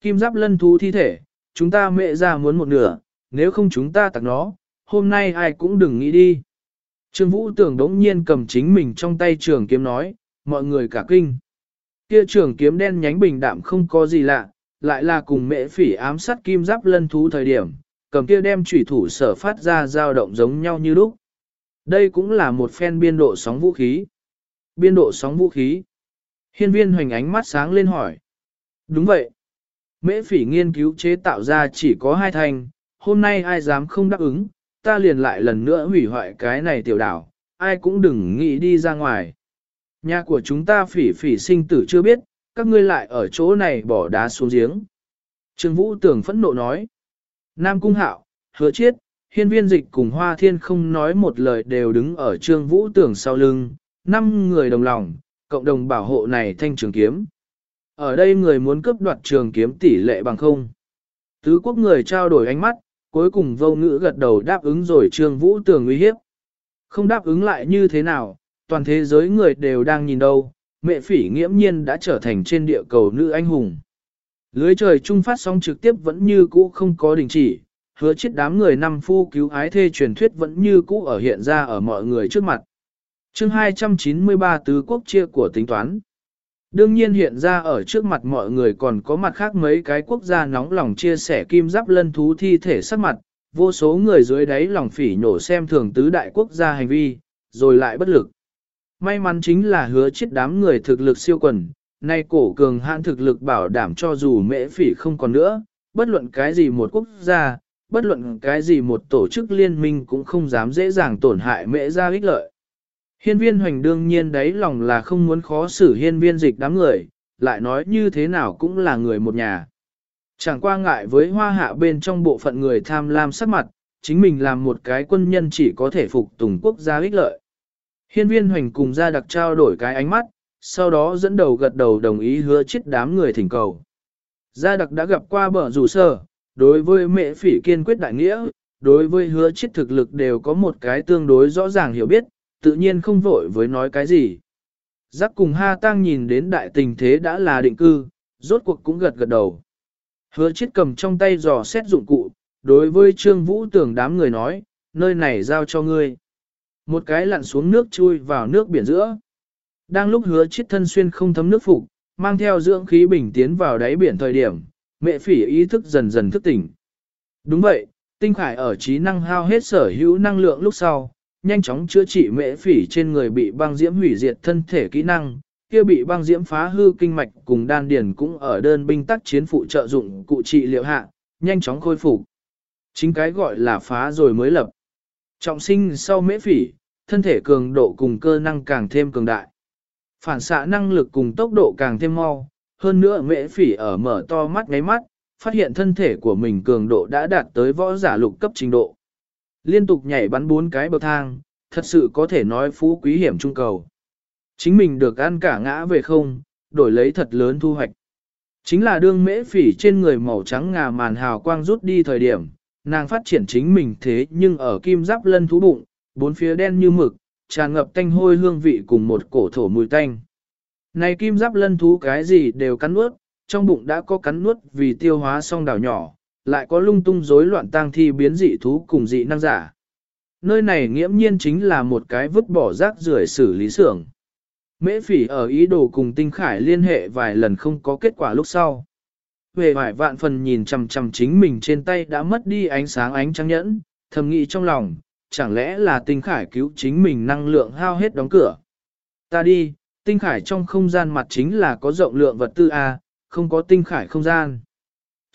Kim giáp lân thú thi thể, chúng ta mẹ ra muốn một nửa, nếu không chúng ta tặng nó, hôm nay ai cũng đừng nghĩ đi. Trương Vũ tưởng đống nhiên cầm chính mình trong tay trường kiếm nói, mọi người cả kinh. Kia trường kiếm đen nhánh bình đạm không có gì lạ, lại là cùng mẹ phỉ ám sát kim giáp lân thú thời điểm, cầm kia đem chủy thủ sở phát ra dao động giống nhau như lúc. Đây cũng là một phen biên độ sóng vũ khí. Biên độ sóng vũ khí. Hiên viên hoành ánh mắt sáng lên hỏi. Đúng vậy. Mễ phỉ nghiên cứu chế tạo ra chỉ có hai thành, hôm nay ai dám không đáp ứng, ta liền lại lần nữa hủy hoại cái này tiểu đảo, ai cũng đừng nghĩ đi ra ngoài. Nhà của chúng ta phỉ phỉ sinh tử chưa biết, các ngươi lại ở chỗ này bỏ đá xuống giếng. Trương Vũ Tường phẫn nộ nói. Nam Cung Hạo, hứa chiết, hiên viên dịch cùng Hoa Thiên không nói một lời đều đứng ở Trương Vũ Tường sau lưng, năm người đồng lòng, cộng đồng bảo hộ này thanh trường kiếm. Ở đây người muốn cướp đoạt trường kiếm tỷ lệ bằng không. Tứ quốc người trao đổi ánh mắt, cuối cùng vô ngữ gật đầu đáp ứng rồi Trương Vũ Tường uy hiếp. Không đáp ứng lại như thế nào, toàn thế giới người đều đang nhìn đâu, mẹ phỉ nghiễm nhiên đã trở thành trên địa cầu nữ anh hùng. Lưới trời trung phát sóng trực tiếp vẫn như cũ không có đình chỉ, hứa chết đám người năm phu cứu ái thê truyền thuyết vẫn như cũ ở hiện ra ở mọi người trước mặt. chương 293 tứ quốc chia của tính toán. Đương nhiên hiện ra ở trước mặt mọi người còn có mặt khác mấy cái quốc gia nóng lòng chia sẻ kim giáp lân thú thi thể sắc mặt, vô số người dưới đáy lòng phỉ nhổ xem thường tứ đại quốc gia hành vi, rồi lại bất lực. May mắn chính là hứa chết đám người thực lực siêu quần, nay cổ cường hạn thực lực bảo đảm cho dù mễ phỉ không còn nữa, bất luận cái gì một quốc gia, bất luận cái gì một tổ chức liên minh cũng không dám dễ dàng tổn hại mễ ra ích lợi. Hiên viên hoành đương nhiên đấy lòng là không muốn khó xử hiên viên dịch đám người, lại nói như thế nào cũng là người một nhà. Chẳng qua ngại với hoa hạ bên trong bộ phận người tham lam sắc mặt, chính mình làm một cái quân nhân chỉ có thể phục tùng quốc gia ích lợi. Hiên viên hoành cùng Gia đặc trao đổi cái ánh mắt, sau đó dẫn đầu gật đầu đồng ý hứa chết đám người thỉnh cầu. Gia đặc đã gặp qua bờ rủ sở, đối với mẹ phỉ kiên quyết đại nghĩa, đối với hứa chết thực lực đều có một cái tương đối rõ ràng hiểu biết, tự nhiên không vội với nói cái gì. Giác cùng Ha Tăng nhìn đến đại tình thế đã là định cư, rốt cuộc cũng gật gật đầu. Hứa chết cầm trong tay giò xét dụng cụ, đối với Trương Vũ tưởng đám người nói, nơi này giao cho ngươi. Một cái lặn xuống nước chui vào nước biển giữa. Đang lúc hứa chết thân xuyên không thấm nước phục, mang theo dưỡng khí bình tiến vào đáy biển thời điểm, mẹ phỉ ý thức dần dần thức tỉnh. Đúng vậy, tinh khải ở trí năng hao hết sở hữu năng lượng lúc sau, nhanh chóng chữa trị mễ phỉ trên người bị băng diễm hủy diệt thân thể kỹ năng, kia bị băng diễm phá hư kinh mạch cùng đan điền cũng ở đơn binh tác chiến phụ trợ dụng cụ trị liệu hạ, nhanh chóng khôi phục. Chính cái gọi là phá rồi mới lập. Trọng sinh sau mễ phỉ, thân thể cường độ cùng cơ năng càng thêm cường đại. Phản xạ năng lực cùng tốc độ càng thêm mau, hơn nữa mễ phỉ ở mở to mắt ngáy mắt, phát hiện thân thể của mình cường độ đã đạt tới võ giả lục cấp trình độ. Liên tục nhảy bắn bốn cái bậc thang, thật sự có thể nói phú quý hiểm trung cầu. Chính mình được ăn cả ngã về không, đổi lấy thật lớn thu hoạch. Chính là đương mễ phỉ trên người màu trắng ngà màn hào quang rút đi thời điểm, nàng phát triển chính mình thế nhưng ở kim giáp lân thú bụng, bốn phía đen như mực, tràn ngập tanh hôi hương vị cùng một cổ thổ mùi tanh. Này kim giáp lân thú cái gì đều cắn nuốt, trong bụng đã có cắn nuốt vì tiêu hóa xong đảo nhỏ, lại có lung tung rối loạn tang thi biến dị thú cùng dị năng giả. Nơi này nghiễm nhiên chính là một cái vứt bỏ rác rưởi xử lý xưởng. Mễ phỉ ở ý đồ cùng tinh khải liên hệ vài lần không có kết quả lúc sau. Về vài vạn phần nhìn chằm chằm chính mình trên tay đã mất đi ánh sáng ánh trắng nhẫn, thầm nghĩ trong lòng, chẳng lẽ là tinh khải cứu chính mình năng lượng hao hết đóng cửa. Ta đi, tinh khải trong không gian mặt chính là có rộng lượng vật tư A, không có tinh khải không gian.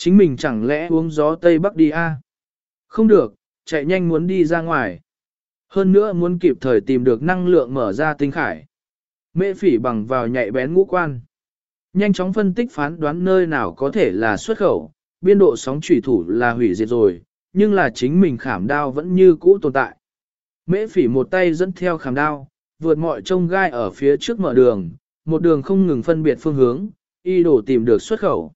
Chính mình chẳng lẽ uống gió Tây Bắc đi A. Không được, chạy nhanh muốn đi ra ngoài. Hơn nữa muốn kịp thời tìm được năng lượng mở ra tinh khải. Mễ phỉ bằng vào nhạy bén ngũ quan. Nhanh chóng phân tích phán đoán nơi nào có thể là xuất khẩu, biên độ sóng trùy thủ là hủy diệt rồi, nhưng là chính mình khảm đao vẫn như cũ tồn tại. Mễ phỉ một tay dẫn theo khảm đao, vượt mọi trông gai ở phía trước mở đường, một đường không ngừng phân biệt phương hướng, y đổ tìm được xuất khẩu.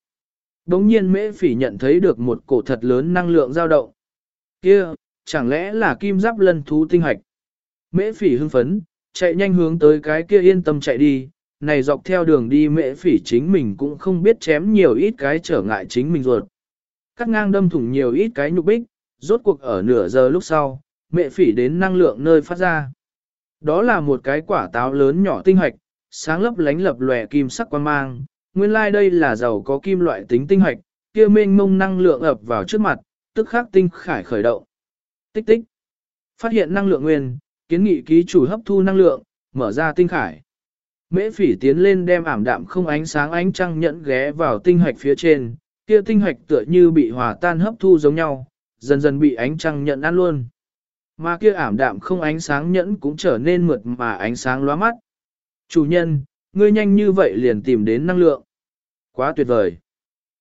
Đống nhiên mễ phỉ nhận thấy được một cổ thật lớn năng lượng dao động. Kia, chẳng lẽ là kim giáp lân thú tinh hạch? Mễ phỉ hưng phấn, chạy nhanh hướng tới cái kia yên tâm chạy đi, này dọc theo đường đi mễ phỉ chính mình cũng không biết chém nhiều ít cái trở ngại chính mình ruột. Cắt ngang đâm thủng nhiều ít cái nhục bích, rốt cuộc ở nửa giờ lúc sau, mẹ phỉ đến năng lượng nơi phát ra. Đó là một cái quả táo lớn nhỏ tinh hạch sáng lấp lánh lập lòe kim sắc quan mang, nguyên lai like đây là dầu có kim loại tính tinh hoạch, kia mênh mông năng lượng ập vào trước mặt, tức khắc tinh khải khởi động. Tích tích. Phát hiện năng lượng nguyên, kiến nghị ký chủ hấp thu năng lượng, mở ra tinh khải. Mễ phỉ tiến lên đem ảm đạm không ánh sáng ánh trăng nhẫn ghé vào tinh hoạch phía trên, kia tinh hoạch tựa như bị hòa tan hấp thu giống nhau, dần dần bị ánh trăng nhẫn ăn luôn. Mà kia ảm đạm không ánh sáng nhẫn cũng trở nên mượt mà ánh sáng lóa mắt. Chủ nhân, ngươi nhanh như vậy liền tìm đến năng lượng. Quá tuyệt vời.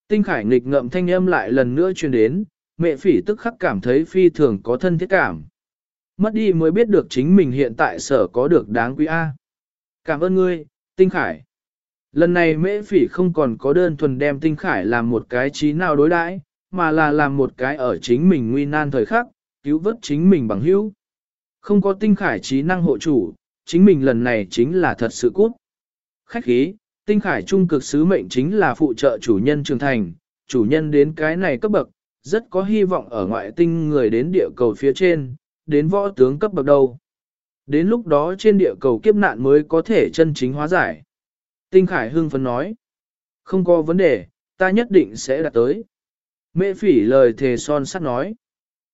Tinh khải nghịch ngậm thanh âm lại lần nữa truyền đến, mẹ phỉ tức khắc cảm thấy phi thường có thân thiết cảm. Mất đi mới biết được chính mình hiện tại sở có được đáng quý A. Cảm ơn ngươi, tinh khải. Lần này mễ phỉ không còn có đơn thuần đem tinh khải làm một cái trí nào đối đãi, mà là làm một cái ở chính mình nguy nan thời khắc, cứu vớt chính mình bằng hữu. Không có tinh khải trí năng hộ chủ, chính mình lần này chính là thật sự cút. Khách khí, tinh khải trung cực sứ mệnh chính là phụ trợ chủ nhân trưởng thành, chủ nhân đến cái này cấp bậc, rất có hy vọng ở ngoại tinh người đến địa cầu phía trên, đến võ tướng cấp bậc đâu. Đến lúc đó trên địa cầu kiếp nạn mới có thể chân chính hóa giải. Tinh Khải hưng phấn nói, không có vấn đề, ta nhất định sẽ đạt tới. Mẹ phỉ lời thề son sắt nói,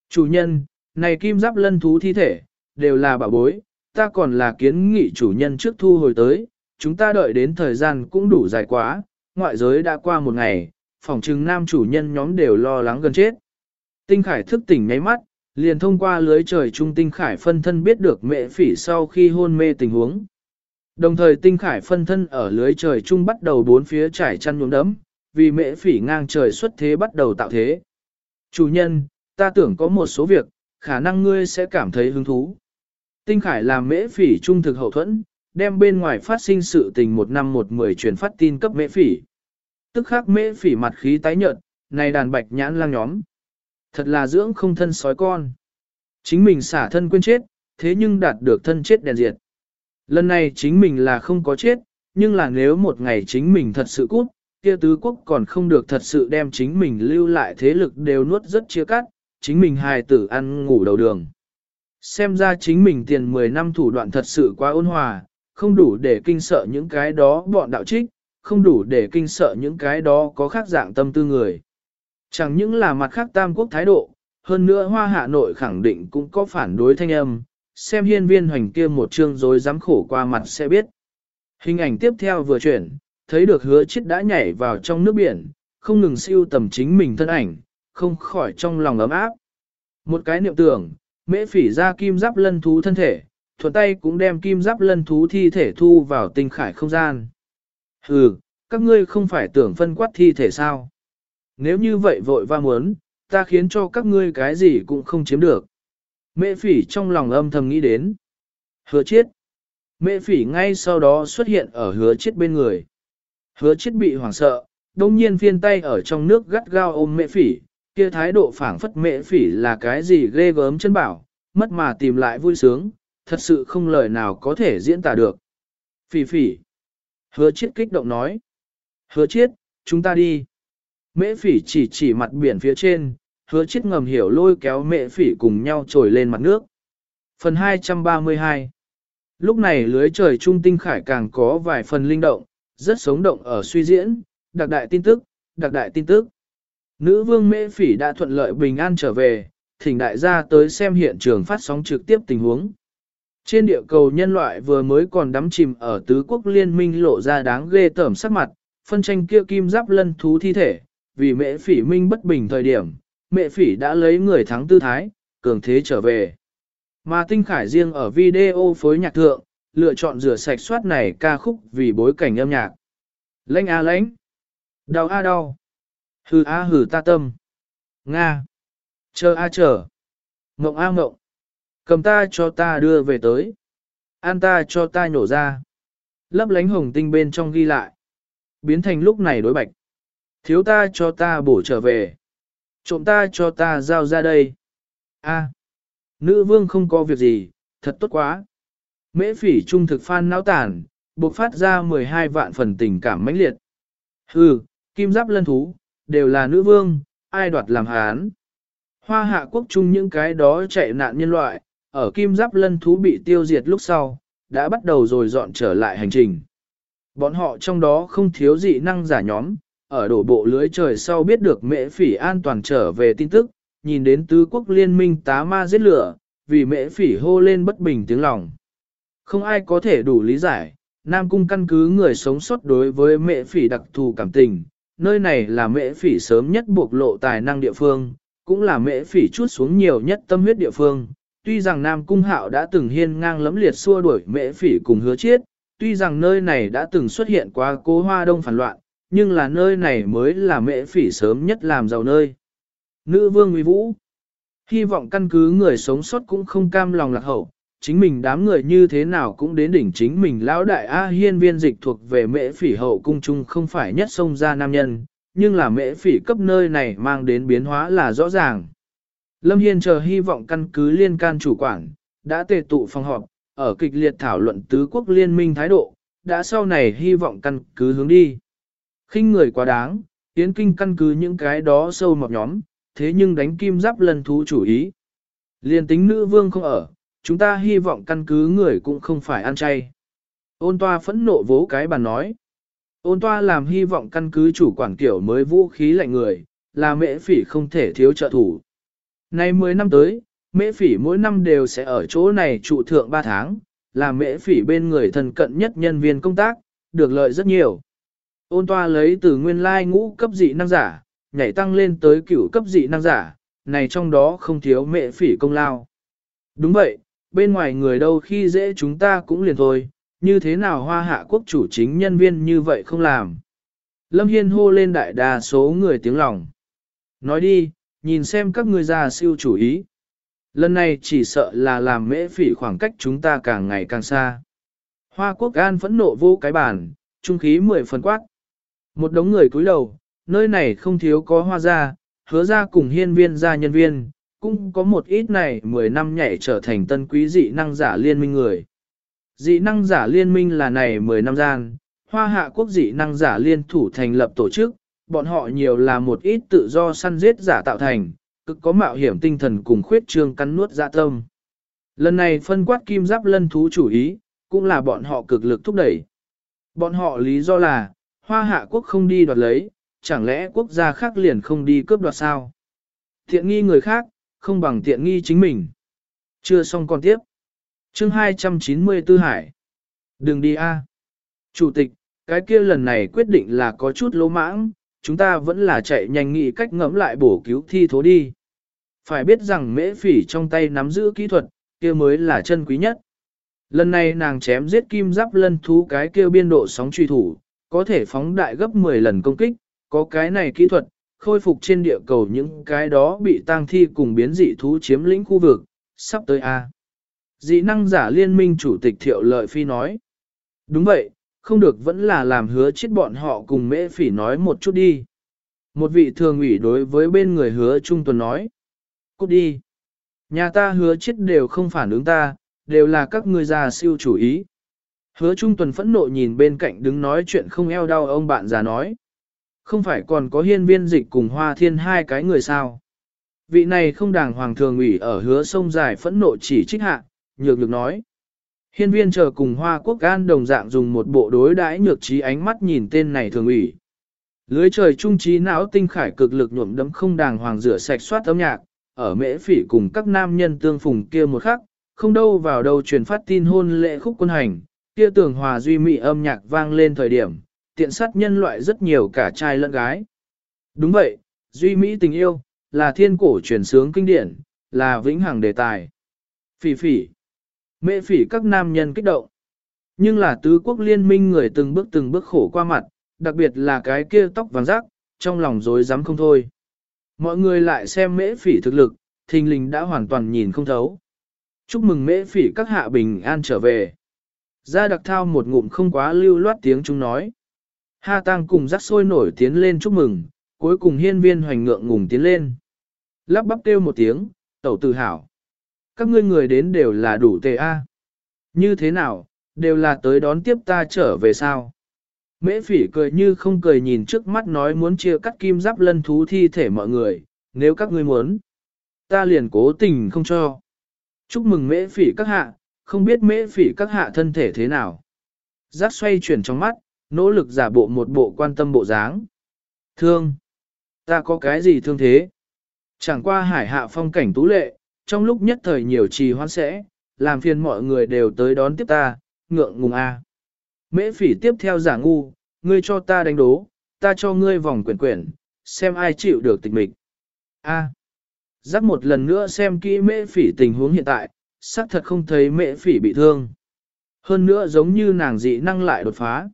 chủ nhân, này kim giáp lân thú thi thể, đều là bảo bối, ta còn là kiến nghị chủ nhân trước thu hồi tới, chúng ta đợi đến thời gian cũng đủ dài quá, ngoại giới đã qua một ngày, phòng trừng nam chủ nhân nhóm đều lo lắng gần chết. Tinh Khải thức tỉnh nháy mắt, liền thông qua lưới trời trung tinh Khải phân thân biết được mẹ phỉ sau khi hôn mê tình huống. Đồng thời tinh khải phân thân ở lưới trời trung bắt đầu bốn phía trải chăn nhuộm đấm, vì Mẹ phỉ ngang trời xuất thế bắt đầu tạo thế. Chủ nhân, ta tưởng có một số việc, khả năng ngươi sẽ cảm thấy hứng thú. Tinh khải làm mễ phỉ trung thực hậu thuẫn, đem bên ngoài phát sinh sự tình một năm một mười truyền phát tin cấp mễ phỉ. Tức khắc mễ phỉ mặt khí tái nhợt, này đàn bạch nhãn lang nhóm. Thật là dưỡng không thân sói con. Chính mình xả thân quên chết, thế nhưng đạt được thân chết đèn diệt. Lần này chính mình là không có chết, nhưng là nếu một ngày chính mình thật sự cút, kia tứ quốc còn không được thật sự đem chính mình lưu lại thế lực đều nuốt rất chia cắt, chính mình hài tử ăn ngủ đầu đường. Xem ra chính mình tiền 10 năm thủ đoạn thật sự quá ôn hòa, không đủ để kinh sợ những cái đó bọn đạo trích, không đủ để kinh sợ những cái đó có khác dạng tâm tư người. Chẳng những là mặt khác tam quốc thái độ, hơn nữa Hoa Hạ Nội khẳng định cũng có phản đối thanh âm, xem hiên viên hoành kia một chương rồi dám khổ qua mặt sẽ biết. Hình ảnh tiếp theo vừa chuyển, thấy được hứa chết đã nhảy vào trong nước biển, không ngừng siêu tầm chính mình thân ảnh, không khỏi trong lòng ấm áp. Một cái niệm tưởng, mễ phỉ ra kim giáp lân thú thân thể, thuận tay cũng đem kim giáp lân thú thi thể thu vào tinh khải không gian. Hừ, các ngươi không phải tưởng phân quát thi thể sao? Nếu như vậy vội va muốn, ta khiến cho các ngươi cái gì cũng không chiếm được. Mễ phỉ trong lòng âm thầm nghĩ đến. Hứa chiết. Mễ phỉ ngay sau đó xuất hiện ở hứa chiết bên người. Hứa chiết bị hoảng sợ, đông nhiên phiên tay ở trong nước gắt gao ôm mễ phỉ, kia thái độ phảng phất mễ phỉ là cái gì ghê gớm chân bảo, mất mà tìm lại vui sướng, thật sự không lời nào có thể diễn tả được. Phỉ phỉ. Hứa chiết kích động nói. Hứa chiết, chúng ta đi. Mễ phỉ chỉ chỉ mặt biển phía trên, hứa chiết ngầm hiểu lôi kéo mẹ phỉ cùng nhau trồi lên mặt nước. Phần 232 Lúc này lưới trời trung tinh khải càng có vài phần linh động, rất sống động ở suy diễn, đặc đại tin tức, đặc đại tin tức. Nữ vương mễ phỉ đã thuận lợi bình an trở về, thỉnh đại gia tới xem hiện trường phát sóng trực tiếp tình huống. Trên địa cầu nhân loại vừa mới còn đắm chìm ở tứ quốc liên minh lộ ra đáng ghê tởm sắc mặt, phân tranh kia kim giáp lân thú thi thể, vì mễ phỉ minh bất bình thời điểm, mẹ phỉ đã lấy người thắng tư thái, cường thế trở về. Mà tinh khải riêng ở video phối nhạc thượng, lựa chọn rửa sạch soát này ca khúc vì bối cảnh âm nhạc. lênh a lênh đau a đau, hừ a hừ ta tâm, Nga, chờ a chờ, mộng a mộng cầm ta cho ta đưa về tới, an ta cho ta nhổ ra. Lấp lánh hồng tinh bên trong ghi lại, biến thành lúc này đối bạch. Thiếu ta cho ta bổ trở về. Trộm ta cho ta giao ra đây. A, nữ vương không có việc gì, thật tốt quá. Mễ phỉ trung thực phan náo tản, bộc phát ra 12 vạn phần tình cảm mãnh liệt. Hừ, kim giáp lân thú, đều là nữ vương, ai đoạt làm hán. Hoa hạ quốc trung những cái đó chạy nạn nhân loại, ở kim giáp lân thú bị tiêu diệt lúc sau, đã bắt đầu rồi dọn trở lại hành trình. Bọn họ trong đó không thiếu dị năng giả nhóm, ở đổ bộ lưới trời sau biết được mễ phỉ an toàn trở về tin tức, nhìn đến tứ quốc liên minh tá ma giết lửa, vì mễ phỉ hô lên bất bình tiếng lòng. Không ai có thể đủ lý giải, Nam Cung căn cứ người sống sót đối với mễ phỉ đặc thù cảm tình, nơi này là mễ phỉ sớm nhất buộc lộ tài năng địa phương, cũng là mễ phỉ chút xuống nhiều nhất tâm huyết địa phương. Tuy rằng Nam Cung Hạo đã từng hiên ngang lấm liệt xua đuổi mễ phỉ cùng hứa chiết, tuy rằng nơi này đã từng xuất hiện qua cố hoa đông phản loạn, nhưng là nơi này mới là mễ phỉ sớm nhất làm giàu nơi. Nữ vương uy vũ Hy vọng căn cứ người sống sót cũng không cam lòng lạc hậu, chính mình đám người như thế nào cũng đến đỉnh chính mình lão đại A hiên viên dịch thuộc về mễ phỉ hậu cung trung không phải nhất sông ra nam nhân, nhưng là mễ phỉ cấp nơi này mang đến biến hóa là rõ ràng. Lâm Hiên chờ hy vọng căn cứ liên can chủ quản, đã tề tụ phòng họp, ở kịch liệt thảo luận tứ quốc liên minh thái độ, đã sau này hy vọng căn cứ hướng đi. khinh người quá đáng, tiến kinh căn cứ những cái đó sâu mọc nhóm, thế nhưng đánh kim giáp lần thú chủ ý. Liên tính nữ vương không ở, chúng ta hy vọng căn cứ người cũng không phải ăn chay. Ôn toa phẫn nộ vỗ cái bàn nói. Ôn toa làm hy vọng căn cứ chủ quản kiểu mới vũ khí lạnh người, là mễ phỉ không thể thiếu trợ thủ. Nay 10 năm tới, mễ phỉ mỗi năm đều sẽ ở chỗ này trụ thượng 3 tháng, là mễ phỉ bên người thân cận nhất nhân viên công tác, được lợi rất nhiều. Ôn toa lấy từ nguyên lai ngũ cấp dị năng giả, nhảy tăng lên tới cửu cấp dị năng giả, này trong đó không thiếu mễ phỉ công lao. Đúng vậy, bên ngoài người đâu khi dễ chúng ta cũng liền thôi, như thế nào hoa hạ quốc chủ chính nhân viên như vậy không làm. Lâm Hiên hô lên đại đa số người tiếng lòng. Nói đi, nhìn xem các ngươi già siêu chủ ý. Lần này chỉ sợ là làm mễ phỉ khoảng cách chúng ta càng ngày càng xa. Hoa quốc an phẫn nộ vô cái bản, trung khí mười phần quát. Một đống người cúi đầu, nơi này không thiếu có hoa gia, hứa ra cùng hiên viên gia nhân viên, cũng có một ít này 10 năm nhảy trở thành tân quý dị năng giả liên minh người. Dị năng giả liên minh là này 10 năm gian, hoa hạ quốc dị năng giả liên thủ thành lập tổ chức, bọn họ nhiều là một ít tự do săn giết giả tạo thành, cực có mạo hiểm tinh thần cùng khuyết trương cắn nuốt dạ tâm. Lần này phân quát kim giáp lân thú chủ ý, cũng là bọn họ cực lực thúc đẩy. Bọn họ lý do là, hoa hạ quốc không đi đoạt lấy, chẳng lẽ quốc gia khác liền không đi cướp đoạt sao? Thiện nghi người khác, không bằng tiện nghi chính mình. Chưa xong còn tiếp. chương 294 Hải. Đừng đi a Chủ tịch, cái kia lần này quyết định là có chút lỗ mãng, chúng ta vẫn là chạy nhanh nghĩ cách ngẫm lại bổ cứu thi thố đi. Phải biết rằng mễ phỉ trong tay nắm giữ kỹ thuật, kia mới là chân quý nhất. Lần này nàng chém giết kim giáp lân thú cái kia biên độ sóng truy thủ, có thể phóng đại gấp 10 lần công kích, có cái này kỹ thuật, khôi phục trên địa cầu những cái đó bị tang thi cùng biến dị thú chiếm lĩnh khu vực, sắp tới A. Dị năng giả liên minh chủ tịch Thiệu Lợi Phi nói. Đúng vậy, không được vẫn là làm hứa chết bọn họ cùng mễ phỉ nói một chút đi. Một vị thường ủy đối với bên người hứa Trung Tuần nói. Cút đi. Nhà ta hứa chết đều không phản ứng ta, đều là các ngươi già siêu chủ ý. Hứa Trung Tuần phẫn nộ nhìn bên cạnh đứng nói chuyện không eo đau ông bạn già nói. Không phải còn có hiên viên dịch cùng hoa thiên hai cái người sao. Vị này không đàng hoàng thường ủy ở hứa sông dài phẫn nộ chỉ trích hạ, nhược được nói. Hiên viên chờ cùng hoa quốc gan đồng dạng dùng một bộ đối đãi nhược trí ánh mắt nhìn tên này thường ủy. Lưới trời trung trí não tinh khải cực lực nhuộm đấm không đàng hoàng rửa sạch soát âm nhạc, ở mễ phỉ cùng các nam nhân tương phùng kia một khắc, không đâu vào đâu truyền phát tin hôn lễ khúc quân hành, kia tưởng hòa duy mị âm nhạc vang lên thời điểm, tiện sát nhân loại rất nhiều cả trai lẫn gái. Đúng vậy, duy mỹ tình yêu, là thiên cổ truyền sướng kinh điển, là vĩnh hằng đề tài. Phỉ phỉ, mê phỉ các nam nhân kích động. Nhưng là tứ quốc liên minh người từng bước từng bước khổ qua mặt, đặc biệt là cái kia tóc vàng rác, trong lòng dối dám không thôi. Mọi người lại xem mễ phỉ thực lực, thình lình đã hoàn toàn nhìn không thấu. Chúc mừng mễ phỉ các hạ bình an trở về. Gia đặc thao một ngụm không quá lưu loát tiếng chúng nói. Ha Tăng cùng rắc sôi nổi tiến lên chúc mừng, cuối cùng hiên viên hoành ngượng ngùng tiến lên. Lắp bắp kêu một tiếng, tẩu tự hào. Các ngươi người đến đều là đủ tề A. Như thế nào, đều là tới đón tiếp ta trở về sao. Mễ phỉ cười như không cười nhìn trước mắt nói muốn chia cắt kim giáp lân thú thi thể mọi người, nếu các ngươi muốn, ta liền cố tình không cho. Chúc mừng mễ phỉ các hạ, không biết mễ phỉ các hạ thân thể thế nào. Giác xoay chuyển trong mắt, nỗ lực giả bộ một bộ quan tâm bộ dáng. Thương! Ta có cái gì thương thế? Chẳng qua hải hạ phong cảnh tú lệ, trong lúc nhất thời nhiều trì hoãn sẽ, làm phiền mọi người đều tới đón tiếp ta, ngượng ngùng a. Mễ phỉ tiếp theo giả ngu, ngươi cho ta đánh đố, ta cho ngươi vòng quyển quyển, xem ai chịu được tịch mịch. A. Giác một lần nữa xem kỹ mễ phỉ tình huống hiện tại, xác thật không thấy mễ phỉ bị thương. Hơn nữa giống như nàng dị năng lại đột phá.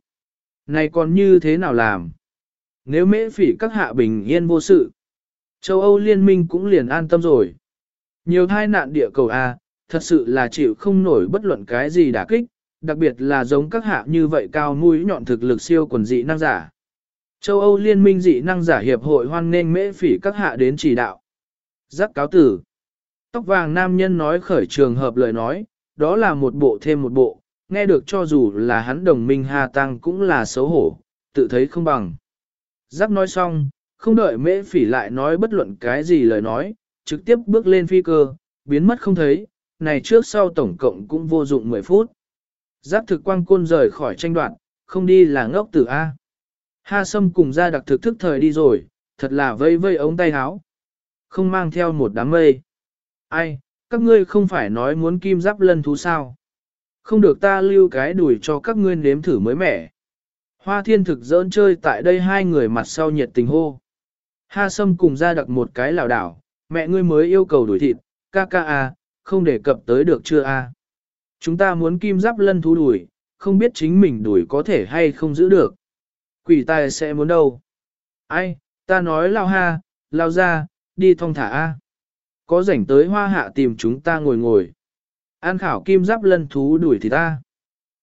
Này còn như thế nào làm? Nếu mễ phỉ các hạ bình yên vô sự, châu Âu liên minh cũng liền an tâm rồi. Nhiều thai nạn địa cầu A, thật sự là chịu không nổi bất luận cái gì đả kích, đặc biệt là giống các hạ như vậy cao mũi nhọn thực lực siêu quần dị năng giả. Châu Âu Liên minh dị năng giả hiệp hội hoan nghênh mễ phỉ các hạ đến chỉ đạo. Giác cáo tử. Tóc vàng nam nhân nói khởi trường hợp lời nói, đó là một bộ thêm một bộ, nghe được cho dù là hắn đồng minh Hà Tăng cũng là xấu hổ, tự thấy không bằng. Giác nói xong, không đợi mễ phỉ lại nói bất luận cái gì lời nói, trực tiếp bước lên phi cơ, biến mất không thấy, này trước sau tổng cộng cũng vô dụng 10 phút. giáp thực quang côn rời khỏi tranh đoạn, không đi là ngốc tử A. Ha Sâm cùng ra đặc thực thức thời đi rồi, thật là vây vây ống tay háo. Không mang theo một đám mây. Ai, các ngươi không phải nói muốn kim giáp lân thú sao? Không được ta lưu cái đuổi cho các ngươi nếm thử mới mẻ. Hoa thiên thực dỡn chơi tại đây hai người mặt sau nhiệt tình hô. Ha Sâm cùng ra đặc một cái lảo đảo, mẹ ngươi mới yêu cầu đuổi thịt, ca ca à, không đề cập tới được chưa a? Chúng ta muốn kim giáp lân thú đuổi, không biết chính mình đuổi có thể hay không giữ được. Quỷ tài sẽ muốn đâu? Ai, ta nói lao ha, lao ra, đi thong thả a. Có rảnh tới hoa hạ tìm chúng ta ngồi ngồi. An khảo kim giáp lân thú đuổi thì ta.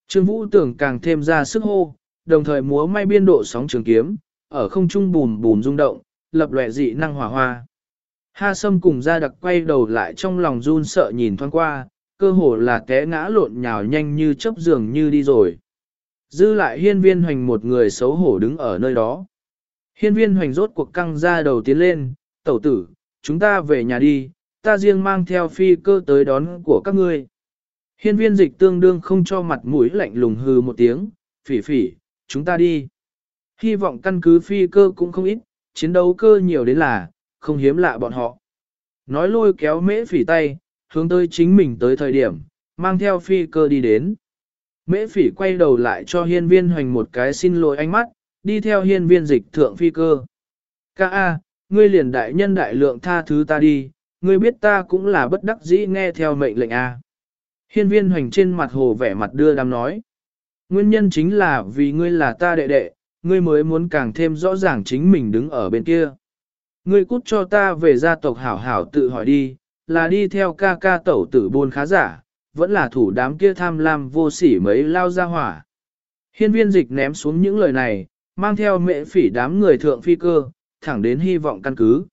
Trương Vũ tưởng càng thêm ra sức hô, đồng thời múa may biên độ sóng trường kiếm, ở không trung bùm bùm rung động, lập lòe dị năng hỏa hoa. Ha Sâm cùng ra đặc quay đầu lại trong lòng run sợ nhìn thoáng qua, cơ hồ là té ngã lộn nhào nhanh như chớp giường như đi rồi. Dư lại hiên viên hoành một người xấu hổ đứng ở nơi đó. Hiên viên hoành rốt cuộc căng ra đầu tiến lên, tẩu tử, chúng ta về nhà đi, ta riêng mang theo phi cơ tới đón của các ngươi. Hiên viên dịch tương đương không cho mặt mũi lạnh lùng hừ một tiếng, phỉ phỉ, chúng ta đi. Hy vọng căn cứ phi cơ cũng không ít, chiến đấu cơ nhiều đến là, không hiếm lạ bọn họ. Nói lôi kéo mễ phỉ tay, hướng tới chính mình tới thời điểm, mang theo phi cơ đi đến. Mễ phỉ quay đầu lại cho hiên viên hoành một cái xin lỗi ánh mắt, đi theo hiên viên dịch thượng phi cơ. Ca A, ngươi liền đại nhân đại lượng tha thứ ta đi, ngươi biết ta cũng là bất đắc dĩ nghe theo mệnh lệnh A. Hiên viên hoành trên mặt hồ vẻ mặt đưa đám nói. Nguyên nhân chính là vì ngươi là ta đệ đệ, ngươi mới muốn càng thêm rõ ràng chính mình đứng ở bên kia. Ngươi cút cho ta về gia tộc hảo hảo tự hỏi đi, là đi theo ca ca tẩu tử buôn khá giả, vẫn là thủ đám kia tham lam vô sỉ mấy lao ra hỏa. Hiên viên dịch ném xuống những lời này, mang theo mệ phỉ đám người thượng phi cơ, thẳng đến hy vọng căn cứ.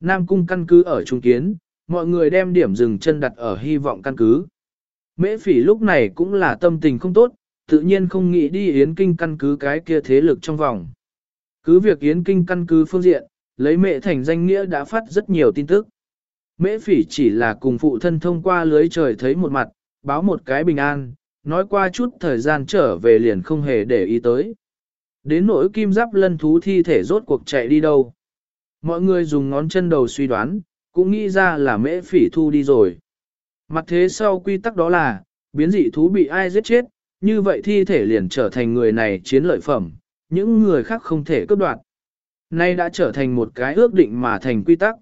Nam cung căn cứ ở trung kiến, mọi người đem điểm dừng chân đặt ở hy vọng căn cứ. Mễ phỉ lúc này cũng là tâm tình không tốt, tự nhiên không nghĩ đi Yến Kinh căn cứ cái kia thế lực trong vòng. Cứ việc Yến Kinh căn cứ phương diện, lấy mẹ thành danh nghĩa đã phát rất nhiều tin tức. Mễ phỉ chỉ là cùng phụ thân thông qua lưới trời thấy một mặt, báo một cái bình an, nói qua chút thời gian trở về liền không hề để ý tới. Đến nỗi kim giáp lân thú thi thể rốt cuộc chạy đi đâu. Mọi người dùng ngón chân đầu suy đoán, cũng nghĩ ra là mễ phỉ thu đi rồi. Mặt thế sau quy tắc đó là, biến dị thú bị ai giết chết, như vậy thi thể liền trở thành người này chiến lợi phẩm, những người khác không thể cướp đoạt. Nay đã trở thành một cái ước định mà thành quy tắc.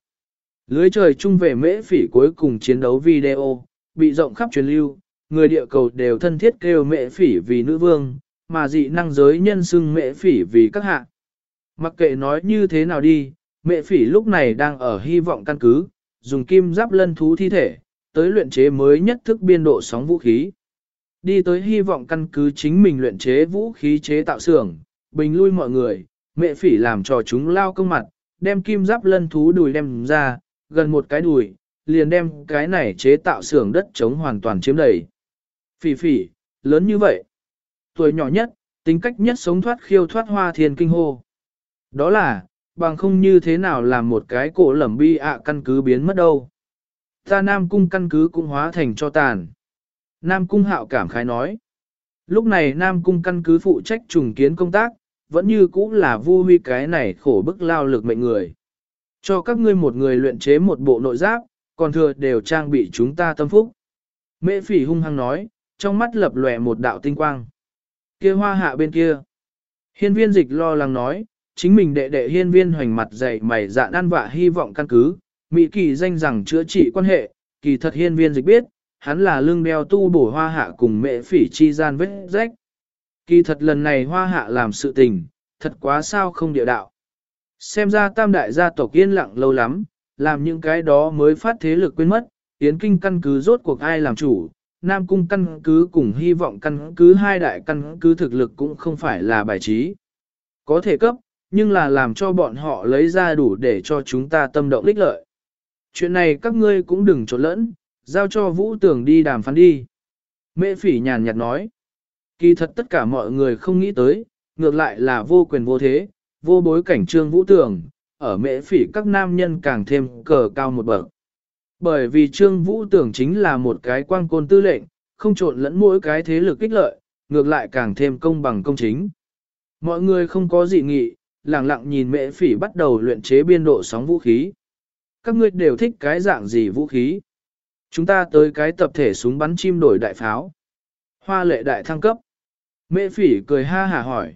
Lưới trời chung về mễ phỉ cuối cùng chiến đấu video, bị rộng khắp truyền lưu, người địa cầu đều thân thiết kêu mễ phỉ vì nữ vương, mà dị năng giới nhân xưng mễ phỉ vì các hạ. Mặc kệ nói như thế nào đi, mễ phỉ lúc này đang ở hy vọng căn cứ, dùng kim giáp lân thú thi thể, tới luyện chế mới nhất thức biên độ sóng vũ khí. Đi tới hy vọng căn cứ chính mình luyện chế vũ khí chế tạo xưởng, bình lui mọi người, mẹ phỉ làm cho chúng lao công mặt, đem kim giáp lân thú đùi đem ra, gần một cái đùi, liền đem cái này chế tạo xưởng đất chống hoàn toàn chiếm đầy. Phỉ phỉ, lớn như vậy. Tuổi nhỏ nhất, tính cách nhất sống thoát khiêu thoát hoa thiên kinh hô. Đó là, bằng không như thế nào làm một cái cổ lẩm bi ạ à căn cứ biến mất đâu. Ta Nam Cung căn cứ cũng hóa thành cho tàn. Nam Cung hạo cảm khái nói. Lúc này Nam Cung căn cứ phụ trách trùng kiến công tác, vẫn như cũ là vu huy cái này khổ bức lao lực mệnh người. Cho các ngươi một người luyện chế một bộ nội giáp, còn thừa đều trang bị chúng ta tâm phúc. Mễ phỉ hung hăng nói, trong mắt lập lòe một đạo tinh quang. kia hoa hạ bên kia. Hiên viên dịch lo lắng nói, chính mình đệ đệ hiên viên hoành mặt dày mày dạn ăn vạ hy vọng căn cứ, Mỹ kỳ danh rằng chữa trị quan hệ, kỳ thật hiên viên dịch biết, hắn là lương đeo tu bổ hoa hạ cùng mẹ phỉ chi gian vết rách. Kỳ thật lần này hoa hạ làm sự tình, thật quá sao không địa đạo. Xem ra tam đại gia tộc yên lặng lâu lắm, làm những cái đó mới phát thế lực quên mất, tiến kinh căn cứ rốt cuộc ai làm chủ, Nam cung căn cứ cùng hy vọng căn cứ hai đại căn cứ thực lực cũng không phải là bài trí. Có thể cấp, nhưng là làm cho bọn họ lấy ra đủ để cho chúng ta tâm động lích lợi. Chuyện này các ngươi cũng đừng trộn lẫn, giao cho vũ tưởng đi đàm phán đi. Mễ phỉ nhàn nhạt nói. Kỳ thật tất cả mọi người không nghĩ tới, ngược lại là vô quyền vô thế, vô bối cảnh trương vũ tưởng, ở mễ phỉ các nam nhân càng thêm cờ cao một bậc. Bởi vì trương vũ tưởng chính là một cái quang côn tư lệnh, không trộn lẫn mỗi cái thế lực kích lợi, ngược lại càng thêm công bằng công chính. Mọi người không có dị nghị, lặng lặng nhìn mễ phỉ bắt đầu luyện chế biên độ sóng vũ khí. Các ngươi đều thích cái dạng gì vũ khí? Chúng ta tới cái tập thể súng bắn chim đổi đại pháo. Hoa lệ đại thăng cấp. Mễ phỉ cười ha hả hỏi.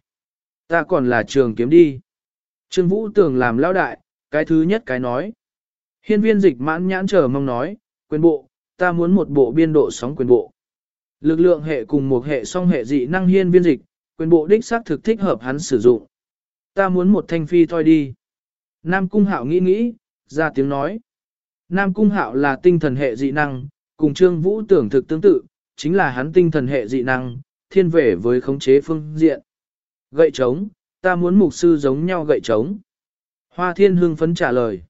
Ta còn là trường kiếm đi. Trương Vũ Tường làm lao đại, cái thứ nhất cái nói. Hiên viên dịch mãn nhãn chờ mong nói, quyền bộ, ta muốn một bộ biên độ sóng quyền bộ. Lực lượng hệ cùng một hệ song hệ dị năng hiên viên dịch, quyền bộ đích xác thực thích hợp hắn sử dụng. Ta muốn một thanh phi thôi đi. Nam Cung Hạo nghĩ nghĩ, ra tiếng nói. Nam Cung Hạo là tinh thần hệ dị năng, cùng Trương Vũ tưởng thực tương tự, chính là hắn tinh thần hệ dị năng, thiên về với khống chế phương diện. Gậy trống, ta muốn mục sư giống nhau gậy trống. Hoa thiên hương phấn trả lời.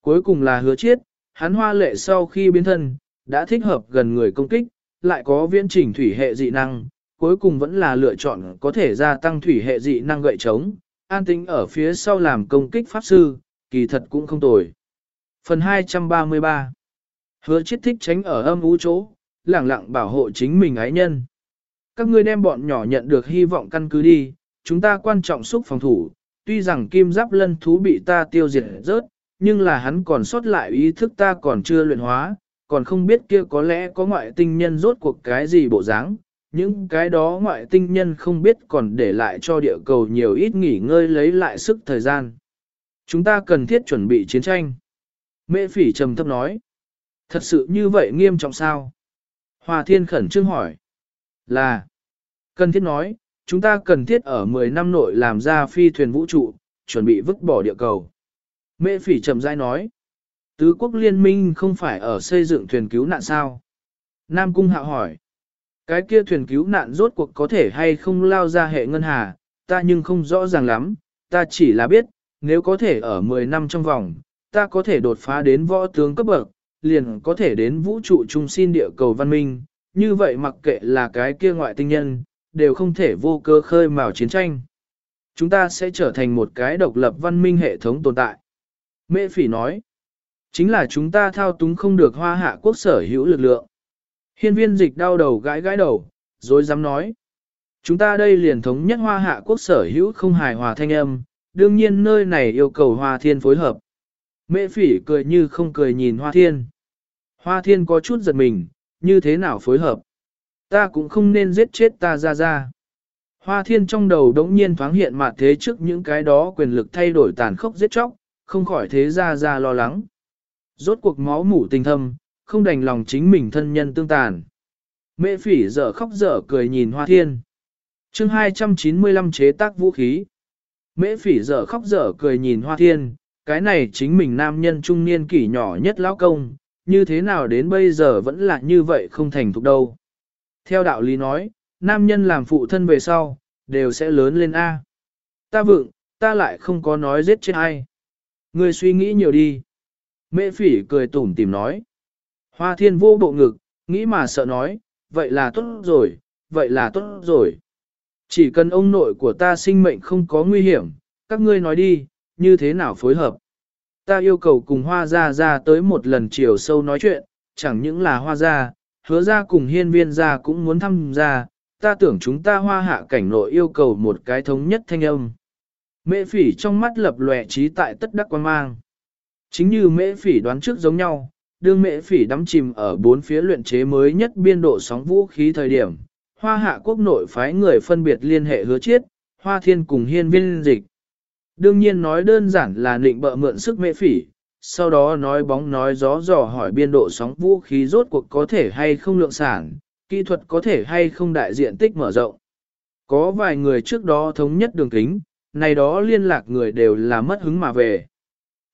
Cuối cùng là hứa chiết, hắn hoa lệ sau khi biến thân, đã thích hợp gần người công kích, lại có viễn chỉnh thủy hệ dị năng, cuối cùng vẫn là lựa chọn có thể gia tăng thủy hệ dị năng gậy trống, an tính ở phía sau làm công kích pháp sư, kỳ thật cũng không tồi. Phần 233 Hứa chiết thích tránh ở âm ú chỗ, lẳng lặng bảo hộ chính mình ái nhân. Các ngươi đem bọn nhỏ nhận được hy vọng căn cứ đi, chúng ta quan trọng xúc phòng thủ, tuy rằng kim giáp lân thú bị ta tiêu diệt rớt, nhưng là hắn còn sót lại ý thức ta còn chưa luyện hóa, còn không biết kia có lẽ có ngoại tinh nhân rốt cuộc cái gì bộ dáng. Những cái đó ngoại tinh nhân không biết còn để lại cho địa cầu nhiều ít nghỉ ngơi lấy lại sức thời gian. Chúng ta cần thiết chuẩn bị chiến tranh. Mễ phỉ trầm thấp nói. Thật sự như vậy nghiêm trọng sao? Hòa thiên khẩn trương hỏi. Là. Cần thiết nói, chúng ta cần thiết ở 10 năm nội làm ra phi thuyền vũ trụ, chuẩn bị vứt bỏ địa cầu. Mễ phỉ trầm rãi nói. Tứ quốc liên minh không phải ở xây dựng thuyền cứu nạn sao? Nam Cung Hạo hỏi. Cái kia thuyền cứu nạn rốt cuộc có thể hay không lao ra hệ ngân hà, ta nhưng không rõ ràng lắm, ta chỉ là biết, nếu có thể ở 10 năm trong vòng, ta có thể đột phá đến võ tướng cấp bậc, liền có thể đến vũ trụ trung xin địa cầu văn minh, như vậy mặc kệ là cái kia ngoại tinh nhân, đều không thể vô cơ khơi mào chiến tranh. Chúng ta sẽ trở thành một cái độc lập văn minh hệ thống tồn tại. Mễ phỉ nói, chính là chúng ta thao túng không được hoa hạ quốc sở hữu lực lượng. Hiên viên dịch đau đầu gãi gãi đầu, rồi dám nói. Chúng ta đây liền thống nhất hoa hạ quốc sở hữu không hài hòa thanh âm, đương nhiên nơi này yêu cầu hoa thiên phối hợp. Mễ phỉ cười như không cười nhìn hoa thiên. Hoa thiên có chút giật mình, như thế nào phối hợp? Ta cũng không nên giết chết ta ra ra. Hoa thiên trong đầu đống nhiên thoáng hiện mặt thế trước những cái đó quyền lực thay đổi tàn khốc giết chóc, không khỏi thế ra ra lo lắng. Rốt cuộc máu mủ tình thâm, không đành lòng chính mình thân nhân tương tàn. Mẹ phỉ dở khóc dở cười nhìn hoa thiên. chương 295 chế tác vũ khí. Mễ phỉ dở khóc dở cười nhìn hoa thiên, cái này chính mình nam nhân trung niên kỷ nhỏ nhất lão công, như thế nào đến bây giờ vẫn là như vậy không thành thục đâu. Theo đạo lý nói, nam nhân làm phụ thân về sau, đều sẽ lớn lên A. Ta vượng, ta lại không có nói giết chết ai. Người suy nghĩ nhiều đi. Mễ phỉ cười tủm tìm nói. Hoa thiên vô bộ ngực, nghĩ mà sợ nói, vậy là tốt rồi, vậy là tốt rồi. Chỉ cần ông nội của ta sinh mệnh không có nguy hiểm, các ngươi nói đi, như thế nào phối hợp. Ta yêu cầu cùng hoa gia ra tới một lần chiều sâu nói chuyện, chẳng những là hoa gia, hứa ra cùng hiên viên gia cũng muốn tham gia, ta tưởng chúng ta hoa hạ cảnh nội yêu cầu một cái thống nhất thanh âm. Mễ phỉ trong mắt lập lòe trí tại tất đắc quan mang. Chính như mễ phỉ đoán trước giống nhau, đương mễ phỉ đắm chìm ở bốn phía luyện chế mới nhất biên độ sóng vũ khí thời điểm, hoa hạ quốc nội phái người phân biệt liên hệ hứa chiết, hoa thiên cùng hiên viên dịch. Đương nhiên nói đơn giản là định bợ mượn sức mễ phỉ, sau đó nói bóng nói gió dò hỏi biên độ sóng vũ khí rốt cuộc có thể hay không lượng sản, kỹ thuật có thể hay không đại diện tích mở rộng. Có vài người trước đó thống nhất đường kính, này đó liên lạc người đều là mất hứng mà về.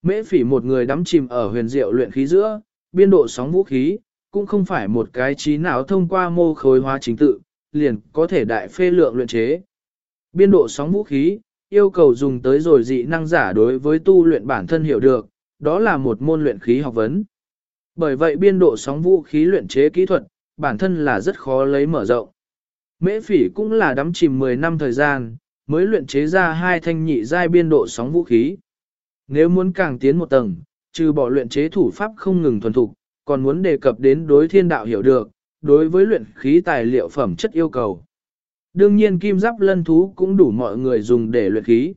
Mễ phỉ một người đắm chìm ở huyền diệu luyện khí giữa, biên độ sóng vũ khí, cũng không phải một cái trí nào thông qua mô khối hóa chính tự, liền có thể đại phê lượng luyện chế. Biên độ sóng vũ khí, yêu cầu dùng tới rồi dị năng giả đối với tu luyện bản thân hiểu được, đó là một môn luyện khí học vấn. Bởi vậy biên độ sóng vũ khí luyện chế kỹ thuật, bản thân là rất khó lấy mở rộng. Mễ phỉ cũng là đắm chìm 10 năm thời gian, mới luyện chế ra hai thanh nhị giai biên độ sóng vũ khí. Nếu muốn càng tiến một tầng, trừ bỏ luyện chế thủ pháp không ngừng thuần thục, còn muốn đề cập đến đối thiên đạo hiểu được, đối với luyện khí tài liệu phẩm chất yêu cầu. Đương nhiên kim giáp lân thú cũng đủ mọi người dùng để luyện khí.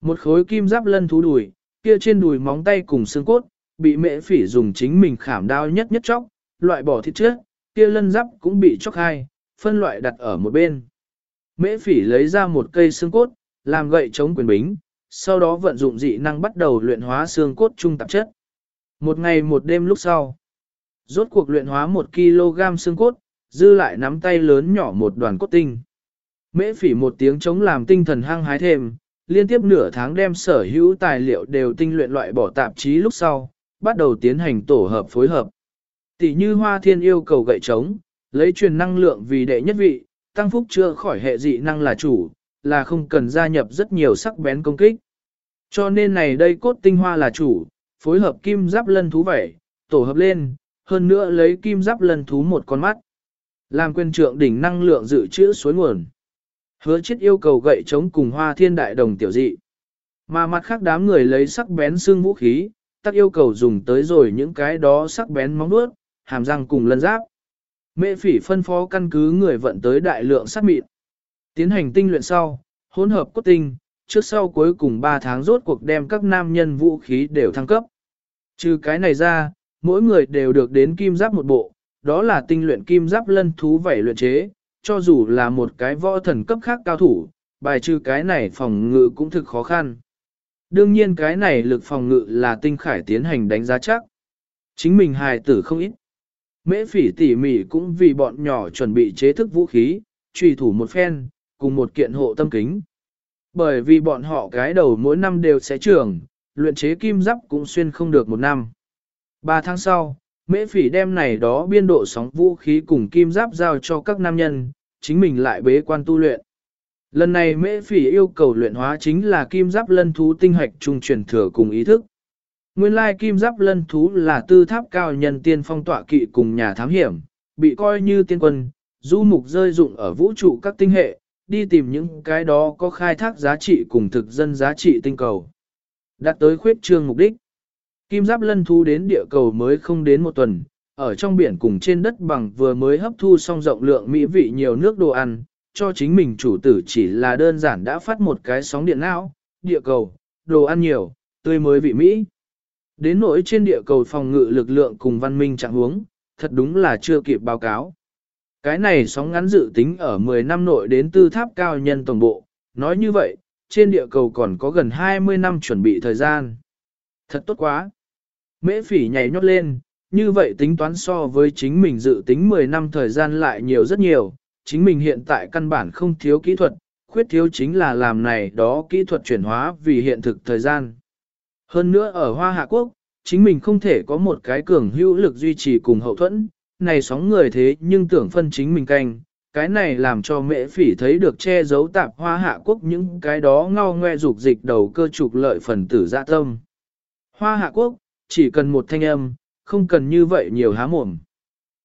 Một khối kim giáp lân thú đùi, kia trên đùi móng tay cùng xương cốt, bị mễ phỉ dùng chính mình khảm đao nhất nhất chóc, loại bỏ thịt trước, kia lân giáp cũng bị chóc hai, phân loại đặt ở một bên. Mễ phỉ lấy ra một cây xương cốt, làm gậy chống quyền bính, sau đó vận dụng dị năng bắt đầu luyện hóa xương cốt trung tạp chất. Một ngày một đêm lúc sau, rốt cuộc luyện hóa 1 kg xương cốt, dư lại nắm tay lớn nhỏ một đoàn cốt tinh. Mễ phỉ một tiếng chống làm tinh thần hăng hái thêm, liên tiếp nửa tháng đem sở hữu tài liệu đều tinh luyện loại bỏ tạp chí lúc sau, bắt đầu tiến hành tổ hợp phối hợp. Tỷ như hoa thiên yêu cầu gậy trống, lấy truyền năng lượng vì đệ nhất vị, tăng phúc chưa khỏi hệ dị năng là chủ, là không cần gia nhập rất nhiều sắc bén công kích. Cho nên này đây cốt tinh hoa là chủ, phối hợp kim giáp lân thú vẩy, tổ hợp lên, hơn nữa lấy kim giáp lân thú một con mắt. Làm quyền trượng đỉnh năng lượng dự trữ suối nguồn. Hứa chết yêu cầu gậy chống cùng hoa thiên đại đồng tiểu dị. Mà mặt khác đám người lấy sắc bén xương vũ khí, tắc yêu cầu dùng tới rồi những cái đó sắc bén móng nuốt, hàm răng cùng lân giáp. Mệ phỉ phân phó căn cứ người vận tới đại lượng sát mịn. Tiến hành tinh luyện sau, hỗn hợp cốt tinh, trước sau cuối cùng 3 tháng rốt cuộc đem các nam nhân vũ khí đều thăng cấp. Trừ cái này ra, mỗi người đều được đến kim giáp một bộ, đó là tinh luyện kim giáp lân thú vảy luyện chế, cho dù là một cái võ thần cấp khác cao thủ, bài trừ cái này phòng ngự cũng thực khó khăn. Đương nhiên cái này lực phòng ngự là tinh khải tiến hành đánh giá chắc. Chính mình hài tử không ít. Mễ phỉ tỉ mỉ cũng vì bọn nhỏ chuẩn bị chế thức vũ khí, truy thủ một phen, cùng một kiện hộ tâm kính. Bởi vì bọn họ cái đầu mỗi năm đều sẽ trưởng, luyện chế kim giáp cũng xuyên không được một năm. Ba tháng sau, mễ phỉ đem này đó biên độ sóng vũ khí cùng kim giáp giao cho các nam nhân, chính mình lại bế quan tu luyện. Lần này mễ phỉ yêu cầu luyện hóa chính là kim giáp lân thú tinh hạch trung truyền thừa cùng ý thức. Nguyên lai kim giáp lân thú là tư tháp cao nhân tiên phong tọa kỵ cùng nhà thám hiểm, bị coi như tiên quân, du mục rơi dụng ở vũ trụ các tinh hệ, đi tìm những cái đó có khai thác giá trị cùng thực dân giá trị tinh cầu. Đạt tới khuyết trương mục đích. Kim giáp lân thú đến địa cầu mới không đến một tuần, ở trong biển cùng trên đất bằng vừa mới hấp thu xong rộng lượng mỹ vị nhiều nước đồ ăn, cho chính mình chủ tử chỉ là đơn giản đã phát một cái sóng điện não, địa cầu, đồ ăn nhiều, tươi mới vị Mỹ. Đến nỗi trên địa cầu phòng ngự lực lượng cùng văn minh trạng huống, thật đúng là chưa kịp báo cáo. Cái này sóng ngắn dự tính ở 10 năm nội đến tư tháp cao nhân tổng bộ, nói như vậy, trên địa cầu còn có gần 20 năm chuẩn bị thời gian. Thật tốt quá. Mễ phỉ nhảy nhót lên, như vậy tính toán so với chính mình dự tính 10 năm thời gian lại nhiều rất nhiều, chính mình hiện tại căn bản không thiếu kỹ thuật, khuyết thiếu chính là làm này đó kỹ thuật chuyển hóa vì hiện thực thời gian. Hơn nữa ở Hoa Hạ Quốc, chính mình không thể có một cái cường hữu lực duy trì cùng hậu thuẫn, này sóng người thế nhưng tưởng phân chính mình canh, cái này làm cho Mễ phỉ thấy được che giấu tạp Hoa Hạ Quốc những cái đó ngao ngoe dục dịch đầu cơ trục lợi phần tử dạ tâm. Hoa Hạ Quốc, chỉ cần một thanh âm, không cần như vậy nhiều há mồm.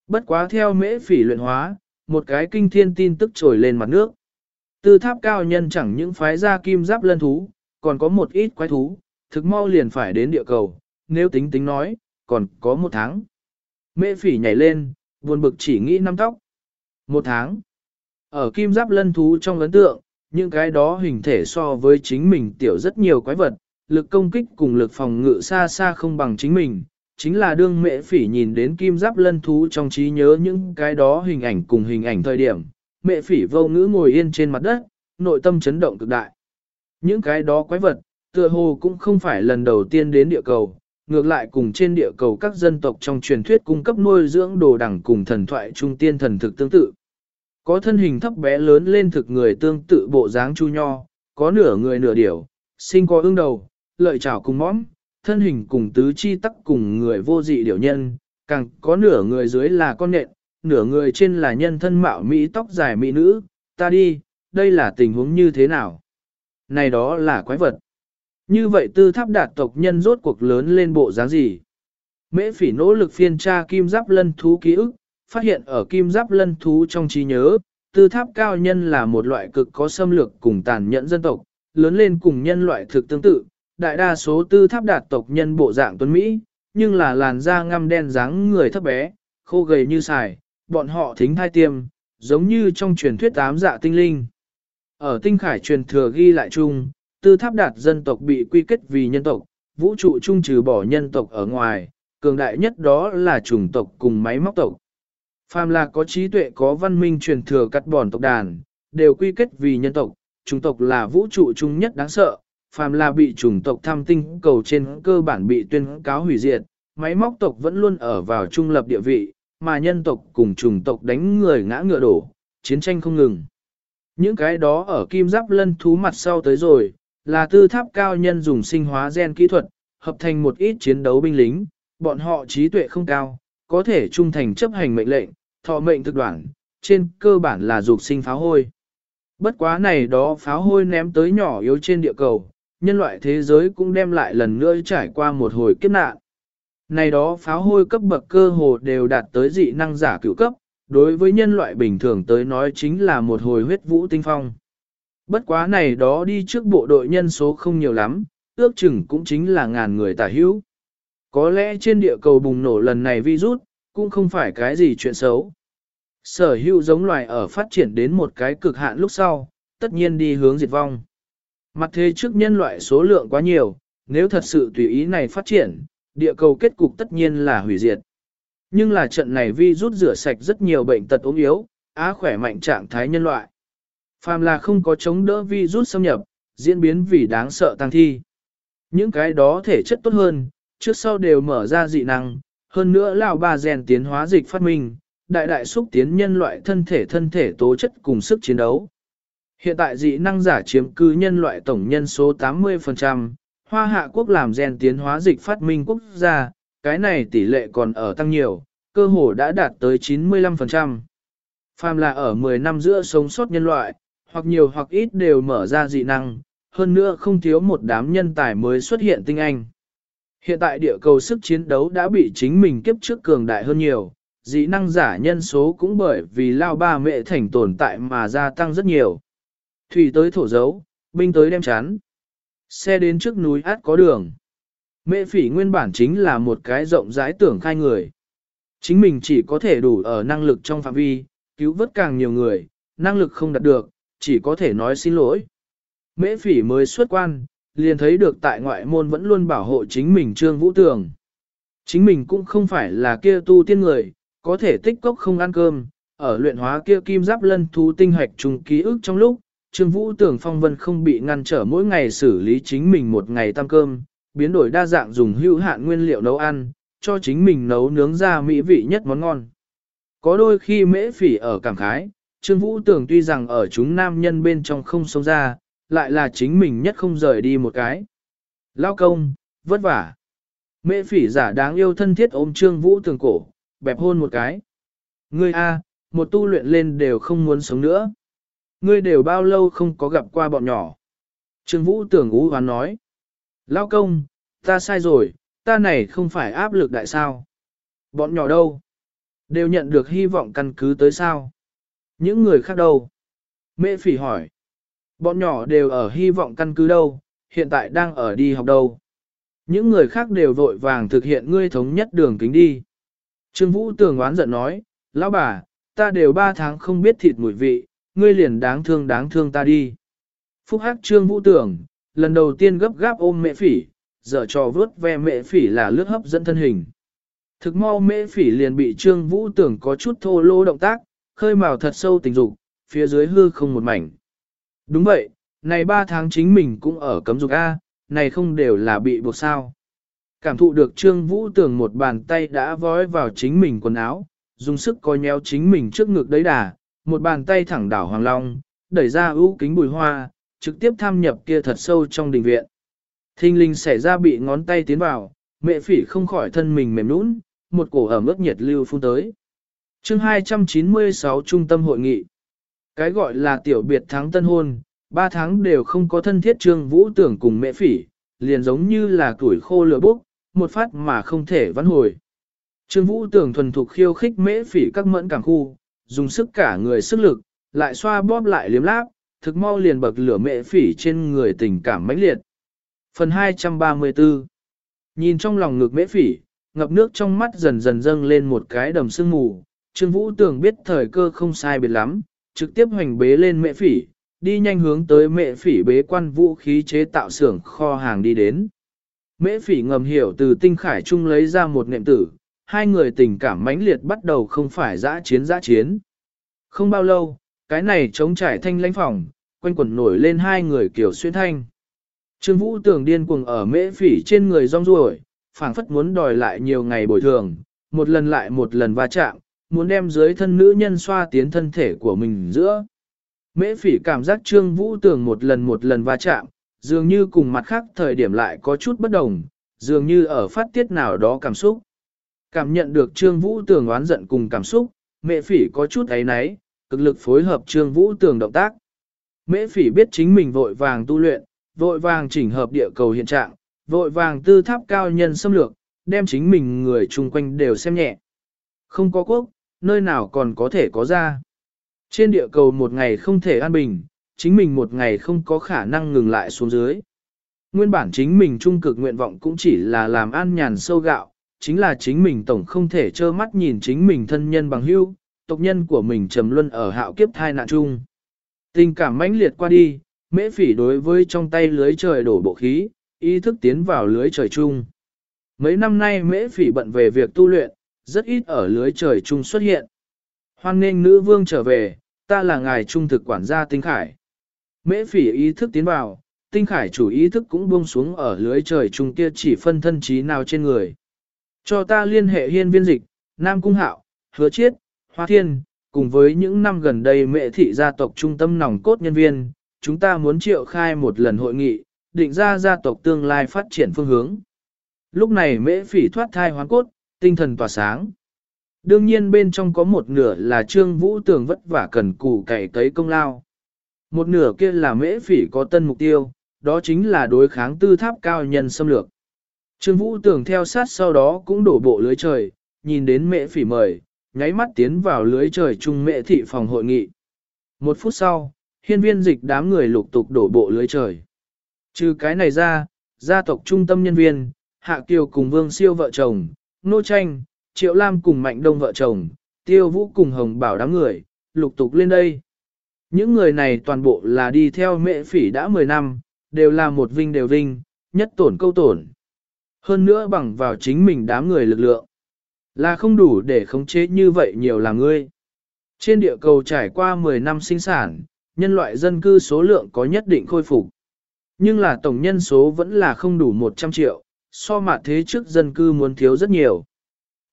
Bất quá theo mễ phỉ luyện hóa, một cái kinh thiên tin tức trồi lên mặt nước. Tư tháp cao nhân chẳng những phái ra kim giáp lân thú, còn có một ít quái thú, thực mau liền phải đến địa cầu, nếu tính tính nói, còn có một tháng. Mễ phỉ nhảy lên, buồn bực chỉ nghĩ năm tóc. Một tháng. Ở kim giáp lân thú trong ấn tượng, những cái đó hình thể so với chính mình tiểu rất nhiều quái vật, lực công kích cùng lực phòng ngự xa xa không bằng chính mình. Chính là đương mệ phỉ nhìn đến kim giáp lân thú trong trí nhớ những cái đó hình ảnh cùng hình ảnh thời điểm. Mẹ phỉ vô ngữ ngồi yên trên mặt đất, nội tâm chấn động cực đại. Những cái đó quái vật, tựa hồ cũng không phải lần đầu tiên đến địa cầu, ngược lại cùng trên địa cầu các dân tộc trong truyền thuyết cung cấp nuôi dưỡng đồ đẳng cùng thần thoại trung tiên thần thực tương tự. Có thân hình thấp bé lớn lên thực người tương tự bộ dáng chu nho, có nửa người nửa điểu, sinh có ương đầu, lợi chảo cùng mõm, thân hình cùng tứ chi tắc cùng người vô dị điều nhân, càng có nửa người dưới là con nện, nửa người trên là nhân thân mạo mỹ tóc dài mỹ nữ, ta đi, đây là tình huống như thế nào? Này đó là quái vật. Như vậy tư tháp đạt tộc nhân rốt cuộc lớn lên bộ dáng gì? Mễ phỉ nỗ lực phiên tra kim giáp lân thú ký ức, phát hiện ở kim giáp lân thú trong trí nhớ, tư tháp cao nhân là một loại cực có xâm lược cùng tàn nhẫn dân tộc, lớn lên cùng nhân loại thực tương tự, đại đa số tư tháp đạt tộc nhân bộ dạng tuấn Mỹ, nhưng là làn da ngăm đen dáng người thấp bé, khô gầy như xài, bọn họ thính thai tiêm, giống như trong truyền thuyết tám dạ tinh linh. Ở tinh khải truyền thừa ghi lại chung, tư tháp đạt dân tộc bị quy kết vì nhân tộc, vũ trụ chung trừ bỏ nhân tộc ở ngoài, cường đại nhất đó là chủng tộc cùng máy móc tộc. Phàm là có trí tuệ có văn minh truyền thừa cắt bòn tộc đàn, đều quy kết vì nhân tộc, chủng tộc là vũ trụ chung nhất đáng sợ, phàm là bị chủng tộc tham tinh cầu trên cơ bản bị tuyên cáo hủy diệt, máy móc tộc vẫn luôn ở vào trung lập địa vị, mà nhân tộc cùng chủng tộc đánh người ngã ngựa đổ, chiến tranh không ngừng. Những cái đó ở kim giáp lân thú mặt sau tới rồi, là tư tháp cao nhân dùng sinh hóa gen kỹ thuật, hợp thành một ít chiến đấu binh lính, bọn họ trí tuệ không cao, có thể trung thành chấp hành mệnh lệnh, thọ mệnh thực đoạn, trên cơ bản là dục sinh pháo hôi. Bất quá này đó pháo hôi ném tới nhỏ yếu trên địa cầu, nhân loại thế giới cũng đem lại lần nữa trải qua một hồi kiếp nạn. Này đó pháo hôi cấp bậc cơ hồ đều đạt tới dị năng giả cửu cấp, đối với nhân loại bình thường tới nói chính là một hồi huyết vũ tinh phong. Bất quá này đó đi trước bộ đội nhân số không nhiều lắm, ước chừng cũng chính là ngàn người tả hữu. Có lẽ trên địa cầu bùng nổ lần này virus, cũng không phải cái gì chuyện xấu. Sở hữu giống loài ở phát triển đến một cái cực hạn lúc sau, tất nhiên đi hướng diệt vong. Mặt thế trước nhân loại số lượng quá nhiều, nếu thật sự tùy ý này phát triển, địa cầu kết cục tất nhiên là hủy diệt. Nhưng là trận này vi rút rửa sạch rất nhiều bệnh tật ốm yếu, á khỏe mạnh trạng thái nhân loại. Phàm là không có chống đỡ vi rút xâm nhập, diễn biến vì đáng sợ tăng thi. Những cái đó thể chất tốt hơn, trước sau đều mở ra dị năng, hơn nữa lão bà rèn tiến hóa dịch phát minh, đại đại xúc tiến nhân loại thân thể thân thể tố chất cùng sức chiến đấu. Hiện tại dị năng giả chiếm cư nhân loại tổng nhân số 80%, hoa hạ quốc làm gen tiến hóa dịch phát minh quốc gia, cái này tỷ lệ còn ở tăng nhiều, cơ hồ đã đạt tới 95%. Phàm là ở 10 năm giữa sống sót nhân loại, hoặc nhiều hoặc ít đều mở ra dị năng, hơn nữa không thiếu một đám nhân tài mới xuất hiện tinh anh. Hiện tại địa cầu sức chiến đấu đã bị chính mình kiếp trước cường đại hơn nhiều, dị năng giả nhân số cũng bởi vì lao ba mẹ thành tồn tại mà gia tăng rất nhiều. Thủy tới thổ dấu, binh tới đem chán. Xe đến trước núi át có đường. Mẹ phỉ nguyên bản chính là một cái rộng rãi tưởng khai người. Chính mình chỉ có thể đủ ở năng lực trong phạm vi, cứu vớt càng nhiều người, năng lực không đạt được, chỉ có thể nói xin lỗi. Mễ phỉ mới xuất quan, liền thấy được tại ngoại môn vẫn luôn bảo hộ chính mình Trương Vũ Tường. Chính mình cũng không phải là kia tu tiên người, có thể tích cốc không ăn cơm, ở luyện hóa kia kim giáp lân thú tinh hạch trùng ký ức trong lúc, Trương Vũ tưởng phong vân không bị ngăn trở mỗi ngày xử lý chính mình một ngày tam cơm, biến đổi đa dạng dùng hữu hạn nguyên liệu nấu ăn, cho chính mình nấu nướng ra mỹ vị nhất món ngon. Có đôi khi mễ phỉ ở cảm khái, Trương Vũ tưởng tuy rằng ở chúng nam nhân bên trong không sống ra, lại là chính mình nhất không rời đi một cái. Lao công, vất vả. Mễ phỉ giả đáng yêu thân thiết ôm Trương Vũ Tường cổ, bẹp hôn một cái. Ngươi a, một tu luyện lên đều không muốn sống nữa. Ngươi đều bao lâu không có gặp qua bọn nhỏ. Trương Vũ tưởng ú hoán nói. Lao công, ta sai rồi, ta này không phải áp lực đại sao. Bọn nhỏ đâu? Đều nhận được hy vọng căn cứ tới sao. Những người khác đâu? Mễ phỉ hỏi. Bọn nhỏ đều ở hy vọng căn cứ đâu, hiện tại đang ở đi học đâu. Những người khác đều vội vàng thực hiện ngươi thống nhất đường kính đi. Trương Vũ tường oán giận nói, lão bà, ta đều ba tháng không biết thịt mùi vị, ngươi liền đáng thương đáng thương ta đi. Phúc hắc Trương Vũ tưởng, lần đầu tiên gấp gáp ôm mẹ phỉ, giờ trò vớt ve mẹ phỉ là lướt hấp dẫn thân hình. Thực mau mẹ phỉ liền bị Trương Vũ tưởng có chút thô lô động tác, khơi mào thật sâu tình dục, phía dưới hư không một mảnh. Đúng vậy, này ba tháng chính mình cũng ở cấm dục A, này không đều là bị buộc sao. Cảm thụ được Trương Vũ tưởng một bàn tay đã vói vào chính mình quần áo, dùng sức coi nhéo chính mình trước ngực đấy đà, một bàn tay thẳng đảo Hoàng Long, đẩy ra ưu kính bùi hoa, trực tiếp tham nhập kia thật sâu trong đình viện. Thinh linh xảy ra bị ngón tay tiến vào, mẹ phỉ không khỏi thân mình mềm nũng, một cổ ẩm ướt nhiệt lưu phun tới. chương 296 Trung tâm hội nghị. Cái gọi là tiểu biệt tháng tân hôn, ba tháng đều không có thân thiết trương vũ tưởng cùng mẹ phỉ, liền giống như là tuổi khô lửa bốc, một phát mà không thể vãn hồi. Trương vũ tưởng thuần thục khiêu khích mễ phỉ các mẫn cảm khu, dùng sức cả người sức lực, lại xoa bóp lại liếm láp, thực mau liền bậc lửa mễ phỉ trên người tình cảm mãnh liệt. Phần 234 Nhìn trong lòng ngực mễ phỉ, ngập nước trong mắt dần dần dâng lên một cái đầm sương mù, Trương Vũ tưởng biết thời cơ không sai biệt lắm, trực tiếp hoành bế lên mễ phỉ, đi nhanh hướng tới mễ phỉ bế quan vũ khí chế tạo xưởng kho hàng đi đến. Mễ phỉ ngầm hiểu từ tinh khải trung lấy ra một nệm tử, hai người tình cảm mãnh liệt bắt đầu không phải dã chiến dã chiến. Không bao lâu, cái này chống trải thanh lãnh phòng, quanh quẩn nổi lên hai người kiểu xuyên thanh. Trương Vũ tưởng điên cuồng ở mễ phỉ trên người rong ruổi, phảng phất muốn đòi lại nhiều ngày bồi thường, một lần lại một lần va chạm, muốn đem dưới thân nữ nhân xoa tiến thân thể của mình giữa. Mễ phỉ cảm giác Trương Vũ tưởng một lần một lần va chạm, dường như cùng mặt khác thời điểm lại có chút bất đồng, dường như ở phát tiết nào đó cảm xúc. Cảm nhận được Trương Vũ tường oán giận cùng cảm xúc, mẹ phỉ có chút ấy náy, cực lực phối hợp Trương Vũ tường động tác. Mễ phỉ biết chính mình vội vàng tu luyện, vội vàng chỉnh hợp địa cầu hiện trạng, vội vàng tư tháp cao nhân xâm lược, đem chính mình người chung quanh đều xem nhẹ. Không có quốc, nơi nào còn có thể có ra. Trên địa cầu một ngày không thể an bình, chính mình một ngày không có khả năng ngừng lại xuống dưới. Nguyên bản chính mình trung cực nguyện vọng cũng chỉ là làm an nhàn sâu gạo, chính là chính mình tổng không thể trơ mắt nhìn chính mình thân nhân bằng hữu, tộc nhân của mình trầm luân ở hạo kiếp thai nạn chung. Tình cảm mãnh liệt qua đi, mễ phỉ đối với trong tay lưới trời đổ bộ khí, ý thức tiến vào lưới trời chung. Mấy năm nay mễ phỉ bận về việc tu luyện, rất ít ở lưới trời chung xuất hiện. Hoan nghênh nữ vương trở về, ta là ngài trung thực quản gia tinh khải. Mễ phỉ ý thức tiến vào, tinh khải chủ ý thức cũng buông xuống ở lưới trời chung kia chỉ phân thân trí nào trên người. Cho ta liên hệ hiên viên dịch, Nam Cung Hạo, Hứa Chiết, Hoa Thiên, cùng với những năm gần đây mẹ thị gia tộc trung tâm nòng cốt nhân viên, chúng ta muốn triệu khai một lần hội nghị, định ra gia tộc tương lai phát triển phương hướng. Lúc này mễ phỉ thoát thai hoán cốt, tinh thần tỏa sáng. Đương nhiên bên trong có một nửa là trương vũ tường vất vả cần cù cày cấy công lao. Một nửa kia là mễ phỉ có tân mục tiêu, đó chính là đối kháng tư tháp cao nhân xâm lược. Trương vũ tưởng theo sát sau đó cũng đổ bộ lưới trời, nhìn đến mẹ phỉ mời, nháy mắt tiến vào lưới trời chung mẹ thị phòng hội nghị. Một phút sau, hiên viên dịch đám người lục tục đổ bộ lưới trời. Trừ cái này ra, gia tộc trung tâm nhân viên, Hạ Kiều cùng Vương Siêu vợ chồng, Nô Tranh, Triệu Lam cùng Mạnh Đông vợ chồng, Tiêu Vũ cùng Hồng Bảo đám người, lục tục lên đây. Những người này toàn bộ là đi theo mẹ phỉ đã 10 năm, đều là một vinh đều vinh, nhất tổn câu tổn. Hơn nữa bằng vào chính mình đám người lực lượng. Là không đủ để khống chế như vậy nhiều là ngươi. Trên địa cầu trải qua 10 năm sinh sản, nhân loại dân cư số lượng có nhất định khôi phục. Nhưng là tổng nhân số vẫn là không đủ 100 triệu, so mặt thế trước dân cư muốn thiếu rất nhiều.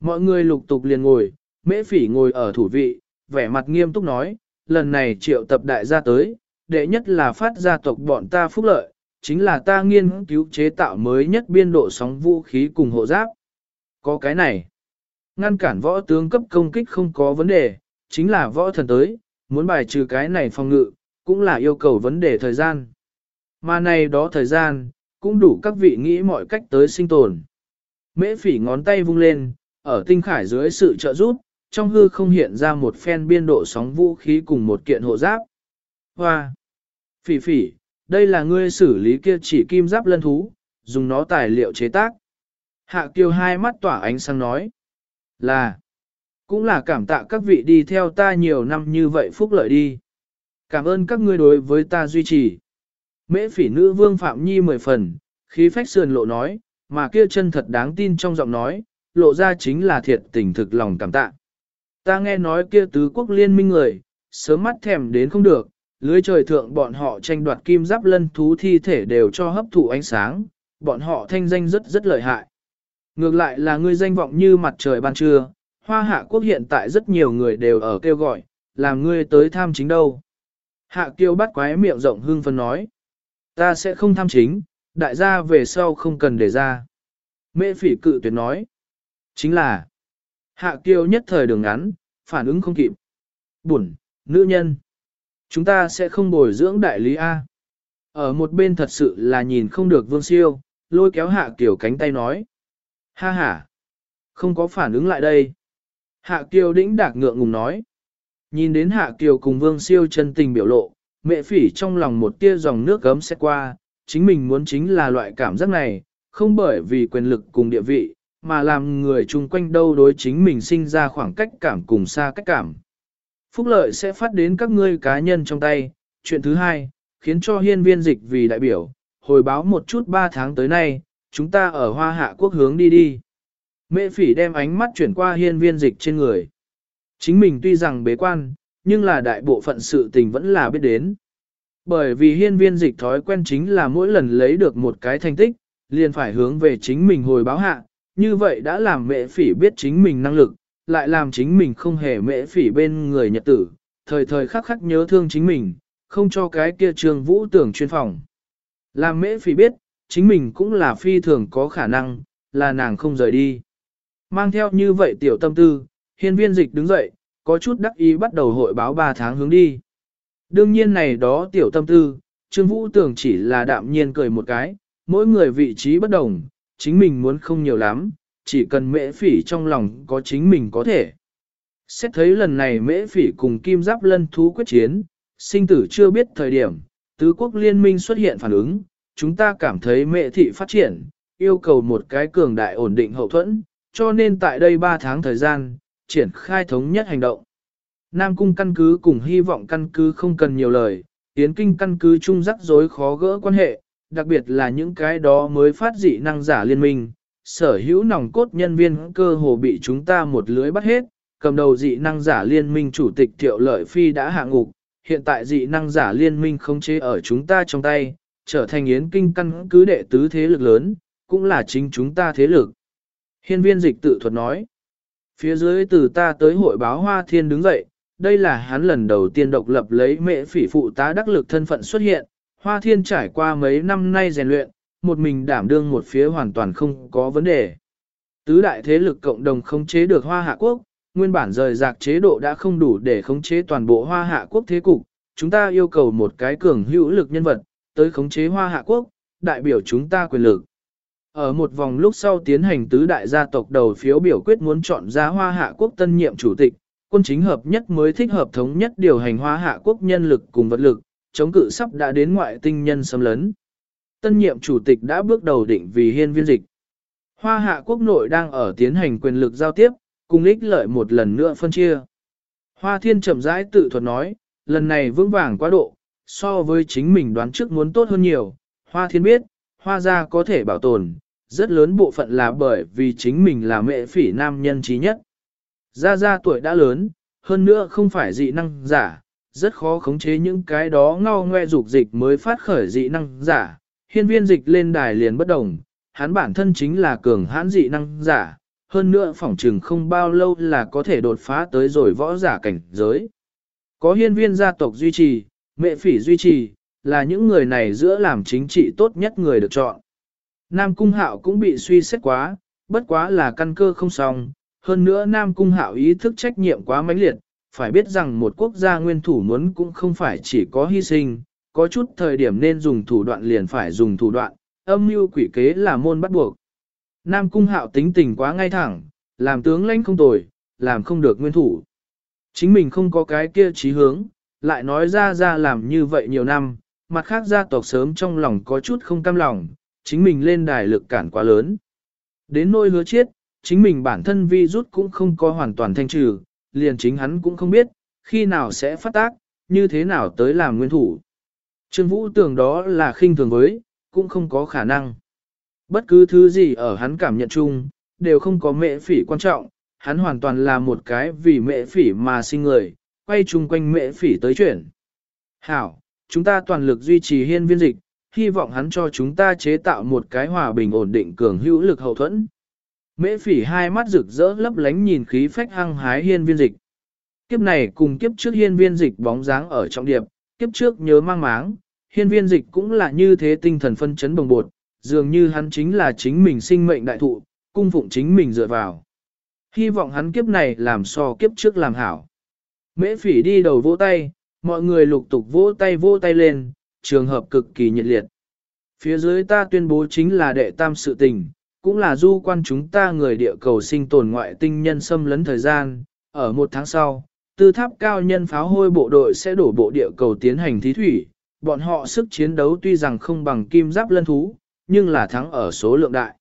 Mọi người lục tục liền ngồi, mễ phỉ ngồi ở thủ vị, vẻ mặt nghiêm túc nói, lần này triệu tập đại gia tới, đệ nhất là phát gia tộc bọn ta phúc lợi, chính là ta nghiên cứu chế tạo mới nhất biên độ sóng vũ khí cùng hộ giáp. Có cái này, ngăn cản võ tướng cấp công kích không có vấn đề, chính là võ thần tới, muốn bài trừ cái này phòng ngự, cũng là yêu cầu vấn đề thời gian. Mà này đó thời gian, cũng đủ các vị nghĩ mọi cách tới sinh tồn. Mễ phỉ ngón tay vung lên, ở tinh khải dưới sự trợ giúp, trong hư không hiện ra một phen biên độ sóng vũ khí cùng một kiện hộ giáp. Hoa! Phỉ phỉ, đây là ngươi xử lý kia chỉ kim giáp lân thú, dùng nó tài liệu chế tác. Hạ kiều hai mắt tỏa ánh sáng nói. Là, cũng là cảm tạ các vị đi theo ta nhiều năm như vậy phúc lợi đi. Cảm ơn các ngươi đối với ta duy trì. Mễ phỉ nữ vương Phạm Nhi mười phần, khí phách sườn lộ nói, mà kia chân thật đáng tin trong giọng nói, lộ ra chính là thiệt tình thực lòng cảm tạ. Ta nghe nói kia tứ quốc liên minh người, sớm mắt thèm đến không được, lưới trời thượng bọn họ tranh đoạt kim giáp lân thú thi thể đều cho hấp thụ ánh sáng, bọn họ thanh danh rất rất lợi hại. Ngược lại là ngươi danh vọng như mặt trời ban trưa, hoa hạ quốc hiện tại rất nhiều người đều ở kêu gọi, làm ngươi tới tham chính đâu. Hạ kiêu bắt quái miệng rộng hương phân nói, ta sẽ không tham chính, đại gia về sau không cần để ra. Mễ phỉ cự tuyệt nói, chính là, hạ kiêu nhất thời đường ngắn, phản ứng không kịp. Bụn, nữ nhân, chúng ta sẽ không bồi dưỡng đại lý A. Ở một bên thật sự là nhìn không được vương siêu, lôi kéo hạ kiều cánh tay nói. Ha ha, không có phản ứng lại đây. Hạ kiều đĩnh đạc ngượng ngùng nói. Nhìn đến hạ kiều cùng vương siêu chân tình biểu lộ, mẹ phỉ trong lòng một tia dòng nước gấm sẽ qua, chính mình muốn chính là loại cảm giác này, không bởi vì quyền lực cùng địa vị, mà làm người chung quanh đâu đối chính mình sinh ra khoảng cách cảm cùng xa cách cảm. Phúc lợi sẽ phát đến các ngươi cá nhân trong tay. Chuyện thứ hai, khiến cho hiên viên dịch vì đại biểu, hồi báo một chút ba tháng tới nay, chúng ta ở hoa hạ quốc hướng đi đi. Mẹ phỉ đem ánh mắt chuyển qua hiên viên dịch trên người. Chính mình tuy rằng bế quan, nhưng là đại bộ phận sự tình vẫn là biết đến. Bởi vì hiên viên dịch thói quen chính là mỗi lần lấy được một cái thành tích, liền phải hướng về chính mình hồi báo hạ, như vậy đã làm mẹ phỉ biết chính mình năng lực, lại làm chính mình không hề mễ phỉ bên người nhật tử, thời thời khắc khắc nhớ thương chính mình, không cho cái kia trường vũ tưởng chuyên phòng. Làm mễ phỉ biết, chính mình cũng là phi thường có khả năng, là nàng không rời đi. Mang theo như vậy tiểu tâm tư, hiên viên dịch đứng dậy, có chút đắc ý bắt đầu hội báo 3 tháng hướng đi. Đương nhiên này đó tiểu tâm tư, Trương Vũ tưởng chỉ là đạm nhiên cười một cái, mỗi người vị trí bất đồng, chính mình muốn không nhiều lắm, chỉ cần mễ phỉ trong lòng có chính mình có thể. Xét thấy lần này mễ phỉ cùng kim giáp lân thú quyết chiến, sinh tử chưa biết thời điểm, tứ quốc liên minh xuất hiện phản ứng, chúng ta cảm thấy mễ thị phát triển, yêu cầu một cái cường đại ổn định hậu thuẫn, cho nên tại đây 3 tháng thời gian, triển khai thống nhất hành động. Nam cung căn cứ cùng hy vọng căn cứ không cần nhiều lời, tiến kinh căn cứ chung rắc rối khó gỡ quan hệ, đặc biệt là những cái đó mới phát dị năng giả liên minh, sở hữu nòng cốt nhân viên cơ hồ bị chúng ta một lưới bắt hết, cầm đầu dị năng giả liên minh chủ tịch Thiệu Lợi Phi đã hạ ngục, hiện tại dị năng giả liên minh không chế ở chúng ta trong tay, trở thành yến kinh căn cứ đệ tứ thế lực lớn, cũng là chính chúng ta thế lực. Hiên viên dịch tự thuật nói, phía dưới từ ta tới hội báo Hoa Thiên đứng dậy, đây là hắn lần đầu tiên độc lập lấy mệ phỉ phụ tá đắc lực thân phận xuất hiện, Hoa Thiên trải qua mấy năm nay rèn luyện, một mình đảm đương một phía hoàn toàn không có vấn đề. Tứ đại thế lực cộng đồng khống chế được Hoa Hạ Quốc, nguyên bản rời rạc chế độ đã không đủ để khống chế toàn bộ Hoa Hạ Quốc thế cục, chúng ta yêu cầu một cái cường hữu lực nhân vật, tới khống chế Hoa Hạ Quốc, đại biểu chúng ta quyền lực. Ở một vòng lúc sau tiến hành tứ đại gia tộc đầu phiếu biểu quyết muốn chọn ra Hoa Hạ Quốc tân nhiệm chủ tịch, quân chính hợp nhất mới thích hợp thống nhất điều hành Hoa Hạ Quốc nhân lực cùng vật lực, chống cự sắp đã đến ngoại tinh nhân xâm lấn. Tân nhiệm chủ tịch đã bước đầu định vì hiên viên dịch. Hoa Hạ Quốc nội đang ở tiến hành quyền lực giao tiếp, cùng ích lợi một lần nữa phân chia. Hoa Thiên chậm rãi tự thuật nói, lần này vững vàng quá độ, so với chính mình đoán trước muốn tốt hơn nhiều. Hoa Thiên biết, Hoa gia có thể bảo tồn, rất lớn bộ phận là bởi vì chính mình là mẹ phỉ nam nhân trí nhất. Gia Gia tuổi đã lớn, hơn nữa không phải dị năng giả, rất khó khống chế những cái đó ngao ngoe dục dịch mới phát khởi dị năng giả. Hiên viên dịch lên đài liền bất đồng, hắn bản thân chính là cường hãn dị năng giả, hơn nữa phỏng trừng không bao lâu là có thể đột phá tới rồi võ giả cảnh giới. Có hiên viên gia tộc duy trì, mẹ phỉ duy trì, là những người này giữa làm chính trị tốt nhất người được chọn. Nam Cung Hạo cũng bị suy xét quá, bất quá là căn cơ không xong, hơn nữa Nam Cung Hạo ý thức trách nhiệm quá mãnh liệt, phải biết rằng một quốc gia nguyên thủ muốn cũng không phải chỉ có hy sinh, có chút thời điểm nên dùng thủ đoạn liền phải dùng thủ đoạn, âm mưu quỷ kế là môn bắt buộc. Nam Cung Hạo tính tình quá ngay thẳng, làm tướng lãnh không tồi, làm không được nguyên thủ. Chính mình không có cái kia trí hướng, lại nói ra ra làm như vậy nhiều năm, mặt khác gia tộc sớm trong lòng có chút không cam lòng, chính mình lên đài lực cản quá lớn. Đến nỗi hứa chiết, chính mình bản thân vi rút cũng không có hoàn toàn thanh trừ, liền chính hắn cũng không biết, khi nào sẽ phát tác, như thế nào tới làm nguyên thủ. Trương Vũ tưởng đó là khinh thường với, cũng không có khả năng. Bất cứ thứ gì ở hắn cảm nhận chung, đều không có mệ phỉ quan trọng, hắn hoàn toàn là một cái vì mệ phỉ mà sinh người, quay chung quanh mệ phỉ tới chuyển. Hảo, chúng ta toàn lực duy trì hiên viên dịch, hy vọng hắn cho chúng ta chế tạo một cái hòa bình ổn định cường hữu lực hậu thuẫn. Mễ phỉ hai mắt rực rỡ lấp lánh nhìn khí phách hăng hái hiên viên dịch. Kiếp này cùng kiếp trước hiên viên dịch bóng dáng ở trọng điệp, kiếp trước nhớ mang máng, hiên viên dịch cũng là như thế tinh thần phân chấn bồng bột, dường như hắn chính là chính mình sinh mệnh đại thụ, cung phụng chính mình dựa vào. Hy vọng hắn kiếp này làm so kiếp trước làm hảo. Mễ phỉ đi đầu vỗ tay, mọi người lục tục vỗ tay vỗ tay lên, trường hợp cực kỳ nhiệt liệt. Phía dưới ta tuyên bố chính là đệ tam sự tình, cũng là du quan chúng ta người địa cầu sinh tồn ngoại tinh nhân xâm lấn thời gian, ở một tháng sau, tư tháp cao nhân pháo hôi bộ đội sẽ đổ bộ địa cầu tiến hành thí thủy, bọn họ sức chiến đấu tuy rằng không bằng kim giáp lân thú, nhưng là thắng ở số lượng đại.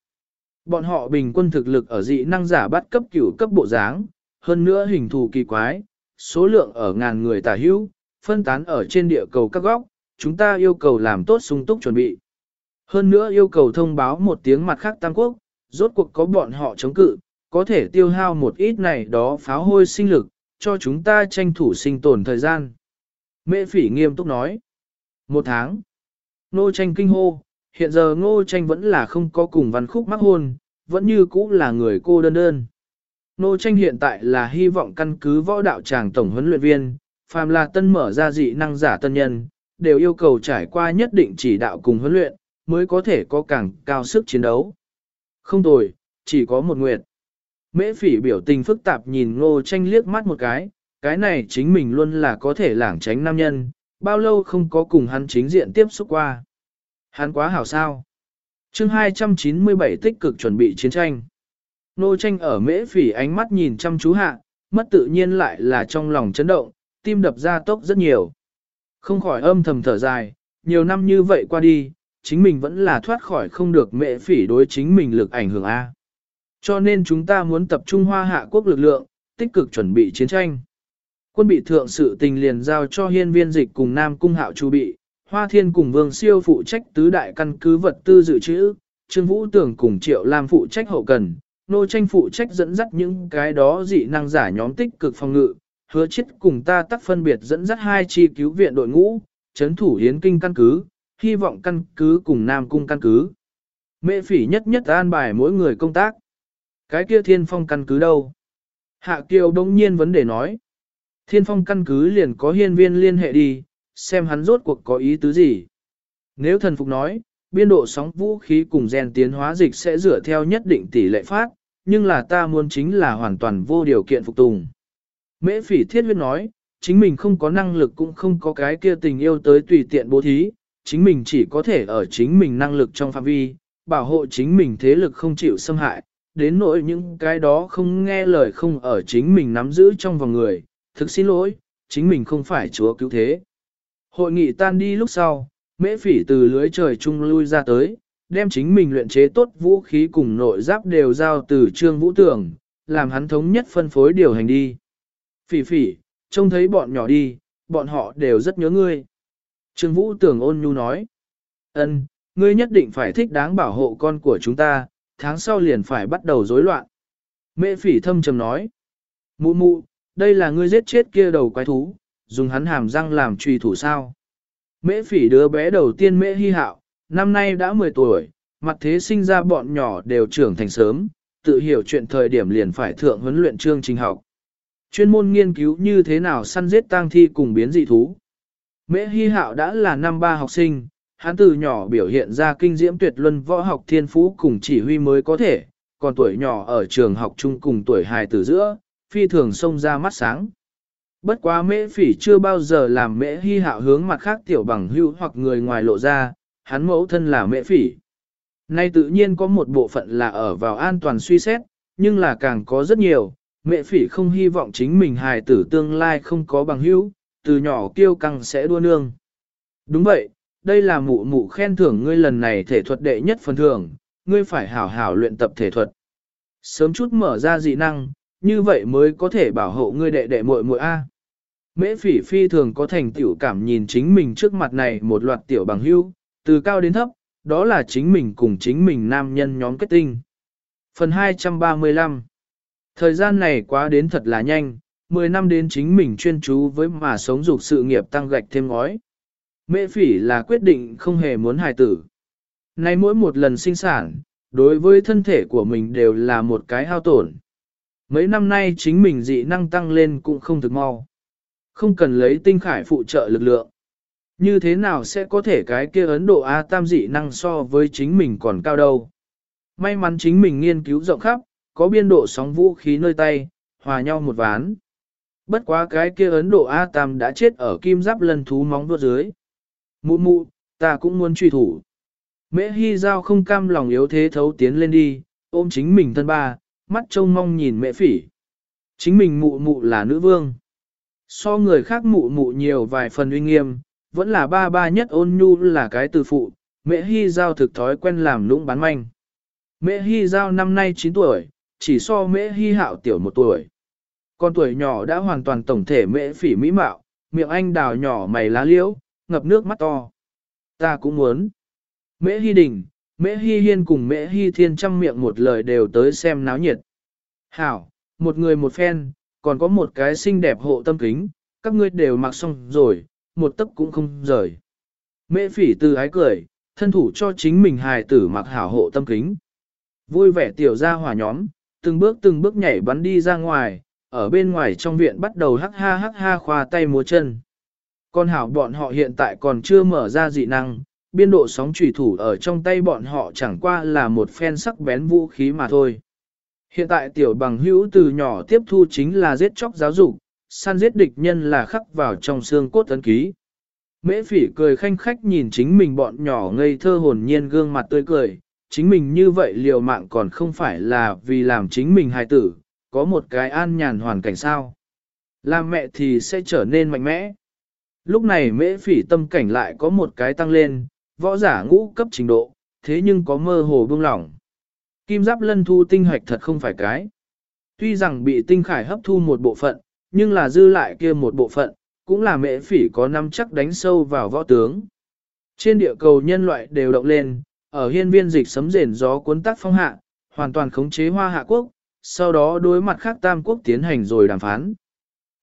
Bọn họ bình quân thực lực ở dị năng giả bắt cấp cửu cấp bộ dáng, hơn nữa hình thù kỳ quái, số lượng ở ngàn người tả hữu, phân tán ở trên địa cầu các góc, chúng ta yêu cầu làm tốt sung túc chuẩn bị. Hơn nữa yêu cầu thông báo một tiếng mặt khác Tam Quốc, rốt cuộc có bọn họ chống cự, có thể tiêu hao một ít này đó pháo hôi sinh lực, cho chúng ta tranh thủ sinh tồn thời gian. Mễ phỉ nghiêm túc nói. Một tháng. Nô tranh kinh hô, hiện giờ ngô tranh vẫn là không có cùng văn khúc mắc hôn, vẫn như cũ là người cô đơn đơn. Nô tranh hiện tại là hy vọng căn cứ võ đạo tràng tổng huấn luyện viên, phàm là tân mở ra dị năng giả tân nhân, đều yêu cầu trải qua nhất định chỉ đạo cùng huấn luyện, mới có thể có càng cao sức chiến đấu. Không tồi, chỉ có một nguyện. Mễ phỉ biểu tình phức tạp nhìn ngô tranh liếc mắt một cái, cái này chính mình luôn là có thể lảng tránh nam nhân, bao lâu không có cùng hắn chính diện tiếp xúc qua. Hắn quá hảo sao. chương 297 tích cực chuẩn bị chiến tranh. Nô tranh ở mễ phỉ ánh mắt nhìn chăm chú hạ, mất tự nhiên lại là trong lòng chấn động, tim đập ra tốc rất nhiều. Không khỏi âm thầm thở dài, nhiều năm như vậy qua đi, chính mình vẫn là thoát khỏi không được mễ phỉ đối chính mình lực ảnh hưởng A. Cho nên chúng ta muốn tập trung hoa hạ quốc lực lượng, tích cực chuẩn bị chiến tranh. Quân bị thượng sự tình liền giao cho hiên viên dịch cùng Nam Cung Hạo chu bị, Hoa Thiên cùng Vương Siêu phụ trách tứ đại căn cứ vật tư dự trữ, Trương Vũ Tưởng cùng Triệu Lam phụ trách hậu cần, Nô Tranh phụ trách dẫn dắt những cái đó dị năng giả nhóm tích cực phòng ngự, hứa chết cùng ta tắc phân biệt dẫn dắt hai chi cứu viện đội ngũ, chấn thủ hiến kinh căn cứ, hy vọng căn cứ cùng Nam Cung căn cứ. Mệ phỉ nhất nhất an bài mỗi người công tác. Cái kia thiên phong căn cứ đâu? Hạ Kiều đông nhiên vấn đề nói. Thiên phong căn cứ liền có hiên viên liên hệ đi, xem hắn rốt cuộc có ý tứ gì. Nếu thần phục nói, biên độ sóng vũ khí cùng gen tiến hóa dịch sẽ dựa theo nhất định tỷ lệ phát, nhưng là ta muốn chính là hoàn toàn vô điều kiện phục tùng. Mễ phỉ thiết huyết nói, chính mình không có năng lực cũng không có cái kia tình yêu tới tùy tiện bố thí, chính mình chỉ có thể ở chính mình năng lực trong phạm vi, bảo hộ chính mình thế lực không chịu xâm hại, đến nỗi những cái đó không nghe lời không ở chính mình nắm giữ trong vòng người, thực xin lỗi, chính mình không phải chúa cứu thế. Hội nghị tan đi lúc sau, mễ phỉ từ lưới trời trung lui ra tới, đem chính mình luyện chế tốt vũ khí cùng nội giáp đều giao từ trương vũ tưởng, làm hắn thống nhất phân phối điều hành đi. Phỉ phỉ, trông thấy bọn nhỏ đi, bọn họ đều rất nhớ ngươi. Trương vũ tưởng ôn nhu nói, ân, ngươi nhất định phải thích đáng bảo hộ con của chúng ta, tháng sau liền phải bắt đầu rối loạn. Mễ phỉ thâm trầm nói, mụ mụ, đây là ngươi giết chết kia đầu quái thú, dùng hắn hàm răng làm truy thủ sao. Mễ phỉ đứa bé đầu tiên mễ hy hạo, năm nay đã 10 tuổi, mặt thế sinh ra bọn nhỏ đều trưởng thành sớm, tự hiểu chuyện thời điểm liền phải thượng huấn luyện chương trình học. Chuyên môn nghiên cứu như thế nào săn giết tang thi cùng biến dị thú. Mễ hy hạo đã là năm ba học sinh, hắn từ nhỏ biểu hiện ra kinh diễm tuyệt luân võ học thiên phú cùng chỉ huy mới có thể, còn tuổi nhỏ ở trường học chung cùng tuổi hài tử giữa, phi thường xông ra mắt sáng. Bất quá mễ phỉ chưa bao giờ làm mễ hy hạo hướng mặt khác tiểu bằng hưu hoặc người ngoài lộ ra, hắn mẫu thân là mễ phỉ. Nay tự nhiên có một bộ phận là ở vào an toàn suy xét, nhưng là càng có rất nhiều, mẹ phỉ không hy vọng chính mình hài tử tương lai không có bằng hữu, từ nhỏ kiêu căng sẽ đua nương. Đúng vậy, đây là mụ mụ khen thưởng ngươi lần này thể thuật đệ nhất phần thưởng, ngươi phải hảo hảo luyện tập thể thuật. Sớm chút mở ra dị năng, như vậy mới có thể bảo hộ ngươi đệ đệ muội muội A. Mễ phỉ phi thường có thành tiểu cảm nhìn chính mình trước mặt này một loạt tiểu bằng hữu, từ cao đến thấp, đó là chính mình cùng chính mình nam nhân nhóm kết tinh. Phần 235 Thời gian này quá đến thật là nhanh, 10 năm đến chính mình chuyên chú với mà sống dục sự nghiệp tăng gạch thêm ngói. Mễ phỉ là quyết định không hề muốn hài tử. Nay mỗi một lần sinh sản, đối với thân thể của mình đều là một cái hao tổn. Mấy năm nay chính mình dị năng tăng lên cũng không thực mau. Không cần lấy tinh khải phụ trợ lực lượng. Như thế nào sẽ có thể cái kia Ấn Độ A tam dị năng so với chính mình còn cao đâu. May mắn chính mình nghiên cứu rộng khắp, có biên độ sóng vũ khí nơi tay, hòa nhau một ván. Bất quá cái kia Ấn Độ A tam đã chết ở kim giáp lần thú móng vuốt dưới. Mụ mụ, ta cũng muốn truy thủ. Mễ Hy Giao không cam lòng yếu thế thấu tiến lên đi, ôm chính mình thân ba, mắt trông mong nhìn mẹ phỉ. Chính mình mụ mụ là nữ vương. So người khác mụ mụ nhiều vài phần uy nghiêm, vẫn là ba ba nhất ôn nhu là cái từ phụ, mẹ Hy Giao thực thói quen làm lũng bán manh. Mẹ Hy Giao năm nay 9 tuổi, chỉ so mẹ Hy Hạo tiểu một tuổi. Con tuổi nhỏ đã hoàn toàn tổng thể mẹ phỉ mỹ mạo, miệng anh đào nhỏ mày lá liễu, ngập nước mắt to. Ta cũng muốn. Mễ Hy Đình, Mễ Hi Hiên cùng Mễ Hi Thiên trăm miệng một lời đều tới xem náo nhiệt. Hảo, một người một phen, còn có một cái xinh đẹp hộ tâm kính, các ngươi đều mặc xong rồi, một tấc cũng không rời. Mễ phỉ từ ái cười, thân thủ cho chính mình hài tử mặc hảo hộ tâm kính. Vui vẻ tiểu ra hỏa nhóm, từng bước từng bước nhảy bắn đi ra ngoài, ở bên ngoài trong viện bắt đầu hắc ha hắc ha khoa tay múa chân. Con hảo bọn họ hiện tại còn chưa mở ra dị năng, biên độ sóng trùy thủ ở trong tay bọn họ chẳng qua là một phen sắc bén vũ khí mà thôi. Hiện tại tiểu bằng hữu từ nhỏ tiếp thu chính là giết chóc giáo dục, săn giết địch nhân là khắc vào trong xương cốt ấn ký. Mễ phỉ cười khanh khách nhìn chính mình bọn nhỏ ngây thơ hồn nhiên gương mặt tươi cười, chính mình như vậy liều mạng còn không phải là vì làm chính mình hài tử, có một cái an nhàn hoàn cảnh sao. Làm mẹ thì sẽ trở nên mạnh mẽ. Lúc này mễ phỉ tâm cảnh lại có một cái tăng lên, võ giả ngũ cấp trình độ, thế nhưng có mơ hồ buông lỏng. Kim giáp lân thu tinh hoạch thật không phải cái. Tuy rằng bị tinh khải hấp thu một bộ phận, nhưng là dư lại kia một bộ phận, cũng là mễ phỉ có năm chắc đánh sâu vào võ tướng. Trên địa cầu nhân loại đều động lên, ở hiên viên dịch sấm rền gió cuốn tắc phong hạ, hoàn toàn khống chế hoa hạ quốc, sau đó đối mặt khác tam quốc tiến hành rồi đàm phán.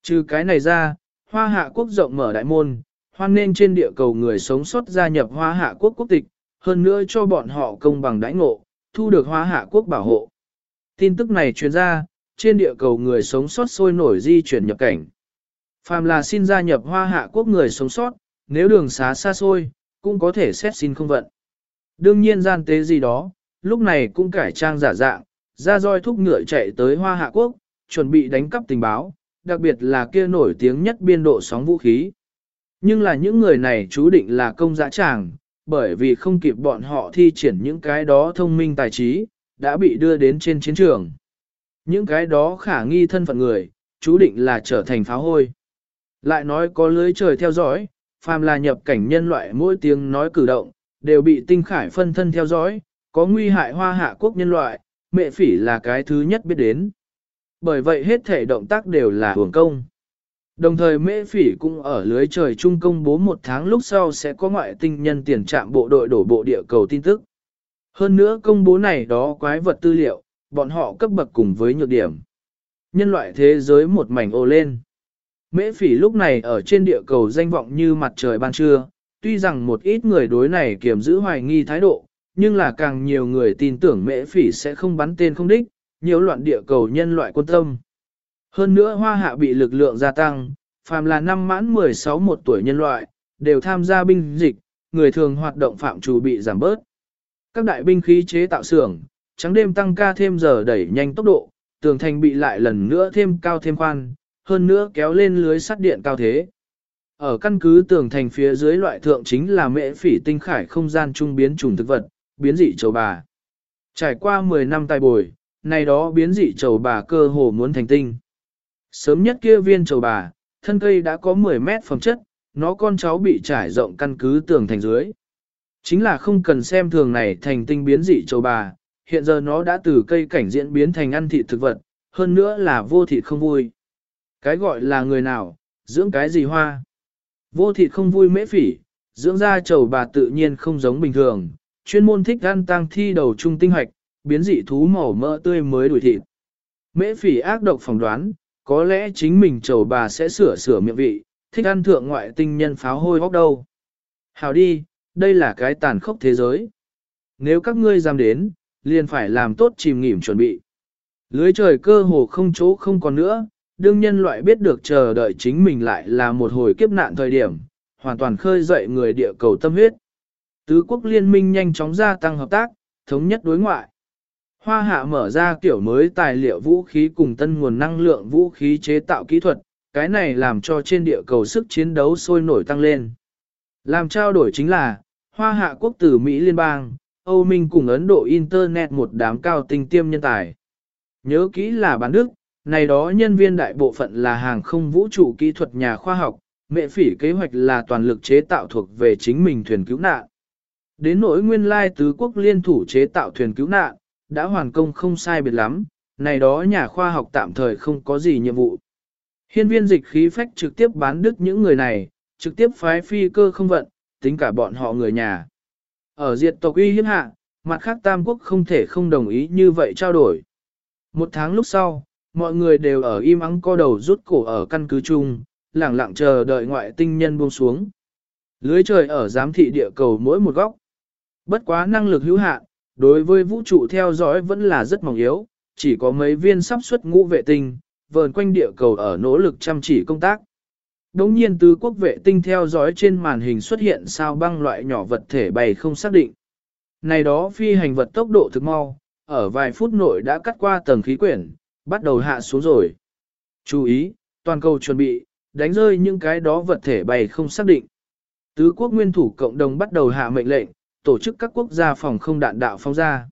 Trừ cái này ra, hoa hạ quốc rộng mở đại môn, hoan nên trên địa cầu người sống sót gia nhập hoa hạ quốc quốc tịch, hơn nữa cho bọn họ công bằng đãi ngộ, thu được hoa hạ quốc bảo hộ. Tin tức này truyền ra, trên địa cầu người sống sót sôi nổi di chuyển nhập cảnh. Phàm là xin gia nhập hoa hạ quốc người sống sót, nếu đường xá xa xôi, cũng có thể xét xin không vận. Đương nhiên gian tế gì đó, lúc này cũng cải trang giả dạng, ra roi thúc ngựa chạy tới hoa hạ quốc, chuẩn bị đánh cắp tình báo, đặc biệt là kia nổi tiếng nhất biên độ sóng vũ khí. Nhưng là những người này chú định là công dã tràng, bởi vì không kịp bọn họ thi triển những cái đó thông minh tài trí, đã bị đưa đến trên chiến trường. Những cái đó khả nghi thân phận người, chú định là trở thành pháo hôi. Lại nói có lưới trời theo dõi, phàm là nhập cảnh nhân loại mỗi tiếng nói cử động, đều bị tinh khải phân thân theo dõi, có nguy hại hoa hạ quốc nhân loại, mẹ phỉ là cái thứ nhất biết đến. Bởi vậy hết thể động tác đều là hưởng công. Đồng thời mễ phỉ cũng ở lưới trời trung công bố một tháng lúc sau sẽ có ngoại tinh nhân tiền trạm bộ đội đổ bộ địa cầu tin tức. Hơn nữa công bố này đó quái vật tư liệu, bọn họ cấp bậc cùng với nhược điểm. Nhân loại thế giới một mảnh ô lên. Mễ phỉ lúc này ở trên địa cầu danh vọng như mặt trời ban trưa, tuy rằng một ít người đối này kiềm giữ hoài nghi thái độ, nhưng là càng nhiều người tin tưởng mễ phỉ sẽ không bắn tên không đích, nhiều loạn địa cầu nhân loại quân tâm. Hơn nữa hoa hạ bị lực lượng gia tăng, phàm là năm mãn 16 một tuổi nhân loại, đều tham gia binh dịch, người thường hoạt động phạm chủ bị giảm bớt. Các đại binh khí chế tạo xưởng, trắng đêm tăng ca thêm giờ đẩy nhanh tốc độ, tường thành bị lại lần nữa thêm cao thêm khoan, hơn nữa kéo lên lưới sắt điện cao thế. Ở căn cứ tường thành phía dưới loại thượng chính là mễ phỉ tinh khải không gian trung biến trùng thực vật, biến dị châu bà. Trải qua 10 năm tài bồi, này đó biến dị châu bà cơ hồ muốn thành tinh. Sớm nhất kia viên trầu bà, thân cây đã có 10 mét phẩm chất, nó con cháu bị trải rộng căn cứ tường thành dưới. Chính là không cần xem thường này thành tinh biến dị trầu bà, hiện giờ nó đã từ cây cảnh diễn biến thành ăn thịt thực vật, hơn nữa là vô thịt không vui. Cái gọi là người nào, dưỡng cái gì hoa. Vô thịt không vui mễ phỉ, dưỡng ra trầu bà tự nhiên không giống bình thường, chuyên môn thích ăn tăng thi đầu trung tinh hoạch, biến dị thú màu mỡ tươi mới đuổi thịt. Mễ phỉ ác độc phỏng đoán, có lẽ chính mình chầu bà sẽ sửa sửa miệng vị, thích ăn thượng ngoại tinh nhân pháo hôi hóc đâu. Hào đi, đây là cái tàn khốc thế giới. Nếu các ngươi dám đến, liền phải làm tốt chìm nghỉm chuẩn bị. Lưới trời cơ hồ không chỗ không còn nữa, đương nhân loại biết được chờ đợi chính mình lại là một hồi kiếp nạn thời điểm, hoàn toàn khơi dậy người địa cầu tâm huyết. Tứ quốc liên minh nhanh chóng gia tăng hợp tác, thống nhất đối ngoại. Hoa hạ mở ra kiểu mới tài liệu vũ khí cùng tân nguồn năng lượng vũ khí chế tạo kỹ thuật, cái này làm cho trên địa cầu sức chiến đấu sôi nổi tăng lên. Làm trao đổi chính là, Hoa hạ quốc tử Mỹ Liên bang, Âu Minh cùng Ấn Độ Internet một đám cao tinh tiêm nhân tài. Nhớ kỹ là bán đức, này đó nhân viên đại bộ phận là hàng không vũ trụ kỹ thuật nhà khoa học, mẹ phỉ kế hoạch là toàn lực chế tạo thuộc về chính mình thuyền cứu nạn. Đến nỗi nguyên lai tứ quốc liên thủ chế tạo thuyền cứu nạn, đã hoàn công không sai biệt lắm, này đó nhà khoa học tạm thời không có gì nhiệm vụ. Hiên viên dịch khí phách trực tiếp bán đứt những người này, trực tiếp phái phi cơ không vận, tính cả bọn họ người nhà. Ở diệt tộc uy hiếp hạ, mặt khác Tam Quốc không thể không đồng ý như vậy trao đổi. Một tháng lúc sau, mọi người đều ở im ắng co đầu rút cổ ở căn cứ chung, lẳng lặng chờ đợi ngoại tinh nhân buông xuống. Lưới trời ở giám thị địa cầu mỗi một góc. Bất quá năng lực hữu hạn, đối với vũ trụ theo dõi vẫn là rất mỏng yếu, chỉ có mấy viên sắp xuất ngũ vệ tinh, vờn quanh địa cầu ở nỗ lực chăm chỉ công tác. Đống nhiên tứ quốc vệ tinh theo dõi trên màn hình xuất hiện sao băng loại nhỏ vật thể bay không xác định. Này đó phi hành vật tốc độ thực mau, ở vài phút nội đã cắt qua tầng khí quyển, bắt đầu hạ xuống rồi. Chú ý, toàn cầu chuẩn bị, đánh rơi những cái đó vật thể bay không xác định. Tứ quốc nguyên thủ cộng đồng bắt đầu hạ mệnh lệnh, tổ chức các quốc gia phòng không đạn đạo phóng ra.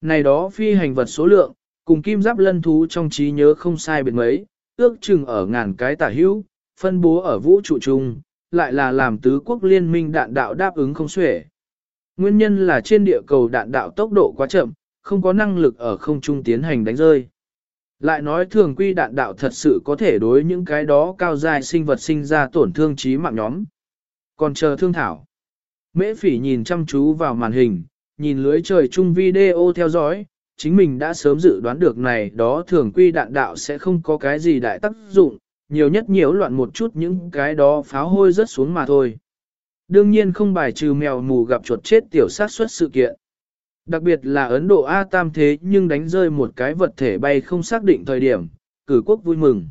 Này đó phi hành vật số lượng, cùng kim giáp lân thú trong trí nhớ không sai biệt mấy, ước chừng ở ngàn cái tả hữu, phân bố ở vũ trụ chung, lại là làm tứ quốc liên minh đạn đạo đáp ứng không xuể. Nguyên nhân là trên địa cầu đạn đạo tốc độ quá chậm, không có năng lực ở không trung tiến hành đánh rơi. Lại nói thường quy đạn đạo thật sự có thể đối những cái đó cao dài sinh vật sinh ra tổn thương trí mạng nhóm. Còn chờ thương thảo. Mễ phỉ nhìn chăm chú vào màn hình, nhìn lưới trời chung video theo dõi, chính mình đã sớm dự đoán được này đó thường quy đạn đạo sẽ không có cái gì đại tác dụng, nhiều nhất nhiễu loạn một chút những cái đó pháo hôi rớt xuống mà thôi. Đương nhiên không bài trừ mèo mù gặp chuột chết tiểu sát suất sự kiện. Đặc biệt là Ấn Độ A tam thế nhưng đánh rơi một cái vật thể bay không xác định thời điểm, cử quốc vui mừng.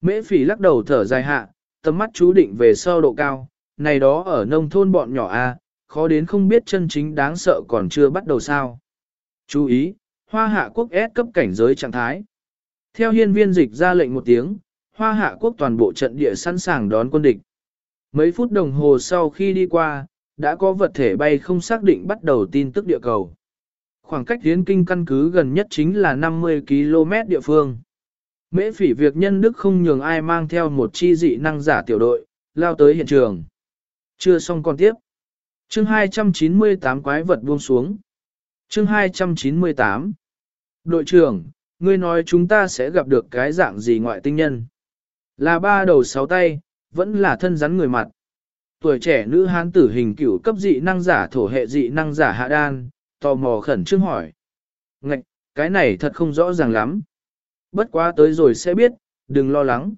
Mễ phỉ lắc đầu thở dài hạ, tầm mắt chú định về sơ độ cao, này đó ở nông thôn bọn nhỏ A, khó đến không biết chân chính đáng sợ còn chưa bắt đầu sao. Chú ý, hoa hạ quốc S cấp cảnh giới trạng thái. Theo hiên viên dịch ra lệnh một tiếng, hoa hạ quốc toàn bộ trận địa sẵn sàng đón quân địch. Mấy phút đồng hồ sau khi đi qua, đã có vật thể bay không xác định bắt đầu tin tức địa cầu. Khoảng cách tiến kinh căn cứ gần nhất chính là 50 km địa phương. Mễ phỉ việc nhân đức không nhường ai mang theo một chi dị năng giả tiểu đội, lao tới hiện trường. Chưa xong còn tiếp. Chương 298 quái vật buông xuống. Chương 298. Đội trưởng, ngươi nói chúng ta sẽ gặp được cái dạng gì ngoại tinh nhân? Là ba đầu sáu tay, vẫn là thân rắn người mặt. Tuổi trẻ nữ hán tử hình cửu cấp dị năng giả thổ hệ dị năng giả hạ đan, tò mò khẩn trương hỏi. Ngạch, cái này thật không rõ ràng lắm. Bất quá tới rồi sẽ biết, đừng lo lắng.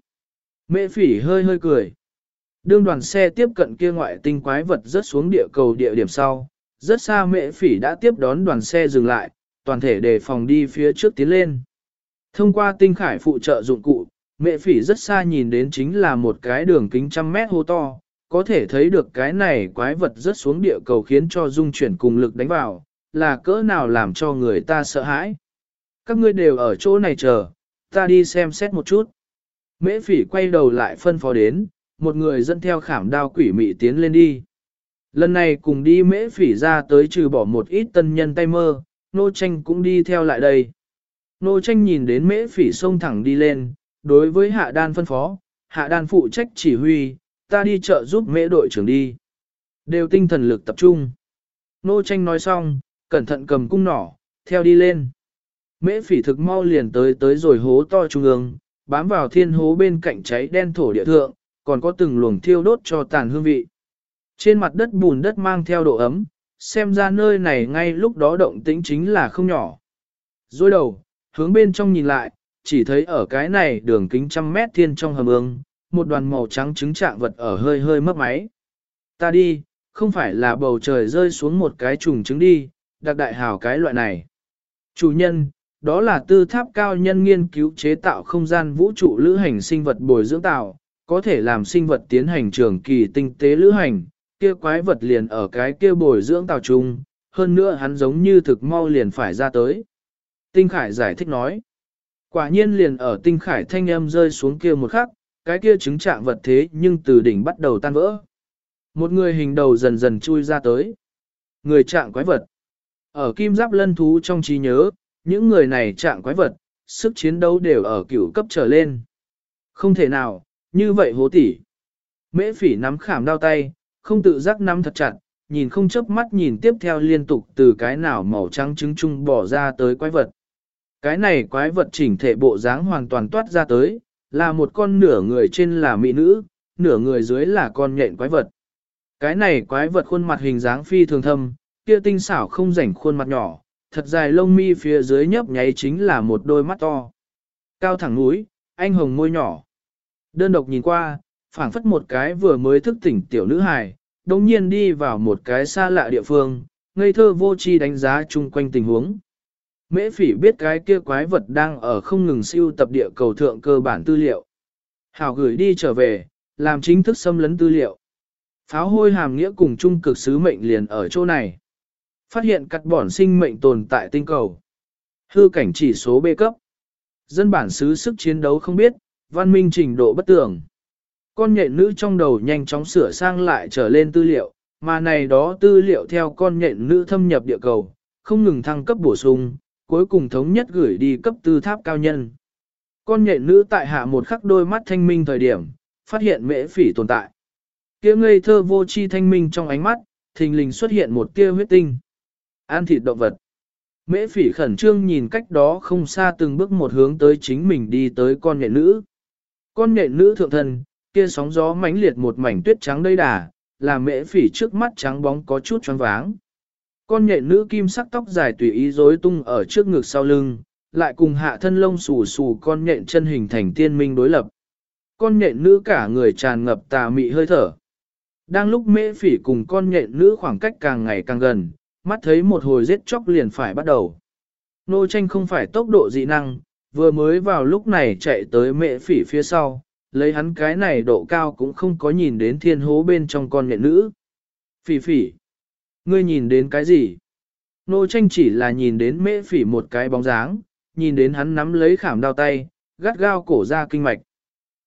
Mẹ phỉ hơi hơi cười. Đương đoàn xe tiếp cận kia ngoại tinh quái vật rớt xuống địa cầu địa điểm sau, rất xa mẹ phỉ đã tiếp đón đoàn xe dừng lại, toàn thể đề phòng đi phía trước tiến lên. Thông qua tinh khải phụ trợ dụng cụ, Mẹ phỉ rất xa nhìn đến chính là một cái đường kính trăm mét hô to, có thể thấy được cái này quái vật rất xuống địa cầu khiến cho dung chuyển cùng lực đánh vào, là cỡ nào làm cho người ta sợ hãi. Các ngươi đều ở chỗ này chờ, ta đi xem xét một chút. Mễ phỉ quay đầu lại phân phó đến, một người dẫn theo khảm đao quỷ mị tiến lên đi. Lần này cùng đi mễ phỉ ra tới trừ bỏ một ít tân nhân tay mơ, nô tranh cũng đi theo lại đây. Nô tranh nhìn đến mễ phỉ sông thẳng đi lên, đối với hạ đan phân phó, hạ đan phụ trách chỉ huy, ta đi chợ giúp mễ đội trưởng đi. Đều tinh thần lực tập trung. Nô tranh nói xong, cẩn thận cầm cung nỏ, theo đi lên. Mễ phỉ thực mau liền tới tới rồi hố to trung ương, bám vào thiên hố bên cạnh cháy đen thổ địa thượng, còn có từng luồng thiêu đốt cho tàn hương vị. Trên mặt đất bùn đất mang theo độ ấm, xem ra nơi này ngay lúc đó động tĩnh chính là không nhỏ. Rồi đầu, hướng bên trong nhìn lại, chỉ thấy ở cái này đường kính trăm mét thiên trong hầm ương, một đoàn màu trắng trứng trạng vật ở hơi hơi mấp máy. Ta đi, không phải là bầu trời rơi xuống một cái trùng trứng đi, đặc đại hào cái loại này. Chủ nhân, đó là tư tháp cao nhân nghiên cứu chế tạo không gian vũ trụ lữ hành sinh vật bồi dưỡng tạo, có thể làm sinh vật tiến hành trường kỳ tinh tế lữ hành, kia quái vật liền ở cái kia bồi dưỡng tạo trung hơn nữa hắn giống như thực mau liền phải ra tới. Tinh Khải giải thích nói, quả nhiên liền ở Tinh Khải thanh âm rơi xuống kia một khắc, cái kia chứng trạng vật thế nhưng từ đỉnh bắt đầu tan vỡ. Một người hình đầu dần dần chui ra tới. Người trạng quái vật. Ở kim giáp lân thú trong trí nhớ, những người này trạng quái vật, sức chiến đấu đều ở cửu cấp trở lên. Không thể nào, như vậy hố tỷ. Mễ phỉ nắm khảm đao tay, không tự giác nắm thật chặt, nhìn không chớp mắt nhìn tiếp theo liên tục từ cái nào màu trắng trứng trung bỏ ra tới quái vật. Cái này quái vật chỉnh thể bộ dáng hoàn toàn toát ra tới, là một con nửa người trên là mỹ nữ, nửa người dưới là con nhện quái vật. Cái này quái vật khuôn mặt hình dáng phi thường thâm, kia tinh xảo không rảnh khuôn mặt nhỏ, thật dài lông mi phía dưới nhấp nháy chính là một đôi mắt to. Cao thẳng núi, anh hồng môi nhỏ. Đơn độc nhìn qua, phảng phất một cái vừa mới thức tỉnh tiểu nữ hài, đồng nhiên đi vào một cái xa lạ địa phương, ngây thơ vô chi đánh giá chung quanh tình huống. Mễ phỉ biết cái kia quái vật đang ở không ngừng siêu tập địa cầu thượng cơ bản tư liệu. Hảo gửi đi trở về, làm chính thức xâm lấn tư liệu. Pháo hôi hàm nghĩa cùng chung cực sứ mệnh liền ở chỗ này. Phát hiện cắt bỏn sinh mệnh tồn tại tinh cầu. Hư cảnh chỉ số B cấp. Dân bản xứ sức chiến đấu không biết, văn minh trình độ bất tường. Con nhện nữ trong đầu nhanh chóng sửa sang lại trở lên tư liệu, mà này đó tư liệu theo con nhện nữ thâm nhập địa cầu, không ngừng thăng cấp bổ sung, cuối cùng thống nhất gửi đi cấp tư tháp cao nhân. Con nhện nữ tại hạ một khắc đôi mắt thanh minh thời điểm, phát hiện mễ phỉ tồn tại. Kia ngây thơ vô chi thanh minh trong ánh mắt, thình lình xuất hiện một tia huyết tinh. An thịt động vật. Mễ phỉ khẩn trương nhìn cách đó không xa từng bước một hướng tới chính mình đi tới con nhện nữ. Con nệ nữ thượng thân, kia sóng gió mãnh liệt một mảnh tuyết trắng đầy đà, làm mễ phỉ trước mắt trắng bóng có chút choáng váng. Con nhện nữ kim sắc tóc dài tùy ý rối tung ở trước ngực sau lưng, lại cùng hạ thân lông xù xù con nhện chân hình thành tiên minh đối lập. Con nhện nữ cả người tràn ngập tà mị hơi thở. Đang lúc mễ phỉ cùng con nhện nữ khoảng cách càng ngày càng gần, mắt thấy một hồi giết chóc liền phải bắt đầu. Nô tranh không phải tốc độ dị năng, vừa mới vào lúc này chạy tới mẹ phỉ phía sau, lấy hắn cái này độ cao cũng không có nhìn đến thiên hố bên trong con nghệ nữ. Phỉ phỉ, ngươi nhìn đến cái gì? Nô tranh chỉ là nhìn đến mễ phỉ một cái bóng dáng, nhìn đến hắn nắm lấy khảm đao tay, gắt gao cổ ra kinh mạch.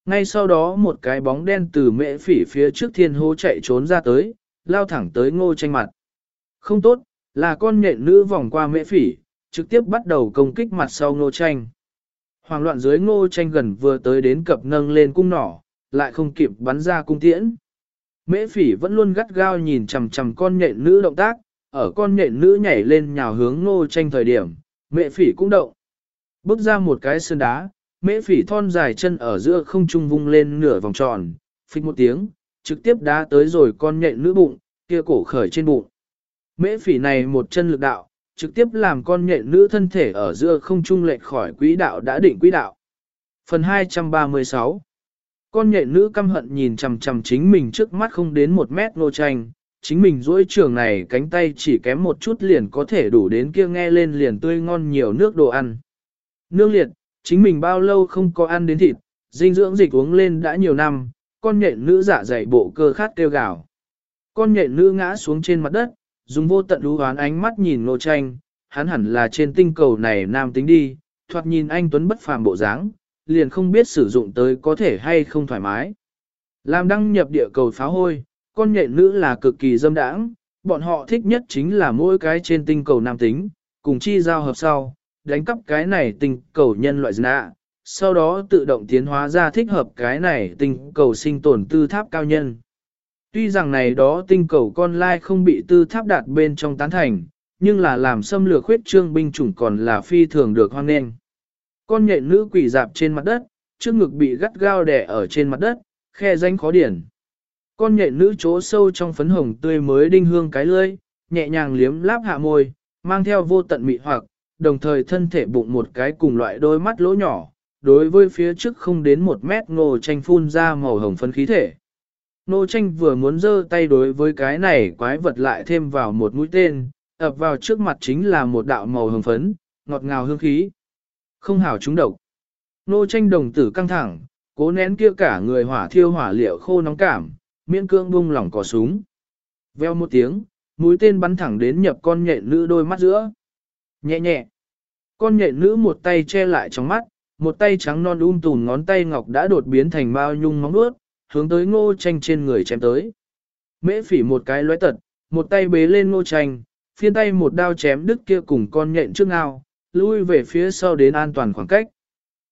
Ngay sau đó một cái bóng đen từ mễ phỉ phía trước thiên hố chạy trốn ra tới, lao thẳng tới ngô tranh mặt. Không tốt, là con nhện nữ vòng qua mễ phỉ, trực tiếp bắt đầu công kích mặt sau ngô tranh. Hoàng loạn dưới ngô tranh gần vừa tới đến cập nâng lên cung nỏ, lại không kịp bắn ra cung tiễn. Mễ phỉ vẫn luôn gắt gao nhìn chằm chằm con nhện nữ động tác, ở con nhện nữ nhảy lên nhào hướng ngô tranh thời điểm, mễ phỉ cũng động. Bước ra một cái sơn đá, mễ phỉ thon dài chân ở giữa không trung vung lên nửa vòng tròn, phích một tiếng, trực tiếp đá tới rồi con nhện nữ bụng, kia cổ khởi trên bụng. Mễ phỉ này một chân lực đạo, trực tiếp làm con nhện nữ thân thể ở giữa không trung lệch khỏi quỹ đạo đã định quỹ đạo. Phần 236 Con nhện nữ căm hận nhìn chằm chằm chính mình trước mắt không đến một mét nô tranh, chính mình duỗi trường này cánh tay chỉ kém một chút liền có thể đủ đến kia nghe lên liền tươi ngon nhiều nước đồ ăn. Nương liệt, chính mình bao lâu không có ăn đến thịt, dinh dưỡng dịch uống lên đã nhiều năm, con nhện nữ giả dày bộ cơ khát kêu gào. Con nhện nữ ngã xuống trên mặt đất, dùng vô tận đú hoán ánh mắt nhìn nô tranh, hắn hẳn là trên tinh cầu này nam tính đi, thoạt nhìn anh Tuấn bất phàm bộ dáng, liền không biết sử dụng tới có thể hay không thoải mái. Làm đăng nhập địa cầu pháo hôi, con nhện nữ là cực kỳ dâm đãng, bọn họ thích nhất chính là mỗi cái trên tinh cầu nam tính, cùng chi giao hợp sau, đánh cắp cái này tinh cầu nhân loại nạ, sau đó tự động tiến hóa ra thích hợp cái này tinh cầu sinh tồn tư tháp cao nhân. Tuy rằng này đó tinh cầu con lai không bị tư tháp đạt bên trong tán thành, nhưng là làm xâm lược huyết trương binh chủng còn là phi thường được hoan nghênh. Con nhện nữ quỷ dạp trên mặt đất, trước ngực bị gắt gao đè ở trên mặt đất, khe danh khó điển. Con nhện nữ chỗ sâu trong phấn hồng tươi mới đinh hương cái lưỡi, nhẹ nhàng liếm láp hạ môi, mang theo vô tận mị hoặc, đồng thời thân thể bụng một cái cùng loại đôi mắt lỗ nhỏ, đối với phía trước không đến một mét ngô tranh phun ra màu hồng phấn khí thể. Nô tranh vừa muốn giơ tay đối với cái này quái vật lại thêm vào một mũi tên, ập vào trước mặt chính là một đạo màu hồng phấn, ngọt ngào hương khí. Không hảo chúng độc. Nô tranh đồng tử căng thẳng, cố nén kia cả người hỏa thiêu hỏa liệu khô nóng cảm, miễn cương bung lỏng cò súng. Veo một tiếng, mũi tên bắn thẳng đến nhập con nhện nữ đôi mắt giữa. Nhẹ nhẹ. Con nhện nữ một tay che lại trong mắt, một tay trắng non um tùn ngón tay ngọc đã đột biến thành bao nhung móng nuốt, hướng tới ngô tranh trên người chém tới. Mễ phỉ một cái lóe tật, một tay bế lên ngô tranh, phiên tay một đao chém đứt kia cùng con nhện trước ngao, lui về phía sau đến an toàn khoảng cách.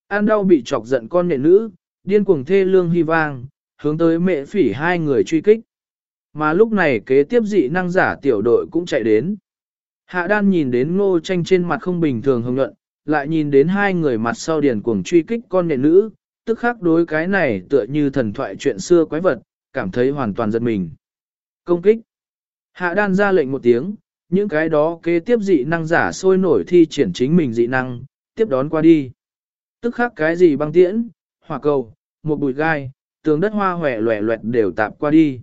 An đau bị chọc giận con nhện nữ, điên cuồng thê lương hy vang, hướng tới Mễ phỉ hai người truy kích. Mà lúc này kế tiếp dị năng giả tiểu đội cũng chạy đến. Hạ đan nhìn đến ngô tranh trên mặt không bình thường hồng nhuận, lại nhìn đến hai người mặt sau điền cuồng truy kích con nhện nữ, tức khắc đối cái này tựa như thần thoại chuyện xưa quái vật, cảm thấy hoàn toàn giật mình. Công kích. Hạ đan ra lệnh một tiếng, những cái đó kế tiếp dị năng giả sôi nổi thi triển chính mình dị năng, tiếp đón qua đi. Tức khắc cái gì băng tiễn, hỏa cầu, một bụi gai, tường đất hoa hòe loẹ loẹt đều tạp qua đi.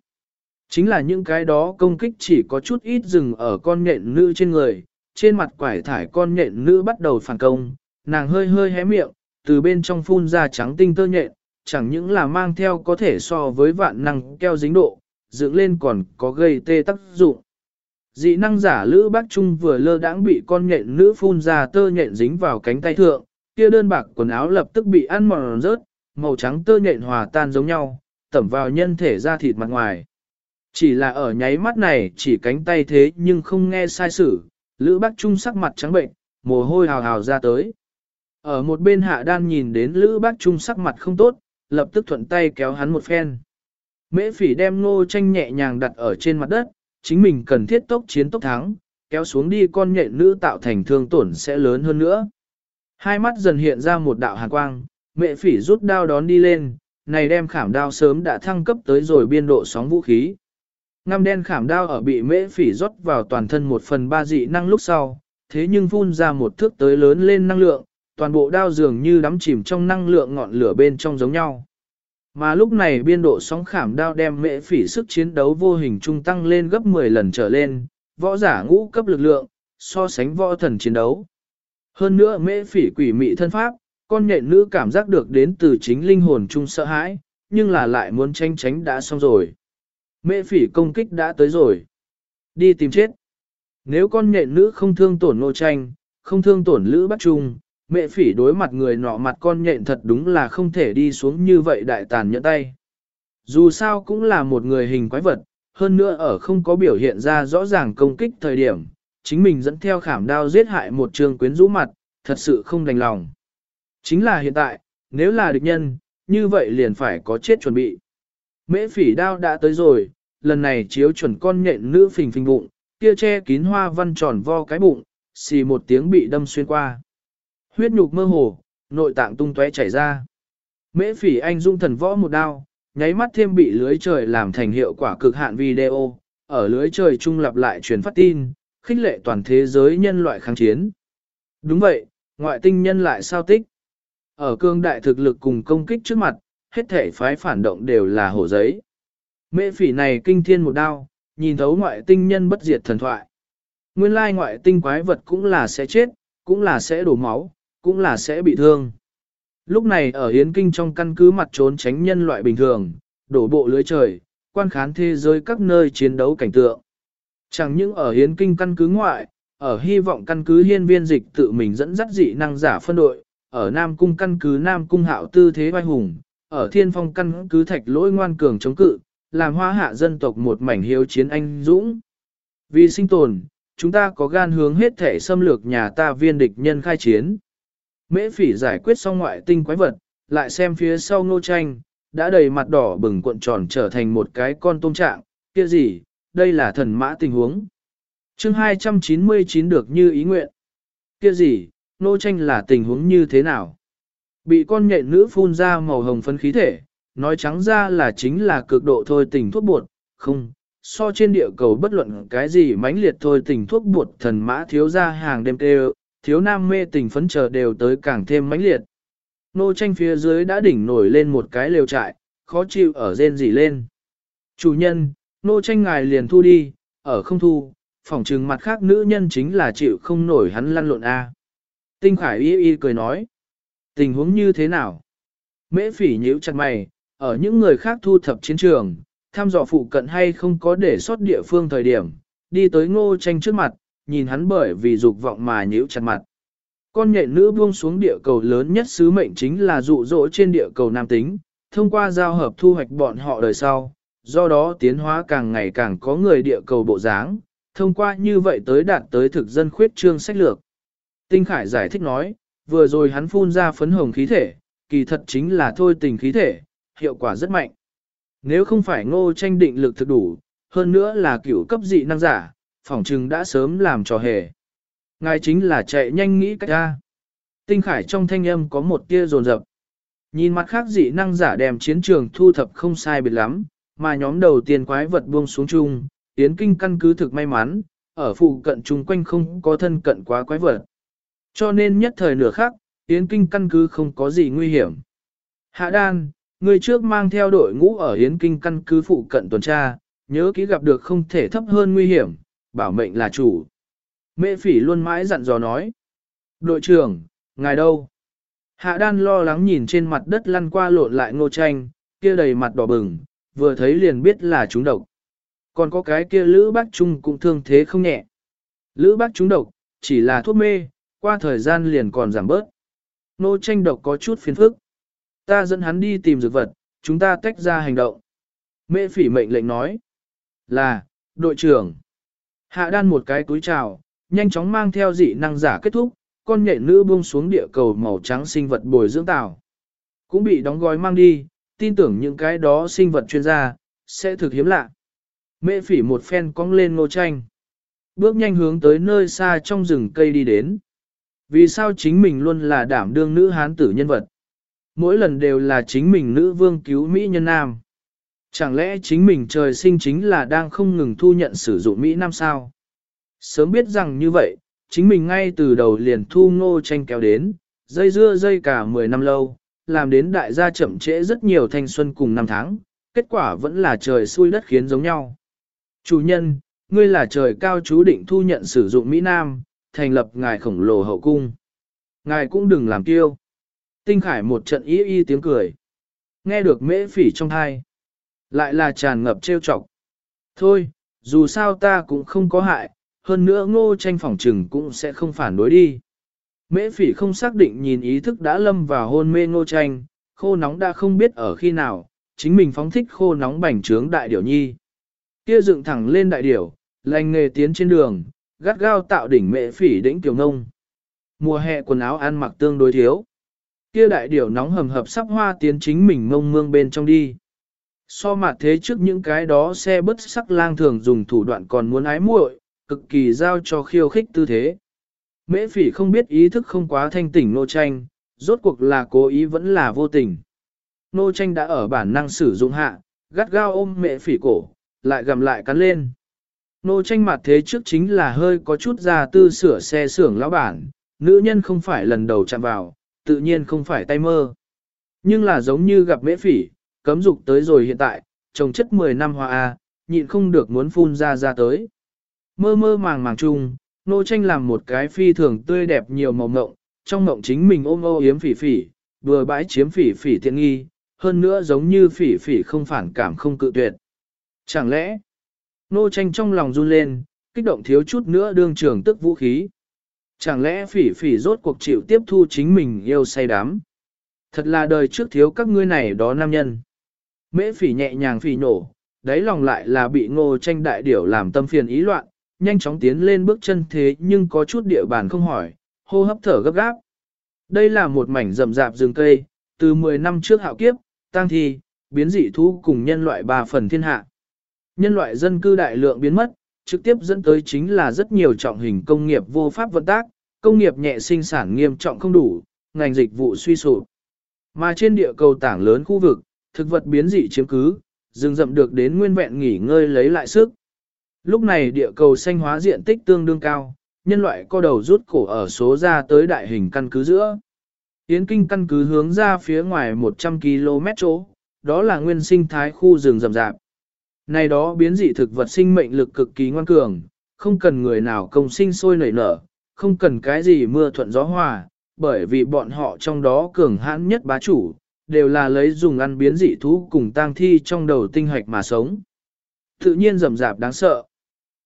Chính là những cái đó công kích chỉ có chút ít dừng ở con nhện nữ trên người, trên mặt quải thải con nhện nữ bắt đầu phản công, nàng hơi hơi hé miệng, từ bên trong phun ra trắng tinh tơ nhện, chẳng những là mang theo có thể so với vạn năng keo dính độ, dựng lên còn có gây tê tác dụng. Dị năng giả Lữ Bác Trung vừa lơ đãng bị con nhện nữ phun ra tơ nhện dính vào cánh tay thượng, kia đơn bạc quần áo lập tức bị ăn mòn rớt, màu trắng tơ nhện hòa tan giống nhau, tẩm vào nhân thể da thịt mặt ngoài. Chỉ là ở nháy mắt này chỉ cánh tay thế nhưng không nghe sai sử, Lữ Bác Trung sắc mặt trắng bệnh, mồ hôi hào hào ra tới. Ở một bên hạ đan nhìn đến Lữ Bác Trung sắc mặt không tốt, lập tức thuận tay kéo hắn một phen. Mễ phỉ đem ngô tranh nhẹ nhàng đặt ở trên mặt đất, chính mình cần thiết tốc chiến tốc thắng, kéo xuống đi con nhện nữ tạo thành thương tổn sẽ lớn hơn nữa. Hai mắt dần hiện ra một đạo hàn quang, mẹ phỉ rút đao đón đi lên, này đem khảm đao sớm đã thăng cấp tới rồi biên độ sóng vũ khí. Ngăm đen khảm đao ở bị mễ phỉ rót vào toàn thân một phần ba dị năng lúc sau, thế nhưng phun ra một thước tới lớn lên năng lượng, toàn bộ đao dường như đắm chìm trong năng lượng ngọn lửa bên trong giống nhau. Mà lúc này biên độ sóng khảm đao đem mễ phỉ sức chiến đấu vô hình trung tăng lên gấp 10 lần trở lên, võ giả ngũ cấp lực lượng, so sánh võ thần chiến đấu. Hơn nữa mễ phỉ quỷ mị thân pháp, con nhện nữ cảm giác được đến từ chính linh hồn trung sợ hãi, nhưng là lại muốn tranh tránh đã xong rồi. Mễ phỉ công kích đã tới rồi. Đi tìm chết. Nếu con nhện nữ không thương tổn nô tranh, không thương tổn lữ bắt trung, mẹ phỉ đối mặt người nọ mặt con nhện thật đúng là không thể đi xuống như vậy đại tàn nhẫn tay. Dù sao cũng là một người hình quái vật, hơn nữa ở không có biểu hiện ra rõ ràng công kích thời điểm, chính mình dẫn theo khảm đao giết hại một trường quyến rũ mặt, thật sự không đành lòng. Chính là hiện tại, nếu là địch nhân, như vậy liền phải có chết chuẩn bị. Mễ phỉ đao đã tới rồi, lần này chiếu chuẩn con nhện nữ phình phình bụng, kia che kín hoa văn tròn vo cái bụng, xì một tiếng bị đâm xuyên qua. Huyết nhục mơ hồ, nội tạng tung tóe chảy ra. Mễ phỉ anh dung thần võ một đao, nháy mắt thêm bị lưới trời làm thành hiệu quả cực hạn video, ở lưới trời trung lập lại truyền phát tin, khích lệ toàn thế giới nhân loại kháng chiến. Đúng vậy, ngoại tinh nhân lại sao tích. Ở cương đại thực lực cùng công kích trước mặt, hết thể phái phản động đều là hổ giấy. Mễ phỉ này kinh thiên một đao, nhìn thấu ngoại tinh nhân bất diệt thần thoại. Nguyên lai ngoại tinh quái vật cũng là sẽ chết, cũng là sẽ đổ máu, cũng là sẽ bị thương. Lúc này ở hiến kinh trong căn cứ mặt trốn tránh nhân loại bình thường, đổ bộ lưới trời, quan khán thế giới các nơi chiến đấu cảnh tượng. Chẳng những ở hiến kinh căn cứ ngoại, ở hy vọng căn cứ hiên viên dịch tự mình dẫn dắt dị năng giả phân đội, ở Nam Cung căn cứ Nam Cung hạo tư thế vai hùng, ở thiên phong căn cứ thạch lỗi ngoan cường chống cự, làm hoa hạ dân tộc một mảnh hiếu chiến anh dũng. Vì sinh tồn, chúng ta có gan hướng hết thể xâm lược nhà ta viên địch nhân khai chiến. Mễ phỉ giải quyết xong ngoại tinh quái vật, lại xem phía sau ngô tranh, đã đầy mặt đỏ bừng cuộn tròn trở thành một cái con tôm trạng, kia gì, đây là thần mã tình huống. chương 299 được như ý nguyện. Kia gì, ngô tranh là tình huống như thế nào? Bị con nhện nữ phun ra màu hồng phân khí thể, nói trắng ra là chính là cực độ thôi tình thuốc bột, không, so trên địa cầu bất luận cái gì mãnh liệt thôi tình thuốc bột thần mã thiếu ra hàng đêm kêu, thiếu nam mê tình phấn chờ đều tới càng thêm mãnh liệt. Nô tranh phía dưới đã đỉnh nổi lên một cái lều trại, khó chịu ở rên rỉ lên. Chủ nhân, nô tranh ngài liền thu đi, ở không thu, phỏng trừng mặt khác nữ nhân chính là chịu không nổi hắn lăn lộn A. Tinh Khải y y cười nói, tình huống như thế nào? Mễ phỉ nhíu chặt mày, ở những người khác thu thập chiến trường, thăm dò phụ cận hay không có để sót địa phương thời điểm, đi tới ngô tranh trước mặt, nhìn hắn bởi vì dục vọng mà nhíu chặt mặt. Con nhện nữ buông xuống địa cầu lớn nhất sứ mệnh chính là dụ dỗ trên địa cầu nam tính, thông qua giao hợp thu hoạch bọn họ đời sau, do đó tiến hóa càng ngày càng có người địa cầu bộ dáng, thông qua như vậy tới đạt tới thực dân khuyết trương sách lược. Tinh Khải giải thích nói, vừa rồi hắn phun ra phấn hồng khí thể, kỳ thật chính là thôi tình khí thể, hiệu quả rất mạnh. Nếu không phải ngô tranh định lực thực đủ, hơn nữa là cửu cấp dị năng giả, phỏng trừng đã sớm làm trò hề. Ngài chính là chạy nhanh nghĩ cách ra. Tinh khải trong thanh âm có một tia rồn rập. Nhìn mặt khác dị năng giả đem chiến trường thu thập không sai biệt lắm, mà nhóm đầu tiên quái vật buông xuống chung, tiến kinh căn cứ thực may mắn, ở phụ cận chung quanh không có thân cận quá quái vật. Cho nên nhất thời nửa khác, tiến kinh căn cứ không có gì nguy hiểm. Hạ đan, người trước mang theo đội ngũ ở Yến Kinh căn cứ phụ cận tuần tra, nhớ kỹ gặp được không thể thấp hơn nguy hiểm, bảo mệnh là chủ. Mễ phỉ luôn mãi dặn dò nói. Đội trưởng, ngài đâu? Hạ đan lo lắng nhìn trên mặt đất lăn qua lộn lại ngô tranh, kia đầy mặt đỏ bừng, vừa thấy liền biết là trúng độc. Còn có cái kia Lữ Bác Trung cũng thương thế không nhẹ. Lữ Bác chúng độc, chỉ là thuốc mê, qua thời gian liền còn giảm bớt. Ngô tranh độc có chút phiền phức. Ta dẫn hắn đi tìm dược vật, chúng ta tách ra hành động. Mễ phỉ mệnh lệnh nói. Là, đội trưởng. Hạ đan một cái túi trào, nhanh chóng mang theo dị năng giả kết thúc, con nhện nữ buông xuống địa cầu màu trắng sinh vật bồi dưỡng tạo. Cũng bị đóng gói mang đi, tin tưởng những cái đó sinh vật chuyên gia, sẽ thực hiếm lạ. Mệ phỉ một phen cong lên ngô tranh. Bước nhanh hướng tới nơi xa trong rừng cây đi đến. Vì sao chính mình luôn là đảm đương nữ hán tử nhân vật? Mỗi lần đều là chính mình nữ vương cứu Mỹ nhân nam. Chẳng lẽ chính mình trời sinh chính là đang không ngừng thu nhận sử dụng Mỹ Nam sao? Sớm biết rằng như vậy, chính mình ngay từ đầu liền thu ngô tranh kéo đến, dây dưa dây cả 10 năm lâu, làm đến đại gia chậm trễ rất nhiều thanh xuân cùng năm tháng, kết quả vẫn là trời xui đất khiến giống nhau. Chủ nhân, ngươi là trời cao chú định thu nhận sử dụng Mỹ Nam, thành lập ngài khổng lồ hậu cung. Ngài cũng đừng làm kiêu. Tinh Khải một trận y y tiếng cười. Nghe được mễ phỉ trong thai lại là tràn ngập trêu chọc. Thôi, dù sao ta cũng không có hại, hơn nữa ngô tranh phỏng trừng cũng sẽ không phản đối đi. Mễ phỉ không xác định nhìn ý thức đã lâm vào hôn mê ngô tranh, khô nóng đã không biết ở khi nào, chính mình phóng thích khô nóng bành trướng đại điểu nhi. Kia dựng thẳng lên đại điểu, lành nghề tiến trên đường, gắt gao tạo đỉnh mễ phỉ đỉnh tiểu ngông. Mùa hè quần áo ăn mặc tương đối thiếu. Kia đại điểu nóng hầm hập sắp hoa tiến chính mình ngông mương bên trong đi. So mặt thế trước những cái đó xe bất sắc lang thường dùng thủ đoạn còn muốn ái muội, cực kỳ giao cho khiêu khích tư thế. Mễ phỉ không biết ý thức không quá thanh tỉnh nô tranh, rốt cuộc là cố ý vẫn là vô tình. Nô tranh đã ở bản năng sử dụng hạ, gắt gao ôm mễ phỉ cổ, lại gầm lại cắn lên. Nô tranh mặt thế trước chính là hơi có chút ra tư sửa xe xưởng lão bản, nữ nhân không phải lần đầu chạm vào, tự nhiên không phải tay mơ. Nhưng là giống như gặp mễ phỉ, cấm dục tới rồi hiện tại, trồng chất 10 năm hoa A, nhịn không được muốn phun ra ra tới. Mơ mơ màng màng chung, nô tranh làm một cái phi thường tươi đẹp nhiều màu ngộng, trong ngộng chính mình ôm ô yếm phỉ phỉ, vừa bãi chiếm phỉ phỉ tiện nghi, hơn nữa giống như phỉ phỉ không phản cảm không cự tuyệt. Chẳng lẽ, nô tranh trong lòng run lên, kích động thiếu chút nữa đương trường tức vũ khí. Chẳng lẽ phỉ phỉ rốt cuộc chịu tiếp thu chính mình yêu say đắm. Thật là đời trước thiếu các ngươi này đó nam nhân. Mễ phỉ nhẹ nhàng phỉ nổ, đáy lòng lại là bị ngô tranh đại điểu làm tâm phiền ý loạn, nhanh chóng tiến lên bước chân thế nhưng có chút địa bàn không hỏi, hô hấp thở gấp gáp. Đây là một mảnh rậm rạp rừng cây, từ 10 năm trước hạo kiếp, tăng thi, biến dị thú cùng nhân loại ba phần thiên hạ. Nhân loại dân cư đại lượng biến mất, trực tiếp dẫn tới chính là rất nhiều trọng hình công nghiệp vô pháp vận tác, công nghiệp nhẹ sinh sản nghiêm trọng không đủ, ngành dịch vụ suy sụp. Mà trên địa cầu tảng lớn khu vực, thực vật biến dị chiếm cứ, rừng rậm được đến nguyên vẹn nghỉ ngơi lấy lại sức. Lúc này địa cầu xanh hóa diện tích tương đương cao, nhân loại co đầu rút cổ ở số ra tới đại hình căn cứ giữa. Yến kinh căn cứ hướng ra phía ngoài 100 km chỗ, đó là nguyên sinh thái khu rừng rậm rạp. Này đó biến dị thực vật sinh mệnh lực cực kỳ ngoan cường, không cần người nào công sinh sôi nảy nở, không cần cái gì mưa thuận gió hòa, bởi vì bọn họ trong đó cường hãn nhất bá chủ, đều là lấy dùng ăn biến dị thú cùng tang thi trong đầu tinh hoạch mà sống. Tự nhiên rậm rạp đáng sợ.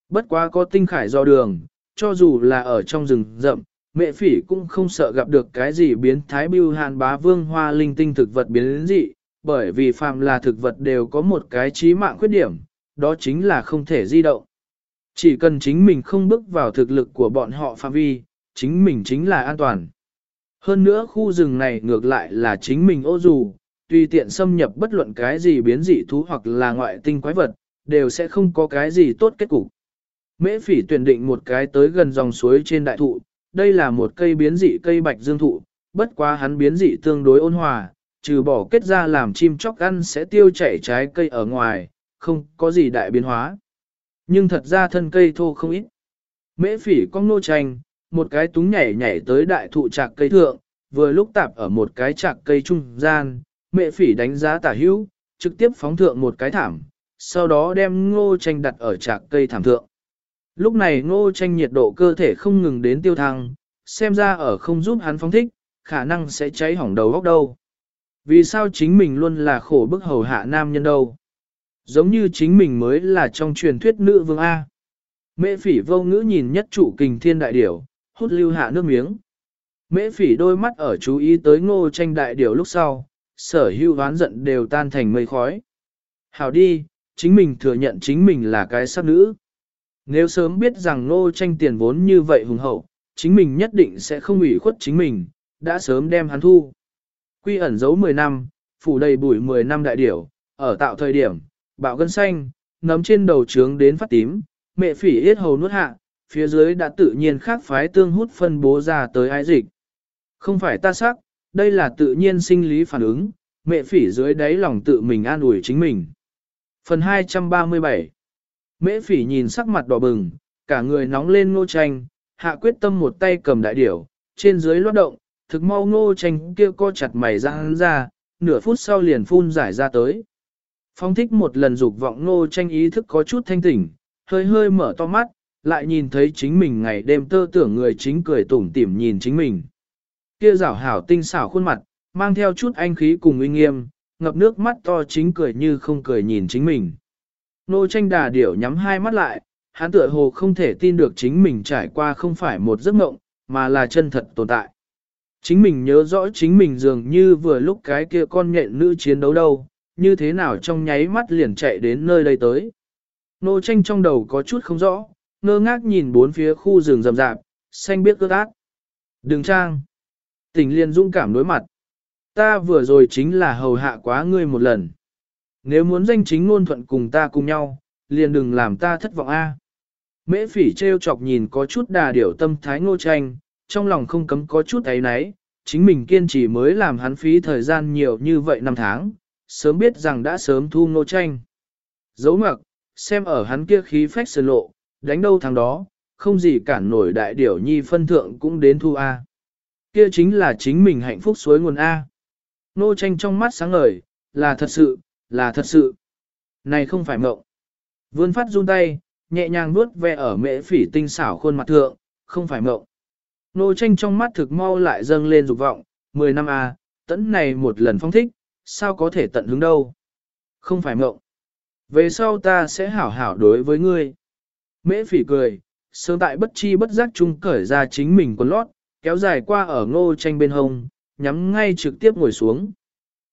Bất quá có tinh khải do đường, cho dù là ở trong rừng rậm, mẹ phỉ cũng không sợ gặp được cái gì biến thái bưu hàn bá vương hoa linh tinh thực vật biến dị, bởi vì phàm là thực vật đều có một cái trí mạng khuyết điểm, đó chính là không thể di động. Chỉ cần chính mình không bước vào thực lực của bọn họ phạm vi, chính mình chính là an toàn. Hơn nữa khu rừng này ngược lại là chính mình ô dù, tùy tiện xâm nhập bất luận cái gì biến dị thú hoặc là ngoại tinh quái vật, đều sẽ không có cái gì tốt kết cục. Mễ phỉ tuyển định một cái tới gần dòng suối trên đại thụ, đây là một cây biến dị cây bạch dương thụ, bất quá hắn biến dị tương đối ôn hòa, trừ bỏ kết ra làm chim chóc ăn sẽ tiêu chảy trái cây ở ngoài, không có gì đại biến hóa. Nhưng thật ra thân cây thô không ít. Mễ phỉ cong nô tranh, một cái túng nhảy nhảy tới đại thụ trạc cây thượng, vừa lúc tạp ở một cái trạc cây trung gian, mẹ phỉ đánh giá tả hữu, trực tiếp phóng thượng một cái thảm, sau đó đem ngô tranh đặt ở trạc cây thảm thượng. Lúc này ngô tranh nhiệt độ cơ thể không ngừng đến tiêu thăng, xem ra ở không giúp hắn phóng thích, khả năng sẽ cháy hỏng đầu góc đâu. Vì sao chính mình luôn là khổ bức hầu hạ nam nhân đâu? Giống như chính mình mới là trong truyền thuyết nữ vương A. Mẹ phỉ vô ngữ nhìn nhất trụ kình thiên đại điểu, hút lưu hạ nước miếng. Mễ phỉ đôi mắt ở chú ý tới ngô tranh đại điều lúc sau, sở hữu ván giận đều tan thành mây khói. Hảo đi, chính mình thừa nhận chính mình là cái sắc nữ. Nếu sớm biết rằng ngô tranh tiền vốn như vậy hùng hậu, chính mình nhất định sẽ không ủy khuất chính mình, đã sớm đem hắn thu. Quy ẩn giấu 10 năm, phủ đầy bụi 10 năm đại điểu, ở tạo thời điểm, bạo gân xanh, nấm trên đầu trướng đến phát tím, mẹ phỉ yết hầu nuốt hạ, phía dưới đã tự nhiên khác phái tương hút phân bố ra tới ái dịch. Không phải ta sắc, đây là tự nhiên sinh lý phản ứng, mẹ phỉ dưới đáy lòng tự mình an ủi chính mình. Phần 237 Mễ phỉ nhìn sắc mặt đỏ bừng, cả người nóng lên ngô tranh, hạ quyết tâm một tay cầm đại điểu, trên dưới loát động, thực mau ngô tranh kia co chặt mày ra hắn ra, nửa phút sau liền phun giải ra tới. Phong thích một lần dục vọng ngô tranh ý thức có chút thanh tỉnh, hơi hơi mở to mắt, lại nhìn thấy chính mình ngày đêm tơ tưởng người chính cười tủm tỉm nhìn chính mình. Kia rảo hảo tinh xảo khuôn mặt, mang theo chút anh khí cùng uy nghiêm, ngập nước mắt to chính cười như không cười nhìn chính mình. Nô tranh đà điểu nhắm hai mắt lại, hắn tựa hồ không thể tin được chính mình trải qua không phải một giấc mộng, mà là chân thật tồn tại. Chính mình nhớ rõ chính mình dường như vừa lúc cái kia con nhện nữ chiến đấu đâu, như thế nào trong nháy mắt liền chạy đến nơi đây tới. Nô tranh trong đầu có chút không rõ, ngơ ngác nhìn bốn phía khu rừng rậm rạp, xanh biết ước ác. Đừng trang. Tình liên dũng cảm đối mặt. Ta vừa rồi chính là hầu hạ quá ngươi một lần. Nếu muốn danh chính ngôn thuận cùng ta cùng nhau, liền đừng làm ta thất vọng a. Mễ phỉ treo chọc nhìn có chút đà điểu tâm thái ngô tranh, trong lòng không cấm có chút ấy náy, chính mình kiên trì mới làm hắn phí thời gian nhiều như vậy năm tháng, sớm biết rằng đã sớm thu ngô tranh. Dấu ngoặc, xem ở hắn kia khí phách sơn lộ, đánh đâu thằng đó, không gì cản nổi đại điểu nhi phân thượng cũng đến thu A. Kia chính là chính mình hạnh phúc suối nguồn A. Nô tranh trong mắt sáng ngời, là thật sự, là thật sự. Này không phải mộng. Vươn phát run tay, nhẹ nhàng vuốt ve ở mễ phỉ tinh xảo khuôn mặt thượng, không phải mộng. Nô tranh trong mắt thực mau lại dâng lên dục vọng, 10 năm A, tẫn này một lần phong thích, sao có thể tận hứng đâu. Không phải mộng. Về sau ta sẽ hảo hảo đối với ngươi. Mễ phỉ cười, sớm tại bất chi bất giác chung cởi ra chính mình quần lót, kéo dài qua ở ngô tranh bên hông, nhắm ngay trực tiếp ngồi xuống.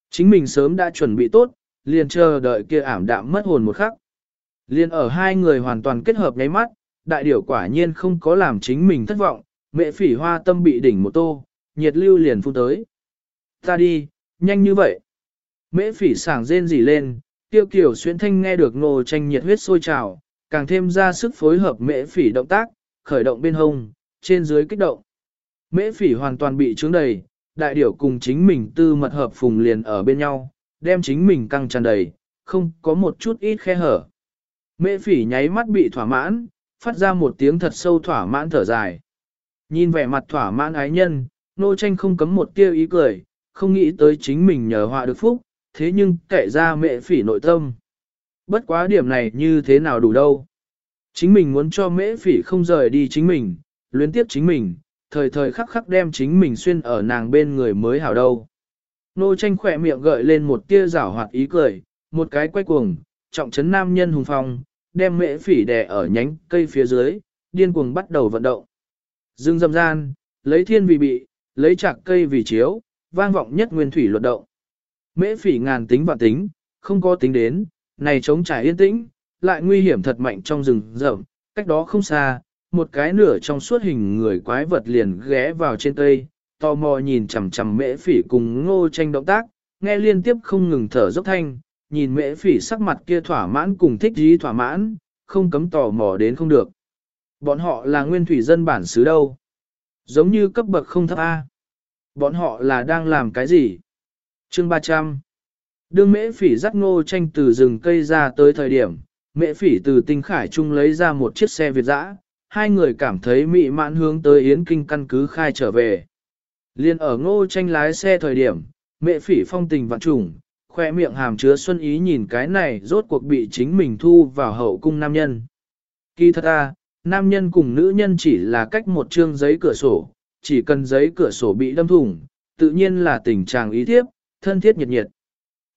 Chính mình sớm đã chuẩn bị tốt, liền chờ đợi kia ảm đạm mất hồn một khắc. Liền ở hai người hoàn toàn kết hợp nháy mắt, đại điểu quả nhiên không có làm chính mình thất vọng, mẹ phỉ hoa tâm bị đỉnh một tô, nhiệt lưu liền phun tới. Ta đi, nhanh như vậy. Mễ phỉ sảng rên rỉ lên, tiêu kiểu xuyên thanh nghe được Ngô tranh nhiệt huyết sôi trào, càng thêm ra sức phối hợp mễ phỉ động tác, khởi động bên hông, trên dưới kích động. Mễ phỉ hoàn toàn bị trướng đầy, đại điểu cùng chính mình tư mật hợp phùng liền ở bên nhau, đem chính mình căng tràn đầy, không có một chút ít khe hở. Mễ phỉ nháy mắt bị thỏa mãn, phát ra một tiếng thật sâu thỏa mãn thở dài. Nhìn vẻ mặt thỏa mãn ái nhân, nô tranh không cấm một tiêu ý cười, không nghĩ tới chính mình nhờ họa được phúc, thế nhưng kể ra mẹ phỉ nội tâm. Bất quá điểm này như thế nào đủ đâu. Chính mình muốn cho mễ phỉ không rời đi chính mình, luyến tiếp chính mình, thời thời khắc khắc đem chính mình xuyên ở nàng bên người mới hảo đâu. Nô tranh khỏe miệng gợi lên một tia rảo hoạt ý cười, một cái quay cuồng, trọng trấn nam nhân hùng phong, đem mễ phỉ đè ở nhánh cây phía dưới, điên cuồng bắt đầu vận động. Dương dâm gian, lấy thiên vì bị, lấy chạc cây vì chiếu, vang vọng nhất nguyên thủy luật động. Mễ phỉ ngàn tính và tính, không có tính đến, này chống trải yên tĩnh, lại nguy hiểm thật mạnh trong rừng rậm, cách đó không xa, một cái nửa trong suốt hình người quái vật liền ghé vào trên cây, tò mò nhìn chằm chằm mễ phỉ cùng ngô tranh động tác, nghe liên tiếp không ngừng thở dốc thanh, nhìn mễ phỉ sắc mặt kia thỏa mãn cùng thích dí thỏa mãn, không cấm tò mò đến không được. Bọn họ là nguyên thủy dân bản xứ đâu? Giống như cấp bậc không thấp A. Bọn họ là đang làm cái gì? Chương 300 Đương mễ phỉ dắt ngô tranh từ rừng cây ra tới thời điểm, mễ phỉ từ tinh khải trung lấy ra một chiếc xe Việt dã, hai người cảm thấy mị mãn hướng tới Yến Kinh căn cứ khai trở về. Liên ở ngô tranh lái xe thời điểm, mẹ phỉ phong tình vạn trùng, khoe miệng hàm chứa xuân ý nhìn cái này rốt cuộc bị chính mình thu vào hậu cung nam nhân. Kỳ thật à, nam nhân cùng nữ nhân chỉ là cách một chương giấy cửa sổ, chỉ cần giấy cửa sổ bị đâm thủng, tự nhiên là tình trạng ý thiếp, thân thiết nhiệt nhiệt.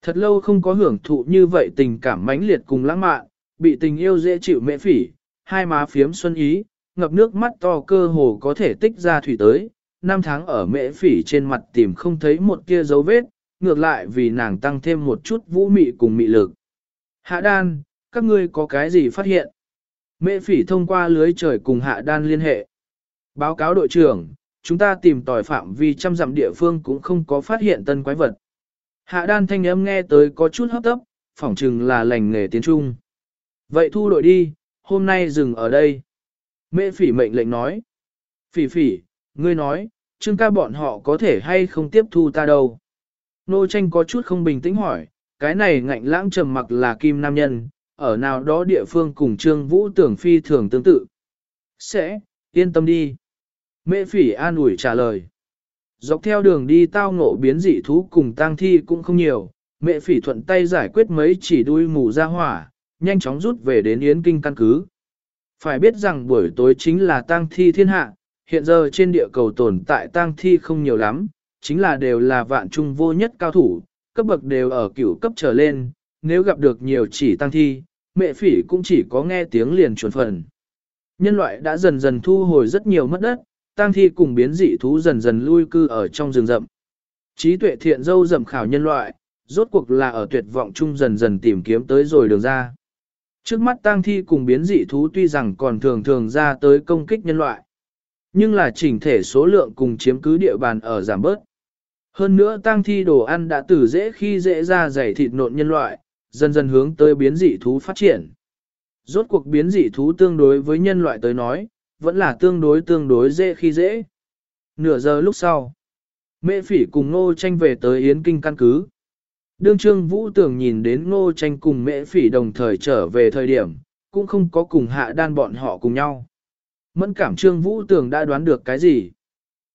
Thật lâu không có hưởng thụ như vậy tình cảm mãnh liệt cùng lãng mạn, bị tình yêu dễ chịu mẹ phỉ, hai má phiếm xuân ý, ngập nước mắt to cơ hồ có thể tích ra thủy tới, năm tháng ở mẹ phỉ trên mặt tìm không thấy một kia dấu vết, ngược lại vì nàng tăng thêm một chút vũ mị cùng mị lực. Hạ đan, các ngươi có cái gì phát hiện? Mẹ phỉ thông qua lưới trời cùng hạ đan liên hệ. Báo cáo đội trưởng, chúng ta tìm tỏi phạm vì trăm dặm địa phương cũng không có phát hiện tân quái vật. Hạ đan thanh âm nghe tới có chút hấp tấp, phỏng chừng là lành nghề tiến trung. Vậy thu đội đi, hôm nay dừng ở đây. Mẹ phỉ mệnh lệnh nói. Phỉ phỉ, ngươi nói, trương ca bọn họ có thể hay không tiếp thu ta đâu. Nô tranh có chút không bình tĩnh hỏi, cái này ngạnh lãng trầm mặc là kim nam nhân, ở nào đó địa phương cùng trương vũ tưởng phi thường tương tự. Sẽ, yên tâm đi. Mẹ phỉ an ủi trả lời. Dọc theo đường đi tao ngộ biến dị thú cùng tang thi cũng không nhiều, mẹ phỉ thuận tay giải quyết mấy chỉ đuôi mù ra hỏa, nhanh chóng rút về đến Yến Kinh căn cứ. Phải biết rằng buổi tối chính là tang thi thiên hạ, hiện giờ trên địa cầu tồn tại tang thi không nhiều lắm, chính là đều là vạn trung vô nhất cao thủ, cấp bậc đều ở cửu cấp trở lên, nếu gặp được nhiều chỉ tang thi, mẹ phỉ cũng chỉ có nghe tiếng liền chuẩn phần. Nhân loại đã dần dần thu hồi rất nhiều mất đất, tang thi cùng biến dị thú dần dần lui cư ở trong rừng rậm. Trí tuệ thiện dâu rậm khảo nhân loại, rốt cuộc là ở tuyệt vọng chung dần dần tìm kiếm tới rồi đường ra. Trước mắt tang thi cùng biến dị thú tuy rằng còn thường thường ra tới công kích nhân loại. Nhưng là chỉnh thể số lượng cùng chiếm cứ địa bàn ở giảm bớt. Hơn nữa tang thi đồ ăn đã từ dễ khi dễ ra dày thịt nộn nhân loại, dần dần hướng tới biến dị thú phát triển. Rốt cuộc biến dị thú tương đối với nhân loại tới nói, vẫn là tương đối tương đối dễ khi dễ. Nửa giờ lúc sau, mẹ phỉ cùng ngô tranh về tới Yến Kinh căn cứ. Đương trương vũ tưởng nhìn đến ngô tranh cùng mẹ phỉ đồng thời trở về thời điểm, cũng không có cùng hạ đan bọn họ cùng nhau. Mẫn cảm trương vũ tưởng đã đoán được cái gì.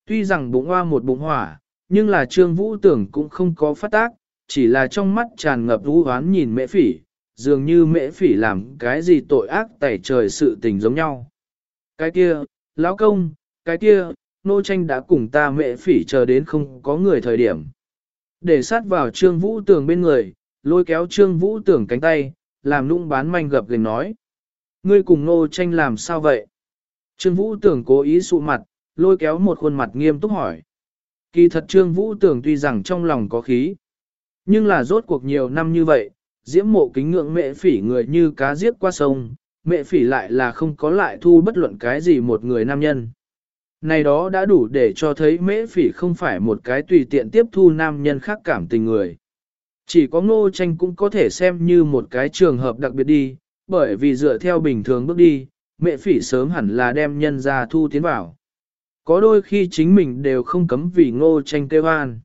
Tuy rằng bụng hoa một bụng hỏa, nhưng là trương vũ tưởng cũng không có phát tác, chỉ là trong mắt tràn ngập vũ hoán nhìn mẹ phỉ, dường như mẹ phỉ làm cái gì tội ác tẩy trời sự tình giống nhau. Cái kia, lão công, cái kia, nô tranh đã cùng ta mẹ phỉ chờ đến không có người thời điểm. Để sát vào trương vũ tưởng bên người, lôi kéo trương vũ tưởng cánh tay, làm nũng bán manh gập gành nói. Ngươi cùng nô tranh làm sao vậy? Trương vũ tưởng cố ý sụ mặt, lôi kéo một khuôn mặt nghiêm túc hỏi. Kỳ thật trương vũ tưởng tuy rằng trong lòng có khí, nhưng là rốt cuộc nhiều năm như vậy, diễm mộ kính ngưỡng mẹ phỉ người như cá giết qua sông, mẹ phỉ lại là không có lại thu bất luận cái gì một người nam nhân. Này đó đã đủ để cho thấy mễ phỉ không phải một cái tùy tiện tiếp thu nam nhân khác cảm tình người. Chỉ có ngô tranh cũng có thể xem như một cái trường hợp đặc biệt đi, bởi vì dựa theo bình thường bước đi, mẹ phỉ sớm hẳn là đem nhân ra thu tiến vào. Có đôi khi chính mình đều không cấm vì ngô tranh kêu an.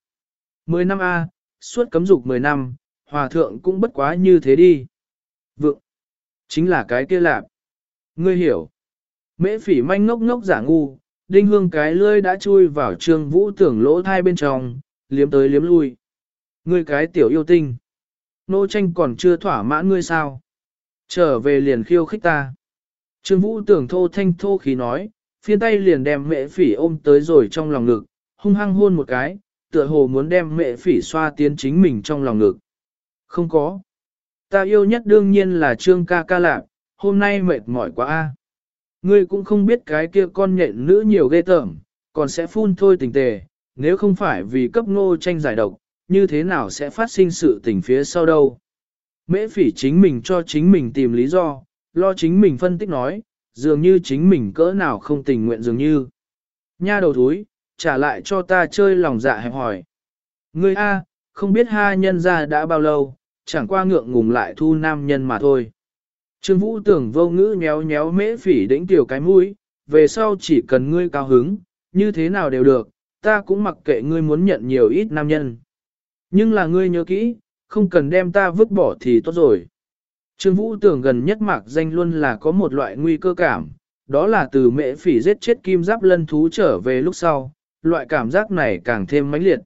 Mười năm A, suốt cấm dục mười năm, hòa thượng cũng bất quá như thế đi. Vượng, chính là cái kia lạp. Ngươi hiểu. Mễ phỉ manh ngốc ngốc giả ngu, đinh hương cái lươi đã chui vào trương vũ tưởng lỗ thai bên trong, liếm tới liếm lui. Ngươi cái tiểu yêu tinh. Nô tranh còn chưa thỏa mãn ngươi sao. Trở về liền khiêu khích ta. Trương vũ tưởng thô thanh thô khí nói, phiên tay liền đem mễ phỉ ôm tới rồi trong lòng ngực, hung hăng hôn một cái, tựa hồ muốn đem mễ phỉ xoa tiến chính mình trong lòng ngực. Không có. Ta yêu nhất đương nhiên là trương ca ca lạc, hôm nay mệt mỏi quá a. Ngươi cũng không biết cái kia con nhện nữ nhiều ghê tởm, còn sẽ phun thôi tình tề, nếu không phải vì cấp ngô tranh giải độc, như thế nào sẽ phát sinh sự tình phía sau đâu. Mễ phỉ chính mình cho chính mình tìm lý do, lo chính mình phân tích nói, dường như chính mình cỡ nào không tình nguyện dường như. Nha đầu thúi, trả lại cho ta chơi lòng dạ hẹp hỏi. Ngươi A, không biết ha nhân ra đã bao lâu, chẳng qua ngượng ngùng lại thu nam nhân mà thôi. Trương Vũ tưởng vô ngữ nhéo nhéo mễ phỉ đĩnh tiểu cái mũi, về sau chỉ cần ngươi cao hứng, như thế nào đều được, ta cũng mặc kệ ngươi muốn nhận nhiều ít nam nhân. Nhưng là ngươi nhớ kỹ, không cần đem ta vứt bỏ thì tốt rồi. Trương Vũ tưởng gần nhất mạc danh luôn là có một loại nguy cơ cảm, đó là từ mễ phỉ giết chết kim giáp lân thú trở về lúc sau, loại cảm giác này càng thêm mãnh liệt.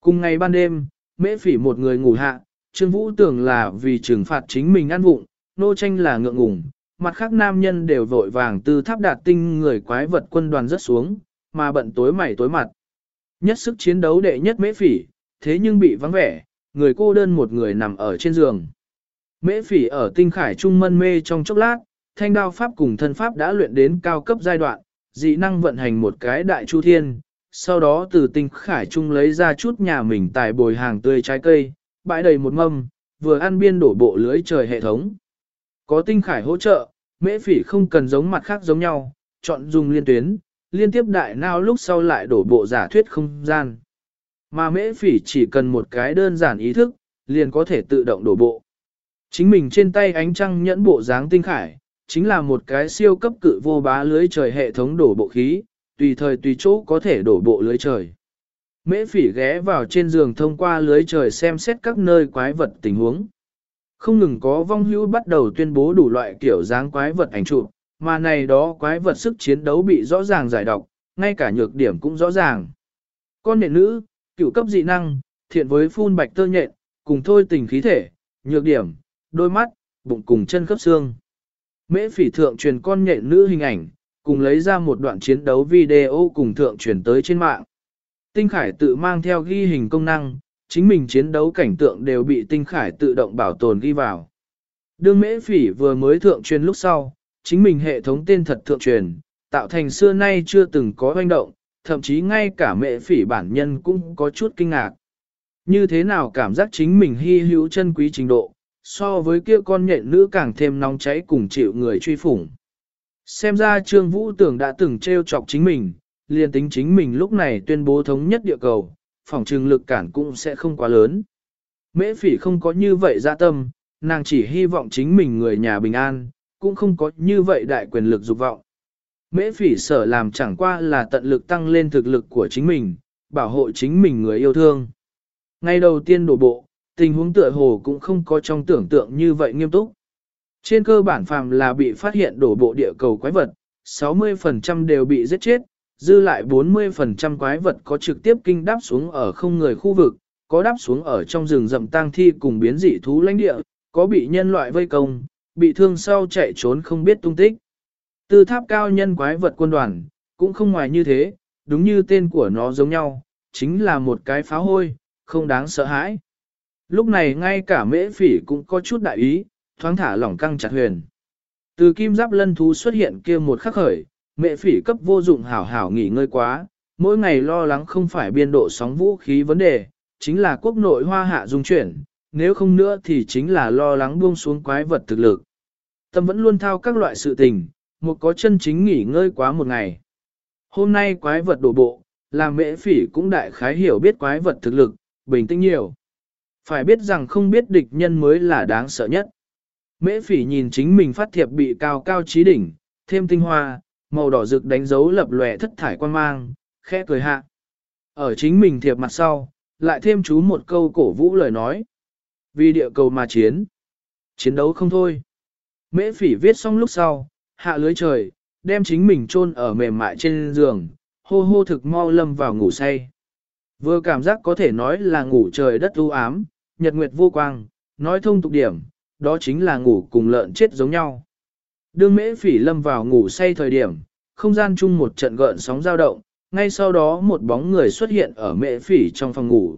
Cùng ngày ban đêm, mễ phỉ một người ngủ hạ, Trương Vũ tưởng là vì trừng phạt chính mình ăn vụng, nô tranh là ngượng ngùng, mặt khác nam nhân đều vội vàng từ tháp đạt tinh người quái vật quân đoàn rất xuống, mà bận tối mày tối mặt. Nhất sức chiến đấu đệ nhất mễ phỉ, thế nhưng bị vắng vẻ, người cô đơn một người nằm ở trên giường. Mễ phỉ ở tinh khải trung mân mê trong chốc lát, thanh đao pháp cùng thân pháp đã luyện đến cao cấp giai đoạn, dị năng vận hành một cái đại chu thiên, sau đó từ tinh khải trung lấy ra chút nhà mình tài bồi hàng tươi trái cây, bãi đầy một mâm, vừa ăn biên đổ bộ lưới trời hệ thống. Có tinh khải hỗ trợ, mễ phỉ không cần giống mặt khác giống nhau, chọn dùng liên tuyến, liên tiếp đại nào lúc sau lại đổ bộ giả thuyết không gian. Mà mễ phỉ chỉ cần một cái đơn giản ý thức, liền có thể tự động đổ bộ. Chính mình trên tay ánh trăng nhẫn bộ dáng tinh khải, chính là một cái siêu cấp cự vô bá lưới trời hệ thống đổ bộ khí, tùy thời tùy chỗ có thể đổ bộ lưới trời. Mễ phỉ ghé vào trên giường thông qua lưới trời xem xét các nơi quái vật tình huống. Không ngừng có vong hữu bắt đầu tuyên bố đủ loại kiểu dáng quái vật ảnh chụp, mà này đó quái vật sức chiến đấu bị rõ ràng giải độc, ngay cả nhược điểm cũng rõ ràng. Con nện nữ, cựu cấp dị năng, thiện với phun bạch tơ nhện, cùng thôi tình khí thể, nhược điểm, đôi mắt, bụng cùng chân khớp xương. Mễ phỉ thượng truyền con nhện nữ hình ảnh, cùng lấy ra một đoạn chiến đấu video cùng thượng truyền tới trên mạng. Tinh Khải tự mang theo ghi hình công năng, chính mình chiến đấu cảnh tượng đều bị Tinh Khải tự động bảo tồn ghi vào. Đương mễ phỉ vừa mới thượng truyền lúc sau, chính mình hệ thống tên thật thượng truyền, tạo thành xưa nay chưa từng có hoành động, thậm chí ngay cả mễ phỉ bản nhân cũng có chút kinh ngạc. Như thế nào cảm giác chính mình hy hữu chân quý trình độ, so với kia con nhện nữ càng thêm nóng cháy cùng chịu người truy phủng. Xem ra Trương Vũ Tưởng đã từng trêu chọc chính mình, liền tính chính mình lúc này tuyên bố thống nhất địa cầu, phòng trừng lực cản cũng sẽ không quá lớn. Mễ phỉ không có như vậy dạ tâm, nàng chỉ hy vọng chính mình người nhà bình an, cũng không có như vậy đại quyền lực dục vọng. Mễ phỉ sở làm chẳng qua là tận lực tăng lên thực lực của chính mình, bảo hộ chính mình người yêu thương. Ngay đầu tiên đổ bộ, tình huống tựa hồ cũng không có trong tưởng tượng như vậy nghiêm túc. Trên cơ bản phàm là bị phát hiện đổ bộ địa cầu quái vật, 60% đều bị giết chết, dư lại 40% quái vật có trực tiếp kinh đáp xuống ở không người khu vực, có đáp xuống ở trong rừng rậm tang thi cùng biến dị thú lãnh địa, có bị nhân loại vây công, bị thương sau chạy trốn không biết tung tích. Tư tháp cao nhân quái vật quân đoàn, cũng không ngoài như thế, đúng như tên của nó giống nhau, chính là một cái pháo hôi, không đáng sợ hãi. Lúc này ngay cả mễ phỉ cũng có chút đại ý, thoáng thả lỏng căng chặt huyền. Từ kim giáp lân thú xuất hiện kia một khắc khởi, mẹ phỉ cấp vô dụng hảo hảo nghỉ ngơi quá, mỗi ngày lo lắng không phải biên độ sóng vũ khí vấn đề, chính là quốc nội hoa hạ dung chuyển, nếu không nữa thì chính là lo lắng buông xuống quái vật thực lực. tâm vẫn luôn thao các loại sự tình, một có chân chính nghỉ ngơi quá một ngày. Hôm nay quái vật đổ bộ, làm mễ phỉ cũng đại khái hiểu biết quái vật thực lực, bình tĩnh nhiều. Phải biết rằng không biết địch nhân mới là đáng sợ nhất. Mễ phỉ nhìn chính mình phát thiệp bị cao cao trí đỉnh, thêm tinh hoa, màu đỏ rực đánh dấu lập lòe thất thải quan mang, khẽ cười hạ. Ở chính mình thiệp mặt sau, lại thêm chú một câu cổ vũ lời nói. Vì địa cầu mà chiến. Chiến đấu không thôi. Mễ phỉ viết xong lúc sau, hạ lưới trời, đem chính mình chôn ở mềm mại trên giường, hô hô thực mau lâm vào ngủ say. Vừa cảm giác có thể nói là ngủ trời đất u ám, nhật nguyệt vô quang, nói thông tục điểm, đó chính là ngủ cùng lợn chết giống nhau. Đương mễ phỉ lâm vào ngủ say thời điểm, không gian chung một trận gợn sóng dao động, ngay sau đó một bóng người xuất hiện ở mễ phỉ trong phòng ngủ.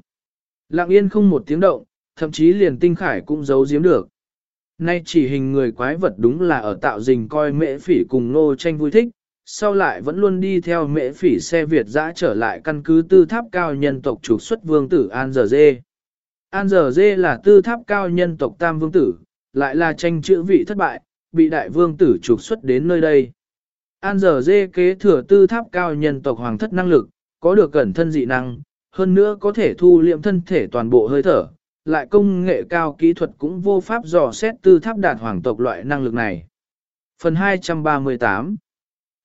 Lặng yên không một tiếng động, thậm chí liền tinh khải cũng giấu giếm được. Nay chỉ hình người quái vật đúng là ở tạo dình coi mễ phỉ cùng nô tranh vui thích, sau lại vẫn luôn đi theo mễ phỉ xe Việt dã trở lại căn cứ tư tháp cao nhân tộc trục xuất vương tử An Giờ Dê. An Giờ Dê là tư tháp cao nhân tộc tam vương tử, lại là tranh chữ vị thất bại, bị đại vương tử trục xuất đến nơi đây. An Giờ Dê kế thừa tư tháp cao nhân tộc hoàng thất năng lực, có được cẩn thân dị năng, hơn nữa có thể thu liệm thân thể toàn bộ hơi thở, lại công nghệ cao kỹ thuật cũng vô pháp dò xét tư tháp đạt hoàng tộc loại năng lực này. Phần 238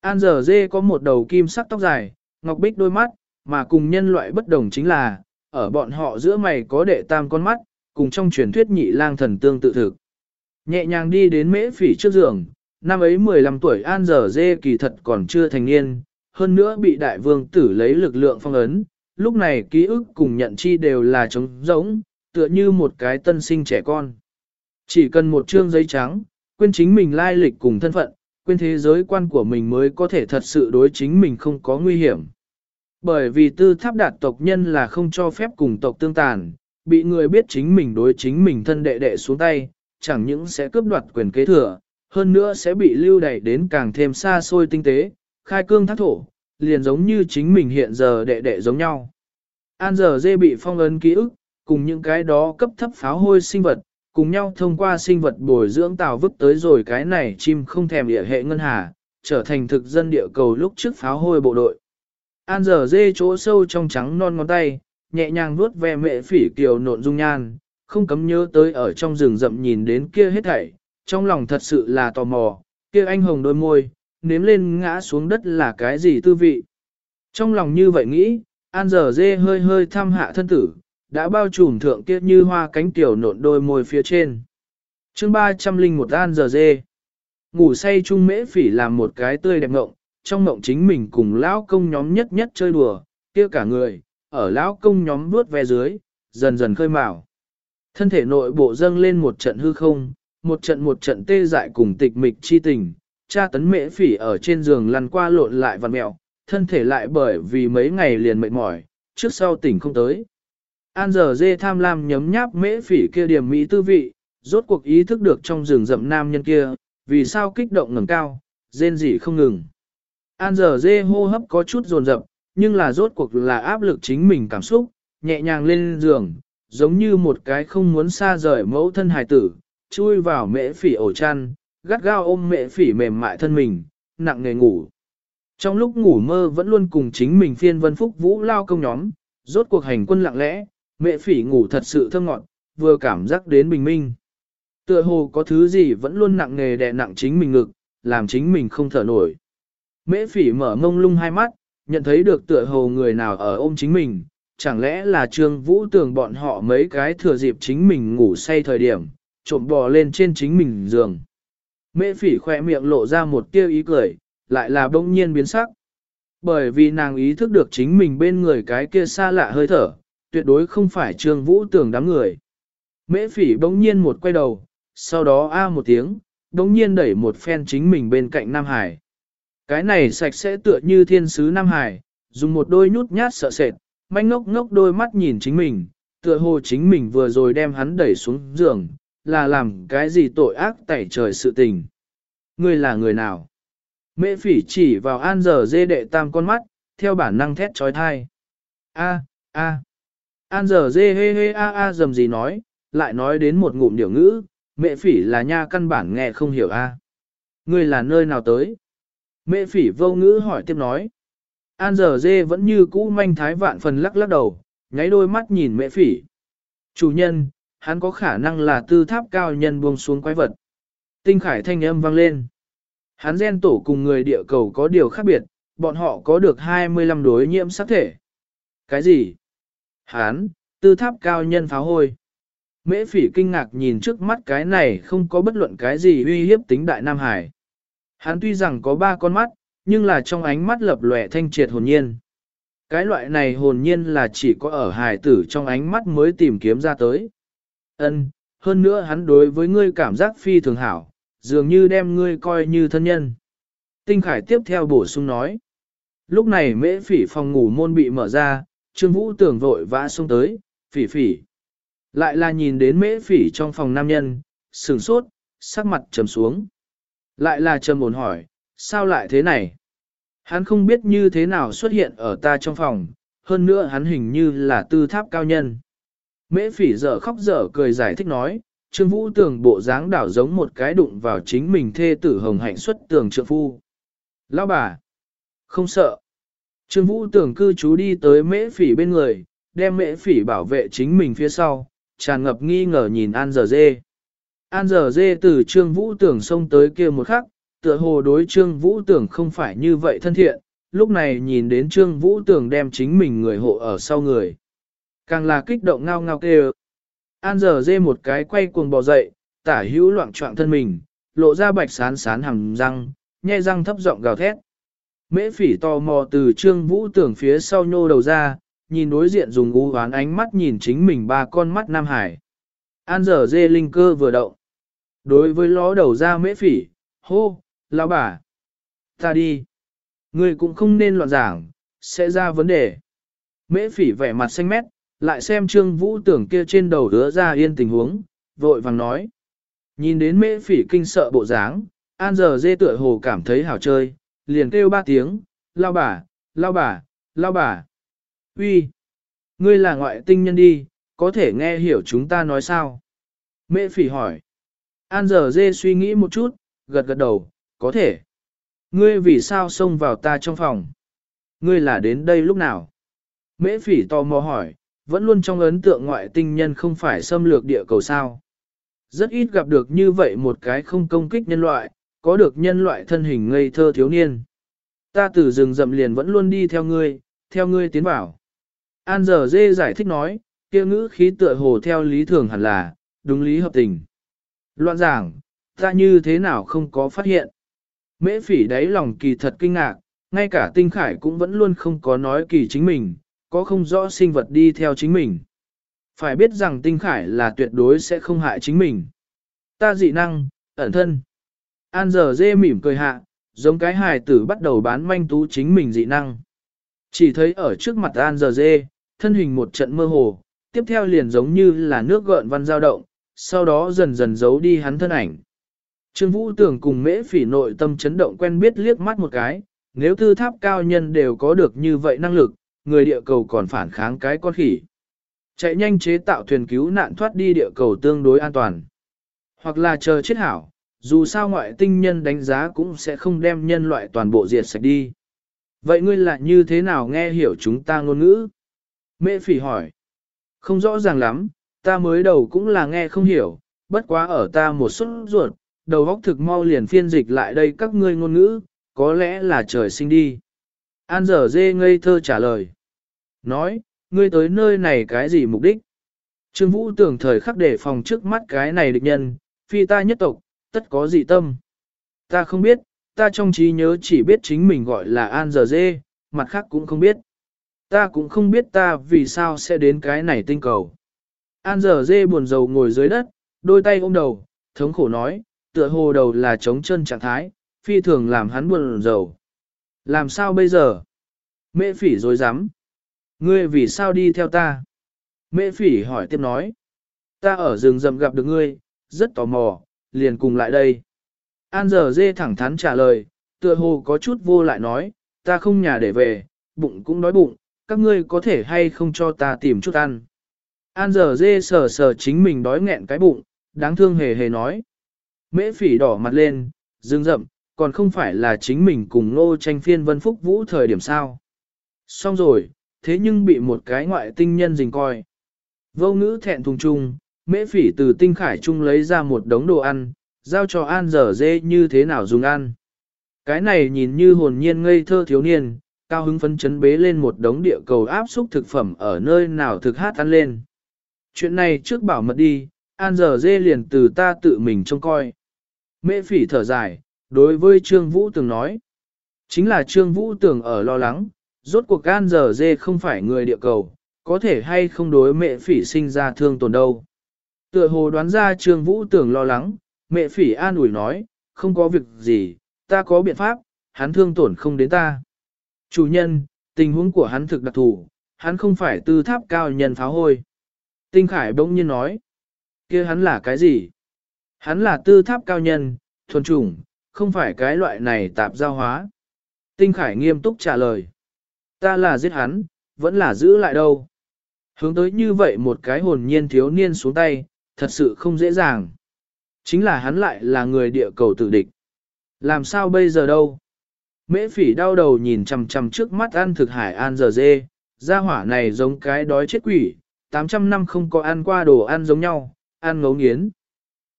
An giờ dê có một đầu kim sắc tóc dài, ngọc bích đôi mắt, mà cùng nhân loại bất đồng chính là, ở bọn họ giữa mày có đệ tam con mắt, cùng trong truyền thuyết nhị lang thần tương tự thực. Nhẹ nhàng đi đến mễ phỉ trước giường, năm ấy 15 tuổi An giờ dê kỳ thật còn chưa thành niên, hơn nữa bị đại vương tử lấy lực lượng phong ấn, lúc này ký ức cùng nhận chi đều là trống rỗng, tựa như một cái tân sinh trẻ con. Chỉ cần một chương giấy trắng, quên chính mình lai lịch cùng thân phận, quên thế giới quan của mình mới có thể thật sự đối chính mình không có nguy hiểm. Bởi vì tư tháp đạt tộc nhân là không cho phép cùng tộc tương tàn, bị người biết chính mình đối chính mình thân đệ đệ xuống tay, chẳng những sẽ cướp đoạt quyền kế thừa, hơn nữa sẽ bị lưu đẩy đến càng thêm xa xôi tinh tế, khai cương thác thổ, liền giống như chính mình hiện giờ đệ đệ giống nhau. An giờ dê bị phong ấn ký ức, cùng những cái đó cấp thấp pháo hôi sinh vật, cùng nhau thông qua sinh vật bồi dưỡng tàu vứt tới rồi cái này chim không thèm địa hệ ngân hà, trở thành thực dân địa cầu lúc trước pháo hôi bộ đội. An giờ dê chỗ sâu trong trắng non ngón tay, nhẹ nhàng vuốt ve mẹ phỉ kiều nộn dung nhan, không cấm nhớ tới ở trong rừng rậm nhìn đến kia hết thảy, trong lòng thật sự là tò mò, kia anh hồng đôi môi, nếm lên ngã xuống đất là cái gì tư vị. Trong lòng như vậy nghĩ, An giờ dê hơi hơi thăm hạ thân tử, đã bao trùm thượng kia như hoa cánh tiểu nộn đôi môi phía trên. chương 301 An giờ dê. Ngủ say chung mễ phỉ làm một cái tươi đẹp ngộng, trong ngộng chính mình cùng lão công nhóm nhất nhất chơi đùa, kia cả người, ở lão công nhóm vuốt ve dưới, dần dần khơi mào. Thân thể nội bộ dâng lên một trận hư không, một trận một trận tê dại cùng tịch mịch chi tình, cha tấn mễ phỉ ở trên giường lăn qua lộn lại vằn mẹo, thân thể lại bởi vì mấy ngày liền mệt mỏi, trước sau tỉnh không tới. An giờ dê tham lam nhấm nháp mễ phỉ kia điểm mỹ tư vị, rốt cuộc ý thức được trong rừng rậm nam nhân kia, vì sao kích động ngẩng cao, rên rỉ không ngừng. An giờ dê hô hấp có chút dồn dập, nhưng là rốt cuộc là áp lực chính mình cảm xúc, nhẹ nhàng lên giường, giống như một cái không muốn xa rời mẫu thân hài tử, chui vào mễ phỉ ổ chăn, gắt gao ôm mễ phỉ mềm mại thân mình, nặng nề ngủ. Trong lúc ngủ mơ vẫn luôn cùng chính mình phiên vân phúc vũ lao công nhóm, rốt cuộc hành quân lặng lẽ, mẹ phỉ ngủ thật sự thơm ngọt, vừa cảm giác đến bình minh. Tựa hồ có thứ gì vẫn luôn nặng nề đè nặng chính mình ngực, làm chính mình không thở nổi. Mễ phỉ mở mông lung hai mắt, nhận thấy được tựa hồ người nào ở ôm chính mình, chẳng lẽ là trương vũ tưởng bọn họ mấy cái thừa dịp chính mình ngủ say thời điểm, trộm bò lên trên chính mình giường. Mễ phỉ khỏe miệng lộ ra một tia ý cười, lại là bỗng nhiên biến sắc. Bởi vì nàng ý thức được chính mình bên người cái kia xa lạ hơi thở, tuyệt đối không phải trương vũ tưởng đám người. Mễ phỉ bỗng nhiên một quay đầu, sau đó a một tiếng, bỗng nhiên đẩy một phen chính mình bên cạnh Nam Hải. Cái này sạch sẽ tựa như thiên sứ Nam Hải, dùng một đôi nhút nhát sợ sệt, manh ngốc ngốc đôi mắt nhìn chính mình, tựa hồ chính mình vừa rồi đem hắn đẩy xuống giường, là làm cái gì tội ác tẩy trời sự tình. Ngươi là người nào? Mễ phỉ chỉ vào an giờ dê đệ tam con mắt, theo bản năng thét trói thai. A, a. An giờ dê hê hê a a dầm gì nói, lại nói đến một ngụm điều ngữ, mẹ phỉ là nha căn bản nghe không hiểu a. Ngươi là nơi nào tới? Mẹ phỉ vô ngữ hỏi tiếp nói. An giờ dê vẫn như cũ manh thái vạn phần lắc lắc đầu, nháy đôi mắt nhìn mẹ phỉ. Chủ nhân, hắn có khả năng là tư tháp cao nhân buông xuống quái vật. Tinh khải thanh âm vang lên. Hắn gen tổ cùng người địa cầu có điều khác biệt, bọn họ có được 25 đối nhiễm sắc thể. Cái gì? Hắn, tư tháp cao nhân pháo hôi. Mễ phỉ kinh ngạc nhìn trước mắt cái này không có bất luận cái gì uy hiếp tính đại Nam Hải. Hắn tuy rằng có ba con mắt, nhưng là trong ánh mắt lập lòe thanh triệt hồn nhiên. Cái loại này hồn nhiên là chỉ có ở hải tử trong ánh mắt mới tìm kiếm ra tới. Ân, hơn nữa hắn đối với ngươi cảm giác phi thường hảo, dường như đem ngươi coi như thân nhân. Tinh Khải tiếp theo bổ sung nói. Lúc này mễ phỉ phòng ngủ môn bị mở ra, Trương Vũ tưởng vội vã xông tới, phỉ phỉ. Lại là nhìn đến mễ phỉ trong phòng nam nhân, sừng sốt, sắc mặt trầm xuống. Lại là trầm ổn hỏi, sao lại thế này? Hắn không biết như thế nào xuất hiện ở ta trong phòng, hơn nữa hắn hình như là tư tháp cao nhân. Mễ phỉ dở khóc dở cười giải thích nói, Trương Vũ tưởng bộ dáng đảo giống một cái đụng vào chính mình thê tử hồng hạnh xuất tường trượng phu. Lão bà, không sợ. Trương Vũ tưởng cư trú đi tới mễ phỉ bên người, đem mễ phỉ bảo vệ chính mình phía sau, tràn ngập nghi ngờ nhìn An giờ dê. An giờ dê từ Trương Vũ tưởng xông tới kia một khắc, tựa hồ đối Trương Vũ tưởng không phải như vậy thân thiện, lúc này nhìn đến Trương Vũ tưởng đem chính mình người hộ ở sau người. Càng là kích động ngao ngao kêu. An giờ dê một cái quay cuồng bò dậy, tả hữu loạn trọng thân mình, lộ ra bạch sán sán hằng răng, nhe răng thấp giọng gào thét. Mễ phỉ tò mò từ trương vũ tưởng phía sau nhô đầu ra, nhìn đối diện dùng u hoán ánh mắt nhìn chính mình ba con mắt Nam Hải. An giờ dê linh cơ vừa động. Đối với ló đầu ra mễ phỉ, hô, lão bà. Ta đi. Người cũng không nên loạn giảng, sẽ ra vấn đề. Mễ phỉ vẻ mặt xanh mét, lại xem trương vũ tưởng kia trên đầu đứa ra yên tình huống, vội vàng nói. Nhìn đến mễ phỉ kinh sợ bộ dáng, an giờ dê tựa hồ cảm thấy hảo chơi, liền kêu ba tiếng, lao bà, lao bà, lao bà. Uy, ngươi là ngoại tinh nhân đi, có thể nghe hiểu chúng ta nói sao? Mễ phỉ hỏi. An giờ dê suy nghĩ một chút, gật gật đầu, có thể. Ngươi vì sao xông vào ta trong phòng? Ngươi là đến đây lúc nào? Mễ phỉ tò mò hỏi, vẫn luôn trong ấn tượng ngoại tinh nhân không phải xâm lược địa cầu sao. Rất ít gặp được như vậy một cái không công kích nhân loại, có được nhân loại thân hình ngây thơ thiếu niên. Ta từ rừng rậm liền vẫn luôn đi theo ngươi, theo ngươi tiến vào. An giờ dê giải thích nói, kia ngữ khí tựa hồ theo lý thường hẳn là, đúng lý hợp tình. Loạn giảng, ta như thế nào không có phát hiện. Mễ phỉ đáy lòng kỳ thật kinh ngạc, ngay cả tinh khải cũng vẫn luôn không có nói kỳ chính mình, có không rõ sinh vật đi theo chính mình. Phải biết rằng tinh khải là tuyệt đối sẽ không hại chính mình. Ta dị năng, ẩn thân. An giờ dê mỉm cười hạ, giống cái hài tử bắt đầu bán manh tú chính mình dị năng. Chỉ thấy ở trước mặt An giờ dê, thân hình một trận mơ hồ, tiếp theo liền giống như là nước gợn văn dao động, sau đó dần dần giấu đi hắn thân ảnh. Trương Vũ tưởng cùng mễ phỉ nội tâm chấn động quen biết liếc mắt một cái, nếu tư tháp cao nhân đều có được như vậy năng lực, người địa cầu còn phản kháng cái con khỉ. Chạy nhanh chế tạo thuyền cứu nạn thoát đi địa cầu tương đối an toàn. Hoặc là chờ chết hảo, dù sao ngoại tinh nhân đánh giá cũng sẽ không đem nhân loại toàn bộ diệt sạch đi. Vậy ngươi là như thế nào nghe hiểu chúng ta ngôn ngữ? Mẹ phỉ hỏi. Không rõ ràng lắm, ta mới đầu cũng là nghe không hiểu, bất quá ở ta một suất ruột, đầu óc thực mau liền phiên dịch lại đây các ngươi ngôn ngữ, có lẽ là trời sinh đi. An dở dê ngây thơ trả lời. Nói, ngươi tới nơi này cái gì mục đích? Trương Vũ tưởng thời khắc để phòng trước mắt cái này địch nhân, phi ta nhất tộc, tất có dị tâm. Ta không biết, ta trong trí nhớ chỉ biết chính mình gọi là An Giờ Dê, mặt khác cũng không biết. Ta cũng không biết ta vì sao sẽ đến cái này tinh cầu. An Giờ Dê buồn rầu ngồi dưới đất, đôi tay ôm đầu, thống khổ nói, tựa hồ đầu là trống chân trạng thái, phi thường làm hắn buồn rầu. Làm sao bây giờ? Mễ phỉ dối rắm Ngươi vì sao đi theo ta? Mễ phỉ hỏi tiếp nói. Ta ở rừng rầm gặp được ngươi, rất tò mò, liền cùng lại đây. An giờ dê thẳng thắn trả lời, tựa hồ có chút vô lại nói, ta không nhà để về, bụng cũng đói bụng, các ngươi có thể hay không cho ta tìm chút ăn. An giờ dê sờ sờ chính mình đói nghẹn cái bụng, đáng thương hề hề nói. Mễ phỉ đỏ mặt lên, dương rậm, còn không phải là chính mình cùng nô tranh phiên vân phúc vũ thời điểm sao. Xong rồi, thế nhưng bị một cái ngoại tinh nhân dình coi. Vô ngữ thẹn thùng chung, mễ phỉ từ tinh khải chung lấy ra một đống đồ ăn, giao cho An dở dê như thế nào dùng ăn. Cái này nhìn như hồn nhiên ngây thơ thiếu niên, cao hứng phấn chấn bế lên một đống địa cầu áp xúc thực phẩm ở nơi nào thực hát ăn lên. Chuyện này trước bảo mật đi, An dở dê liền từ ta tự mình trông coi. Mễ phỉ thở dài, đối với Trương Vũ Tường nói. Chính là Trương Vũ Tường ở lo lắng, rốt cuộc Gan dở dê không phải người địa cầu, có thể hay không đối mẹ phỉ sinh ra thương tổn đâu. Tựa hồ đoán ra Trương Vũ Tường lo lắng, mẹ phỉ an ủi nói, không có việc gì, ta có biện pháp, hắn thương tổn không đến ta. Chủ nhân, tình huống của hắn thực đặc thù, hắn không phải tư tháp cao nhân pháo hôi. Tinh Khải bỗng nhiên nói, kia hắn là cái gì? Hắn là tư tháp cao nhân, thuần chủng, không phải cái loại này tạp giao hóa. Tinh Khải nghiêm túc trả lời, ta là giết hắn, vẫn là giữ lại đâu. Hướng tới như vậy một cái hồn nhiên thiếu niên xuống tay, thật sự không dễ dàng. Chính là hắn lại là người địa cầu tự địch. Làm sao bây giờ đâu? Mễ phỉ đau đầu nhìn chằm chằm trước mắt ăn thực hải an giờ dê, gia hỏa này giống cái đói chết quỷ, 800 năm không có ăn qua đồ ăn giống nhau, ăn ngấu nghiến.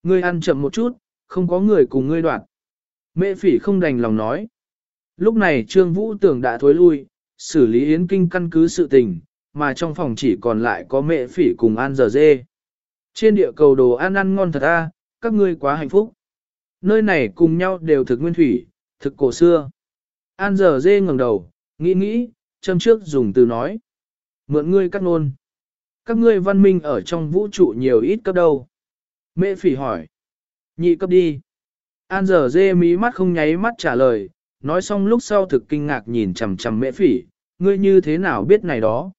Ngươi ăn chậm một chút, không có người cùng ngươi đoạn. Mễ phỉ không đành lòng nói. Lúc này Trương Vũ tưởng đã thối lui, xử lý yến kinh căn cứ sự tình, mà trong phòng chỉ còn lại có mẹ phỉ cùng An giờ dê. Trên địa cầu đồ ăn ăn ngon thật a, các ngươi quá hạnh phúc. Nơi này cùng nhau đều thực nguyên thủy, thực cổ xưa. An giờ dê ngẩng đầu, nghĩ nghĩ, châm trước dùng từ nói. Mượn ngươi cắt nôn. Các ngươi văn minh ở trong vũ trụ nhiều ít cấp đâu. Mẹ phỉ hỏi. Nhị cấp đi. An giờ dê mí mắt không nháy mắt trả lời, nói xong lúc sau thực kinh ngạc nhìn chằm chằm mẹ phỉ, ngươi như thế nào biết này đó.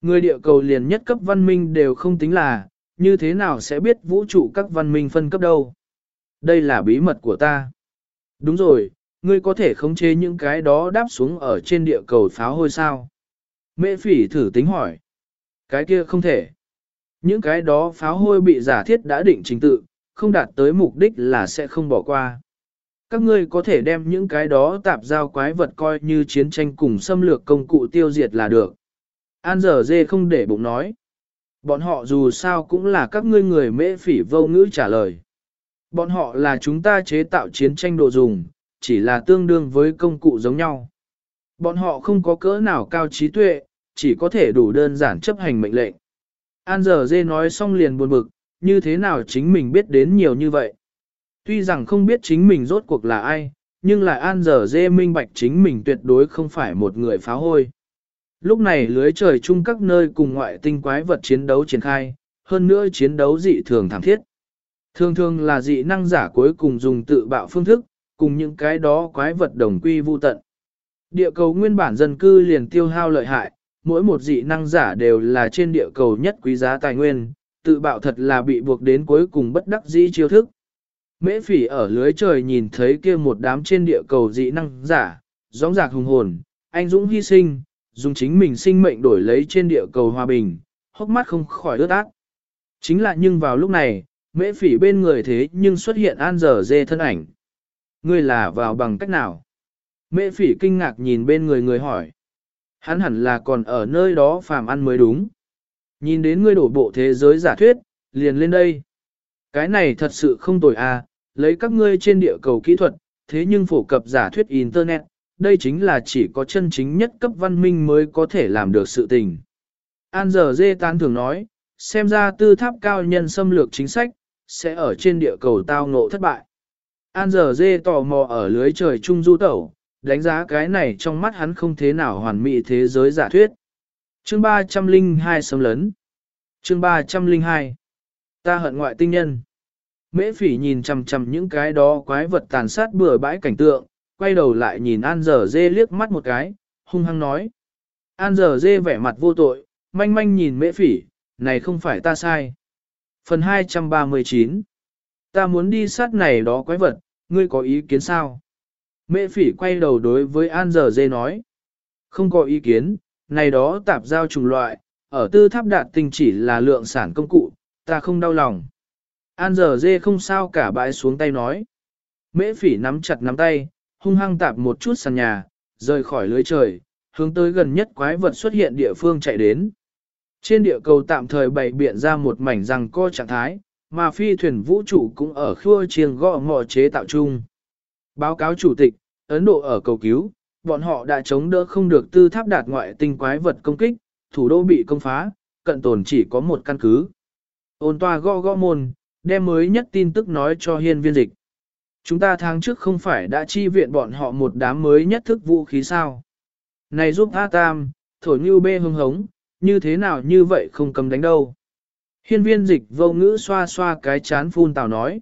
Người địa cầu liền nhất cấp văn minh đều không tính là, như thế nào sẽ biết vũ trụ các văn minh phân cấp đâu. Đây là bí mật của ta. Đúng rồi, ngươi có thể khống chế những cái đó đáp xuống ở trên địa cầu pháo hôi sao. Mễ phỉ thử tính hỏi. Cái kia không thể. Những cái đó pháo hôi bị giả thiết đã định trình tự, không đạt tới mục đích là sẽ không bỏ qua. Các ngươi có thể đem những cái đó tạp giao quái vật coi như chiến tranh cùng xâm lược công cụ tiêu diệt là được. An giờ dê không để bụng nói. Bọn họ dù sao cũng là các ngươi người mễ phỉ vô ngữ trả lời. Bọn họ là chúng ta chế tạo chiến tranh đồ dùng, chỉ là tương đương với công cụ giống nhau. Bọn họ không có cỡ nào cao trí tuệ, chỉ có thể đủ đơn giản chấp hành mệnh lệnh. An giờ dê nói xong liền buồn bực, như thế nào chính mình biết đến nhiều như vậy. Tuy rằng không biết chính mình rốt cuộc là ai, nhưng lại an giờ dê minh bạch chính mình tuyệt đối không phải một người phá hôi. Lúc này lưới trời chung các nơi cùng ngoại tinh quái vật chiến đấu triển khai, hơn nữa chiến đấu dị thường thảm thiết. Thường thường là dị năng giả cuối cùng dùng tự bạo phương thức, cùng những cái đó quái vật đồng quy vu tận. Địa cầu nguyên bản dân cư liền tiêu hao lợi hại, mỗi một dị năng giả đều là trên địa cầu nhất quý giá tài nguyên, tự bạo thật là bị buộc đến cuối cùng bất đắc dĩ chiêu thức. Mễ phỉ ở lưới trời nhìn thấy kia một đám trên địa cầu dị năng giả, gióng giạc hùng hồn, anh dũng hy sinh, dùng chính mình sinh mệnh đổi lấy trên địa cầu hòa bình, hốc mắt không khỏi ướt át. Chính là nhưng vào lúc này, mễ phỉ bên người thế nhưng xuất hiện an dở dê thân ảnh. Ngươi là vào bằng cách nào? Mễ phỉ kinh ngạc nhìn bên người người hỏi. Hắn hẳn là còn ở nơi đó phàm ăn mới đúng. Nhìn đến ngươi đổ bộ thế giới giả thuyết, liền lên đây. Cái này thật sự không tồi à, lấy các ngươi trên địa cầu kỹ thuật, thế nhưng phổ cập giả thuyết Internet, đây chính là chỉ có chân chính nhất cấp văn minh mới có thể làm được sự tình. An giờ dê tán thường nói, xem ra tư tháp cao nhân xâm lược chính sách, sẽ ở trên địa cầu tao ngộ thất bại. An giờ dê tò mò ở lưới trời trung du tẩu, đánh giá cái này trong mắt hắn không thế nào hoàn mỹ thế giới giả thuyết. Chương 302 sấm lấn Chương 302 Ta hận ngoại tinh nhân Mễ phỉ nhìn chằm chằm những cái đó quái vật tàn sát bừa bãi cảnh tượng, quay đầu lại nhìn An Giờ Dê liếc mắt một cái, hung hăng nói. An Giờ Dê vẻ mặt vô tội, manh manh nhìn mễ phỉ, này không phải ta sai. Phần 239 Ta muốn đi sát này đó quái vật, ngươi có ý kiến sao? Mễ phỉ quay đầu đối với An Giờ Dê nói. Không có ý kiến, này đó tạp giao trùng loại, ở tư tháp đạt tinh chỉ là lượng sản công cụ, ta không đau lòng. An Giờ Dê không sao cả bãi xuống tay nói. Mễ phỉ nắm chặt nắm tay, hung hăng tạp một chút sàn nhà, rời khỏi lưới trời, hướng tới gần nhất quái vật xuất hiện địa phương chạy đến. Trên địa cầu tạm thời bày biện ra một mảnh răng co trạng thái, mà phi thuyền vũ trụ cũng ở khua chiêng gõ ngọ chế tạo chung. Báo cáo chủ tịch, Ấn Độ ở cầu cứu, bọn họ đã chống đỡ không được tư tháp đạt ngoại tinh quái vật công kích, thủ đô bị công phá, cận tồn chỉ có một căn cứ. Ôn toa gõ gõ môn, đem mới nhất tin tức nói cho hiên viên dịch. Chúng ta tháng trước không phải đã chi viện bọn họ một đám mới nhất thức vũ khí sao. Này giúp A Tam, thổi như bê hưng hống, như thế nào như vậy không cầm đánh đâu. Hiên viên dịch vô ngữ xoa xoa cái chán phun tào nói.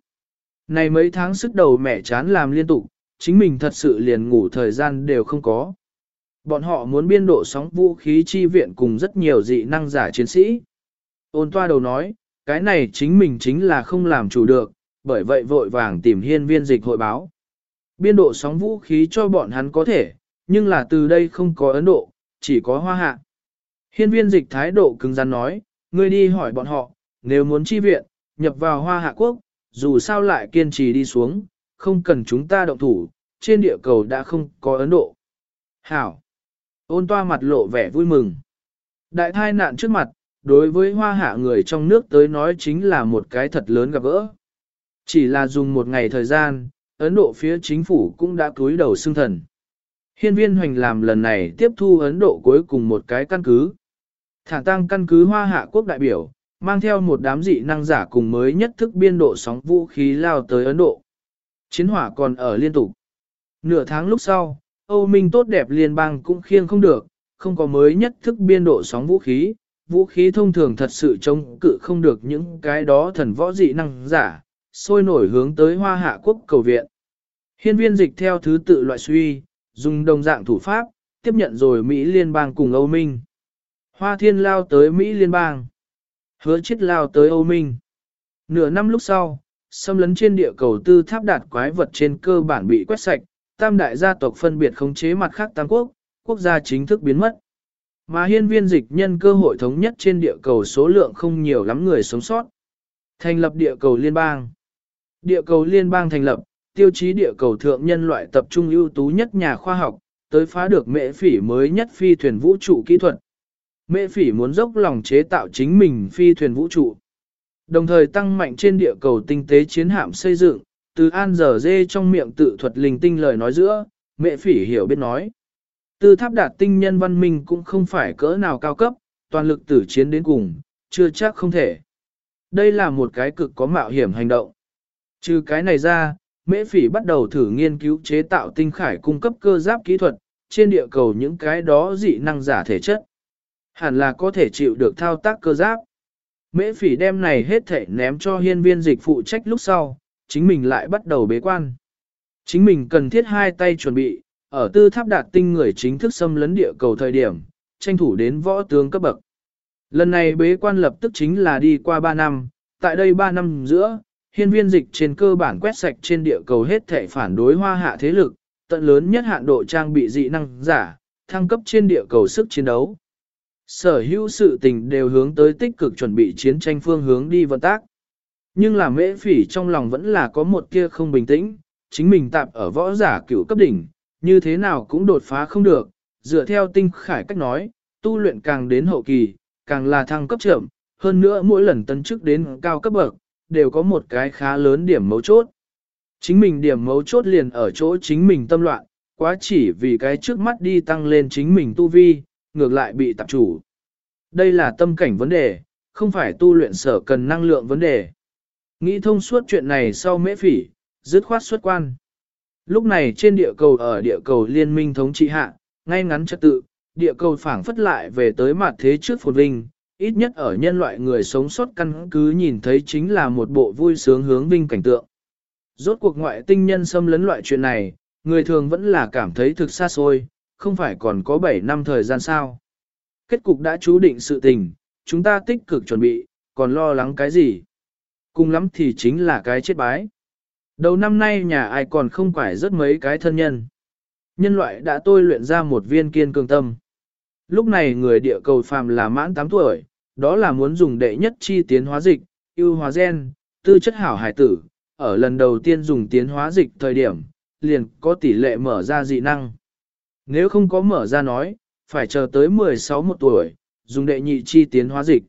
Này mấy tháng sức đầu mẹ chán làm liên tục, chính mình thật sự liền ngủ thời gian đều không có. Bọn họ muốn biên độ sóng vũ khí chi viện cùng rất nhiều dị năng giả chiến sĩ. Ôn toa đầu nói, cái này chính mình chính là không làm chủ được, bởi vậy vội vàng tìm hiên viên dịch hội báo. Biên độ sóng vũ khí cho bọn hắn có thể, nhưng là từ đây không có Ấn Độ, chỉ có hoa hạ. Hiên viên dịch thái độ cứng rắn nói, ngươi đi hỏi bọn họ, nếu muốn chi viện, nhập vào hoa hạ quốc, dù sao lại kiên trì đi xuống, không cần chúng ta động thủ, trên địa cầu đã không có Ấn Độ. Hảo! Ôn toa mặt lộ vẻ vui mừng. Đại thai nạn trước mặt, đối với hoa hạ người trong nước tới nói chính là một cái thật lớn gặp gỡ. Chỉ là dùng một ngày thời gian, Ấn Độ phía chính phủ cũng đã cúi đầu xưng thần. Hiên viên hoành làm lần này tiếp thu Ấn Độ cuối cùng một cái căn cứ. Thả tăng căn cứ hoa hạ quốc đại biểu, mang theo một đám dị năng giả cùng mới nhất thức biên độ sóng vũ khí lao tới Ấn Độ. Chiến hỏa còn ở liên tục. Nửa tháng lúc sau, Âu Minh tốt đẹp liên bang cũng khiêng không được, không có mới nhất thức biên độ sóng vũ khí. Vũ khí thông thường thật sự chống cự không được những cái đó thần võ dị năng giả, sôi nổi hướng tới hoa hạ quốc cầu viện. Hiên viên dịch theo thứ tự loại suy, dùng đồng dạng thủ pháp, tiếp nhận rồi Mỹ liên bang cùng Âu Minh. Hoa thiên lao tới Mỹ liên bang. Hứa chết lao tới Âu Minh. Nửa năm lúc sau, xâm lấn trên địa cầu tư tháp đạt quái vật trên cơ bản bị quét sạch, tam đại gia tộc phân biệt khống chế mặt khác tam quốc, quốc gia chính thức biến mất. Mà hiên viên dịch nhân cơ hội thống nhất trên địa cầu số lượng không nhiều lắm người sống sót. Thành lập địa cầu liên bang. Địa cầu liên bang thành lập, tiêu chí địa cầu thượng nhân loại tập trung ưu tú nhất nhà khoa học, tới phá được mệ phỉ mới nhất phi thuyền vũ trụ kỹ thuật. Mệ phỉ muốn dốc lòng chế tạo chính mình phi thuyền vũ trụ. Đồng thời tăng mạnh trên địa cầu tinh tế chiến hạm xây dựng, từ an giờ dê trong miệng tự thuật linh tinh lời nói giữa, mẹ phỉ hiểu biết nói. Tư tháp đạt tinh nhân văn minh cũng không phải cỡ nào cao cấp, toàn lực tử chiến đến cùng, chưa chắc không thể. Đây là một cái cực có mạo hiểm hành động. Trừ cái này ra, mễ phỉ bắt đầu thử nghiên cứu chế tạo tinh khải cung cấp cơ giáp kỹ thuật, trên địa cầu những cái đó dị năng giả thể chất. Hẳn là có thể chịu được thao tác cơ giáp. Mễ phỉ đem này hết thể ném cho hiên viên dịch phụ trách lúc sau, chính mình lại bắt đầu bế quan. Chính mình cần thiết hai tay chuẩn bị, ở tư tháp đạt tinh người chính thức xâm lấn địa cầu thời điểm, tranh thủ đến võ tướng cấp bậc. Lần này bế quan lập tức chính là đi qua 3 năm, tại đây 3 năm giữa, hiên viên dịch trên cơ bản quét sạch trên địa cầu hết thể phản đối hoa hạ thế lực, tận lớn nhất hạn độ trang bị dị năng giả, thăng cấp trên địa cầu sức chiến đấu. Sở hữu sự tình đều hướng tới tích cực chuẩn bị chiến tranh phương hướng đi vận tác. Nhưng là mễ phỉ trong lòng vẫn là có một kia không bình tĩnh, chính mình tạp ở võ giả cửu cấp đỉnh, như thế nào cũng đột phá không được, dựa theo tinh khải cách nói, tu luyện càng đến hậu kỳ, càng là thăng cấp chậm, hơn nữa mỗi lần tân chức đến cao cấp bậc, đều có một cái khá lớn điểm mấu chốt. Chính mình điểm mấu chốt liền ở chỗ chính mình tâm loạn, quá chỉ vì cái trước mắt đi tăng lên chính mình tu vi, ngược lại bị tạp chủ. Đây là tâm cảnh vấn đề, không phải tu luyện sở cần năng lượng vấn đề. Nghĩ thông suốt chuyện này sau mễ phỉ, dứt khoát xuất quan. Lúc này trên địa cầu ở địa cầu liên minh thống trị hạ, ngay ngắn trật tự, địa cầu phảng phất lại về tới mặt thế trước phồn vinh, ít nhất ở nhân loại người sống sót căn cứ nhìn thấy chính là một bộ vui sướng hướng vinh cảnh tượng. Rốt cuộc ngoại tinh nhân xâm lấn loại chuyện này, người thường vẫn là cảm thấy thực xa xôi, không phải còn có 7 năm thời gian sao. Kết cục đã chú định sự tình, chúng ta tích cực chuẩn bị, còn lo lắng cái gì? cùng lắm thì chính là cái chết bái. Đầu năm nay nhà ai còn không phải rất mấy cái thân nhân. Nhân loại đã tôi luyện ra một viên kiên cường tâm. Lúc này người địa cầu phàm là mãn 8 tuổi, đó là muốn dùng đệ nhất chi tiến hóa dịch, ưu hóa gen, tư chất hảo hải tử, ở lần đầu tiên dùng tiến hóa dịch thời điểm, liền có tỷ lệ mở ra dị năng. Nếu không có mở ra nói, phải chờ tới 16 một tuổi, dùng đệ nhị chi tiến hóa dịch.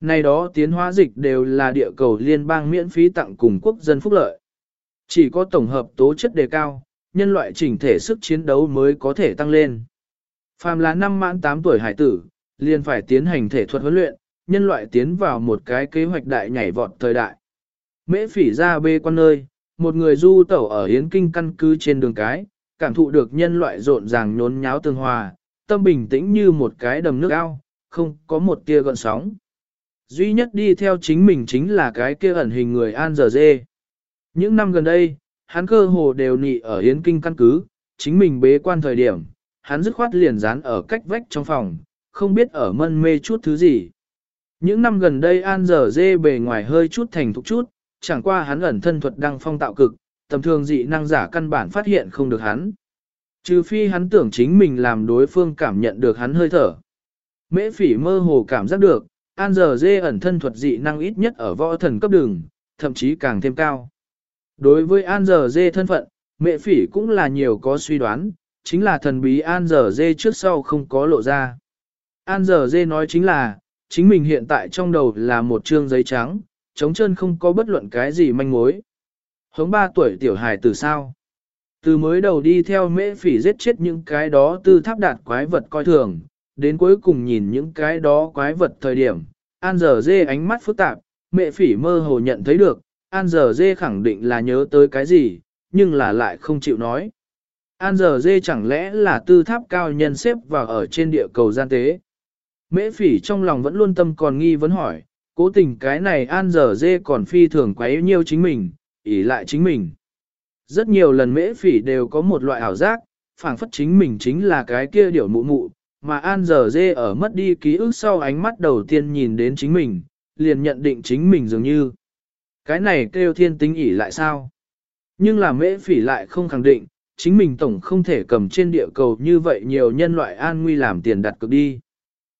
Này đó tiến hóa dịch đều là địa cầu liên bang miễn phí tặng cùng quốc dân phúc lợi. Chỉ có tổng hợp tố chất đề cao, nhân loại chỉnh thể sức chiến đấu mới có thể tăng lên. Phàm là năm mãn 8 tuổi hải tử, liền phải tiến hành thể thuật huấn luyện, nhân loại tiến vào một cái kế hoạch đại nhảy vọt thời đại. Mễ phỉ ra bê quan nơi, một người du tẩu ở Yến Kinh căn cứ trên đường cái, cảm thụ được nhân loại rộn ràng nhốn nháo tương hòa, tâm bình tĩnh như một cái đầm nước ao, không có một tia gợn sóng. Duy nhất đi theo chính mình chính là cái kia ẩn hình người An Giờ Dê. Những năm gần đây, hắn cơ hồ đều nị ở Yến Kinh căn cứ, chính mình bế quan thời điểm, hắn dứt khoát liền dán ở cách vách trong phòng, không biết ở mân mê chút thứ gì. Những năm gần đây An Giờ Dê bề ngoài hơi chút thành thục chút, chẳng qua hắn ẩn thân thuật đang phong tạo cực, tầm thường dị năng giả căn bản phát hiện không được hắn. Trừ phi hắn tưởng chính mình làm đối phương cảm nhận được hắn hơi thở. Mễ phỉ mơ hồ cảm giác được, An giờ dê ẩn thân thuật dị năng ít nhất ở võ thần cấp đường, thậm chí càng thêm cao. Đối với An giờ dê thân phận, mẹ phỉ cũng là nhiều có suy đoán, chính là thần bí An giờ dê trước sau không có lộ ra. An giờ dê nói chính là, chính mình hiện tại trong đầu là một trương giấy trắng, trống chân không có bất luận cái gì manh mối. Hống ba tuổi tiểu hài từ sao? Từ mới đầu đi theo mễ phỉ giết chết những cái đó tư tháp đạt quái vật coi thường, đến cuối cùng nhìn những cái đó quái vật thời điểm, An giờ dê ánh mắt phức tạp, mẹ phỉ mơ hồ nhận thấy được, An giờ dê khẳng định là nhớ tới cái gì, nhưng là lại không chịu nói. An giờ dê chẳng lẽ là tư tháp cao nhân xếp vào ở trên địa cầu gian tế. Mễ phỉ trong lòng vẫn luôn tâm còn nghi vấn hỏi, cố tình cái này An giờ dê còn phi thường quấy nhiêu chính mình, ỷ lại chính mình. Rất nhiều lần mễ phỉ đều có một loại ảo giác, phảng phất chính mình chính là cái kia điểu mụ mụ, mà An giờ dê ở mất đi ký ức sau ánh mắt đầu tiên nhìn đến chính mình, liền nhận định chính mình dường như. Cái này kêu thiên tính ỷ lại sao? Nhưng là mễ phỉ lại không khẳng định, chính mình tổng không thể cầm trên địa cầu như vậy nhiều nhân loại an nguy làm tiền đặt cược đi.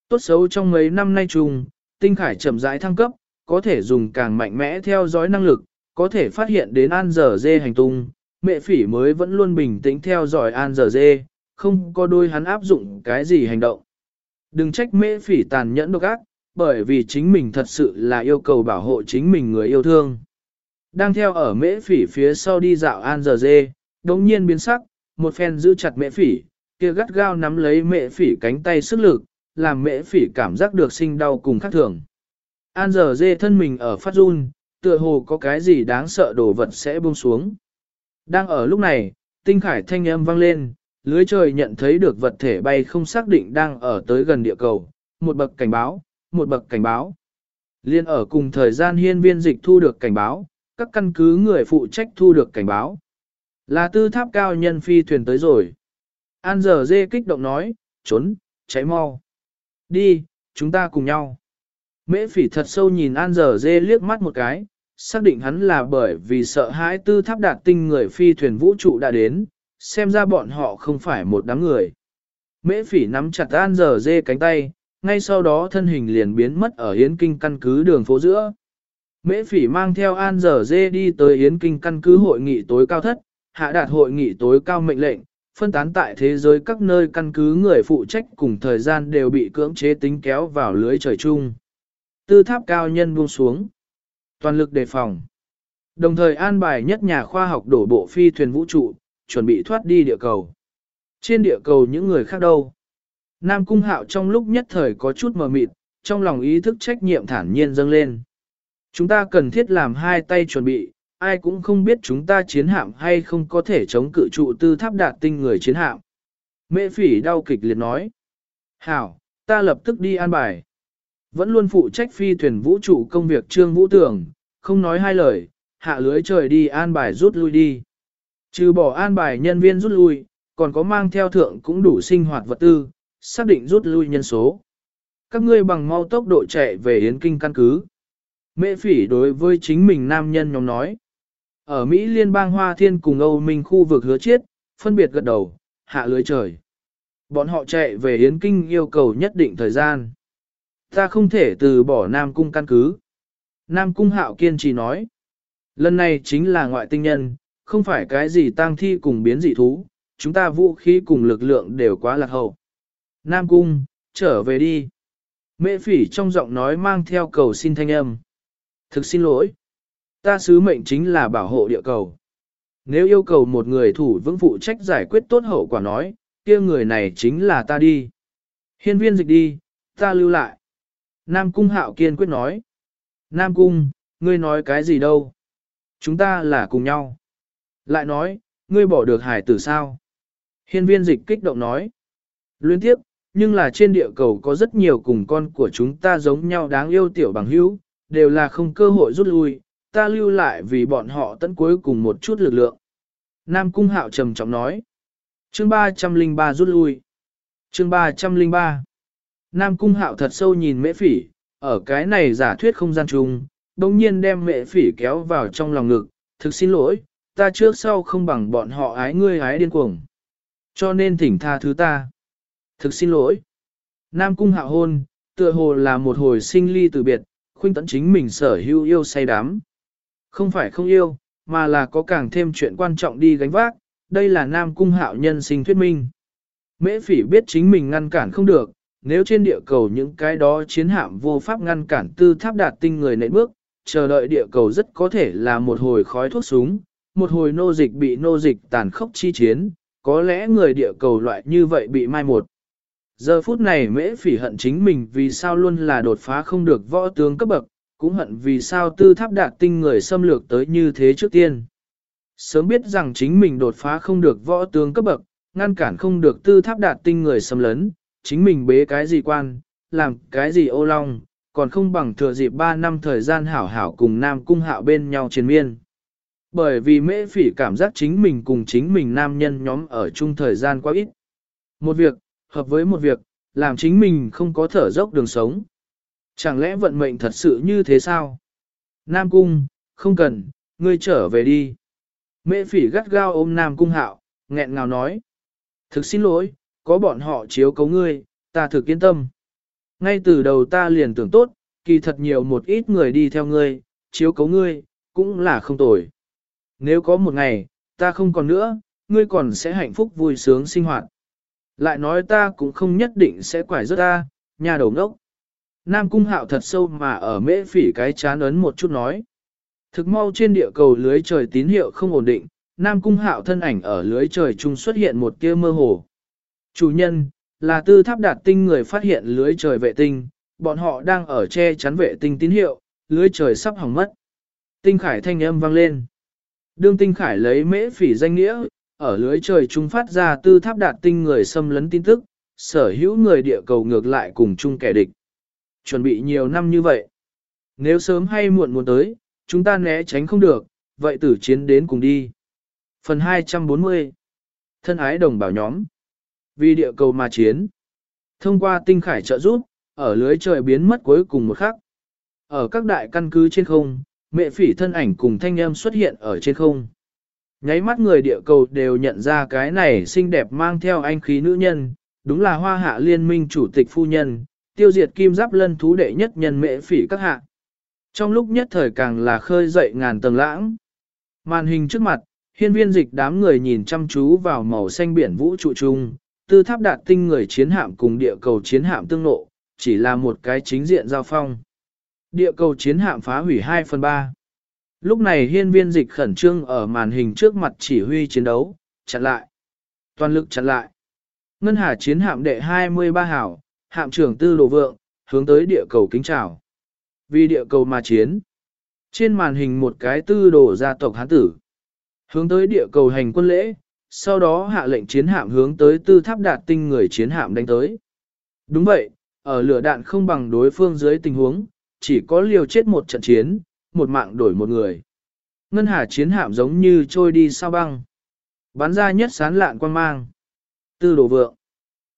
Tốt xấu trong mấy năm nay chung, tinh khải chậm rãi thăng cấp, có thể dùng càng mạnh mẽ theo dõi năng lực, có thể phát hiện đến an giờ dê hành tung, mẹ phỉ mới vẫn luôn bình tĩnh theo dõi an giờ dê, không có đôi hắn áp dụng cái gì hành động. Đừng trách Mẹ phỉ tàn nhẫn độc ác, bởi vì chính mình thật sự là yêu cầu bảo hộ chính mình người yêu thương. Đang theo ở mễ phỉ phía sau đi dạo an giờ dê, đống nhiên biến sắc, một phen giữ chặt mễ phỉ, kia gắt gao nắm lấy mễ phỉ cánh tay sức lực, làm mễ phỉ cảm giác được sinh đau cùng khác thường. An giờ dê thân mình ở phát run, tựa hồ có cái gì đáng sợ đồ vật sẽ buông xuống. Đang ở lúc này, tinh khải thanh âm vang lên, lưới trời nhận thấy được vật thể bay không xác định đang ở tới gần địa cầu, một bậc cảnh báo, một bậc cảnh báo. Liên ở cùng thời gian hiên viên dịch thu được cảnh báo, các căn cứ người phụ trách thu được cảnh báo. Là tư tháp cao nhân phi thuyền tới rồi. An giờ dê kích động nói, trốn, cháy mau. Đi, chúng ta cùng nhau. Mễ phỉ thật sâu nhìn An giờ dê liếc mắt một cái, xác định hắn là bởi vì sợ hãi tư tháp đạt tinh người phi thuyền vũ trụ đã đến, xem ra bọn họ không phải một đám người. Mễ phỉ nắm chặt An giờ dê cánh tay, ngay sau đó thân hình liền biến mất ở Yến Kinh căn cứ đường phố giữa. Mễ phỉ mang theo An giờ dê đi tới Yến Kinh căn cứ hội nghị tối cao thất, hạ đạt hội nghị tối cao mệnh lệnh, phân tán tại thế giới các nơi căn cứ người phụ trách cùng thời gian đều bị cưỡng chế tính kéo vào lưới trời chung. Tư tháp cao nhân buông xuống. Toàn lực đề phòng. Đồng thời an bài nhất nhà khoa học đổ bộ phi thuyền vũ trụ, chuẩn bị thoát đi địa cầu. Trên địa cầu những người khác đâu? Nam Cung Hạo trong lúc nhất thời có chút mờ mịt, trong lòng ý thức trách nhiệm thản nhiên dâng lên. Chúng ta cần thiết làm hai tay chuẩn bị, ai cũng không biết chúng ta chiến hạm hay không có thể chống cự trụ tư tháp đạt tinh người chiến hạm. Mễ phỉ đau kịch liệt nói. Hảo, ta lập tức đi an bài. Vẫn luôn phụ trách phi thuyền vũ trụ công việc trương vũ tưởng, không nói hai lời, hạ lưới trời đi an bài rút lui đi. Trừ bỏ an bài nhân viên rút lui, còn có mang theo thượng cũng đủ sinh hoạt vật tư, xác định rút lui nhân số. Các ngươi bằng mau tốc độ chạy về Yến Kinh căn cứ. Mệ phỉ đối với chính mình nam nhân nhóm nói. Ở Mỹ liên bang Hoa Thiên cùng Âu Minh khu vực hứa chiết, phân biệt gật đầu, hạ lưới trời. Bọn họ chạy về Yến Kinh yêu cầu nhất định thời gian. Ta không thể từ bỏ Nam Cung căn cứ. Nam Cung hạo kiên trì nói. Lần này chính là ngoại tinh nhân, không phải cái gì tang thi cùng biến dị thú, chúng ta vũ khí cùng lực lượng đều quá lạc hậu. Nam Cung, trở về đi. Mễ phỉ trong giọng nói mang theo cầu xin thanh âm. Thực xin lỗi. Ta sứ mệnh chính là bảo hộ địa cầu. Nếu yêu cầu một người thủ vững phụ trách giải quyết tốt hậu quả nói, kia người này chính là ta đi. Hiên viên dịch đi, ta lưu lại. Nam Cung hạo kiên quyết nói. Nam Cung, ngươi nói cái gì đâu? Chúng ta là cùng nhau. Lại nói, ngươi bỏ được hải tử sao? Hiên viên dịch kích động nói. Luyến tiếp, nhưng là trên địa cầu có rất nhiều cùng con của chúng ta giống nhau đáng yêu tiểu bằng hữu, đều là không cơ hội rút lui, ta lưu lại vì bọn họ tận cuối cùng một chút lực lượng. Nam Cung Hạo trầm trọng nói. Chương 303 rút lui. Chương 303. Nam Cung Hạo thật sâu nhìn mễ phỉ, ở cái này giả thuyết không gian chung, đồng nhiên đem mễ phỉ kéo vào trong lòng ngực, thực xin lỗi, ta trước sau không bằng bọn họ ái ngươi ái điên cuồng. Cho nên thỉnh tha thứ ta. Thực xin lỗi. Nam Cung Hạo hôn, tựa hồ là một hồi sinh ly từ biệt, khuynh tận chính mình sở hữu yêu say đắm. Không phải không yêu, mà là có càng thêm chuyện quan trọng đi gánh vác, đây là Nam Cung Hạo nhân sinh thuyết minh. Mễ phỉ biết chính mình ngăn cản không được, nếu trên địa cầu những cái đó chiến hạm vô pháp ngăn cản tư tháp đạt tinh người nệ bước, chờ đợi địa cầu rất có thể là một hồi khói thuốc súng, một hồi nô dịch bị nô dịch tàn khốc chi chiến, có lẽ người địa cầu loại như vậy bị mai một. Giờ phút này mễ phỉ hận chính mình vì sao luôn là đột phá không được võ tướng cấp bậc, cũng hận vì sao tư tháp đạt tinh người xâm lược tới như thế trước tiên. Sớm biết rằng chính mình đột phá không được võ tướng cấp bậc, ngăn cản không được tư tháp đạt tinh người xâm lấn, chính mình bế cái gì quan, làm cái gì ô long, còn không bằng thừa dịp 3 năm thời gian hảo hảo cùng nam cung hạo bên nhau chiến miên. Bởi vì mễ phỉ cảm giác chính mình cùng chính mình nam nhân nhóm ở chung thời gian quá ít. Một việc, hợp với một việc, làm chính mình không có thở dốc đường sống. Chẳng lẽ vận mệnh thật sự như thế sao? Nam cung, không cần, ngươi trở về đi. Mễ phỉ gắt gao ôm Nam cung hạo, nghẹn ngào nói. Thực xin lỗi, có bọn họ chiếu cấu ngươi, ta thực yên tâm. Ngay từ đầu ta liền tưởng tốt, kỳ thật nhiều một ít người đi theo ngươi, chiếu cấu ngươi, cũng là không tồi. Nếu có một ngày, ta không còn nữa, ngươi còn sẽ hạnh phúc vui sướng sinh hoạt. Lại nói ta cũng không nhất định sẽ quải rớt ta, nhà đầu ngốc. Nam cung hạo thật sâu mà ở mễ phỉ cái chán ấn một chút nói. Thực mau trên địa cầu lưới trời tín hiệu không ổn định, Nam cung hạo thân ảnh ở lưới trời trung xuất hiện một tia mơ hồ. Chủ nhân, là tư tháp đạt tinh người phát hiện lưới trời vệ tinh, bọn họ đang ở che chắn vệ tinh tín hiệu, lưới trời sắp hỏng mất. Tinh khải thanh âm vang lên. Đương tinh khải lấy mễ phỉ danh nghĩa, ở lưới trời trung phát ra tư tháp đạt tinh người xâm lấn tin tức, sở hữu người địa cầu ngược lại cùng chung kẻ địch. Chuẩn bị nhiều năm như vậy. Nếu sớm hay muộn muốn tới, chúng ta né tránh không được, vậy tử chiến đến cùng đi. Phần 240 Thân ái đồng bảo nhóm vì địa cầu mà chiến Thông qua tinh khải trợ giúp, ở lưới trời biến mất cuối cùng một khắc. Ở các đại căn cứ trên không, mẹ phỉ thân ảnh cùng thanh em xuất hiện ở trên không. Nháy mắt người địa cầu đều nhận ra cái này xinh đẹp mang theo anh khí nữ nhân, đúng là hoa hạ liên minh chủ tịch phu nhân, tiêu diệt kim giáp lân thú đệ nhất nhân mẹ phỉ các hạ. Trong lúc nhất thời càng là khơi dậy ngàn tầng lãng. Màn hình trước mặt, hiên viên dịch đám người nhìn chăm chú vào màu xanh biển vũ trụ trung tư tháp đạt tinh người chiến hạm cùng địa cầu chiến hạm tương nộ, chỉ là một cái chính diện giao phong. Địa cầu chiến hạm phá hủy 2 phần 3. Lúc này hiên viên dịch khẩn trương ở màn hình trước mặt chỉ huy chiến đấu, chặn lại. Toàn lực chặn lại. Ngân hà chiến hạm đệ 23 hảo, hạm trưởng tư đồ vượng, hướng tới địa cầu kính chào. Vì địa cầu mà chiến. Trên màn hình một cái tư đồ gia tộc hán tử. Hướng tới địa cầu hành quân lễ, sau đó hạ lệnh chiến hạm hướng tới tư tháp đạt tinh người chiến hạm đánh tới. Đúng vậy, ở lửa đạn không bằng đối phương dưới tình huống, chỉ có liều chết một trận chiến, một mạng đổi một người. Ngân hà chiến hạm giống như trôi đi sao băng. Bắn ra nhất sán lạn quan mang. Tư đồ vượng.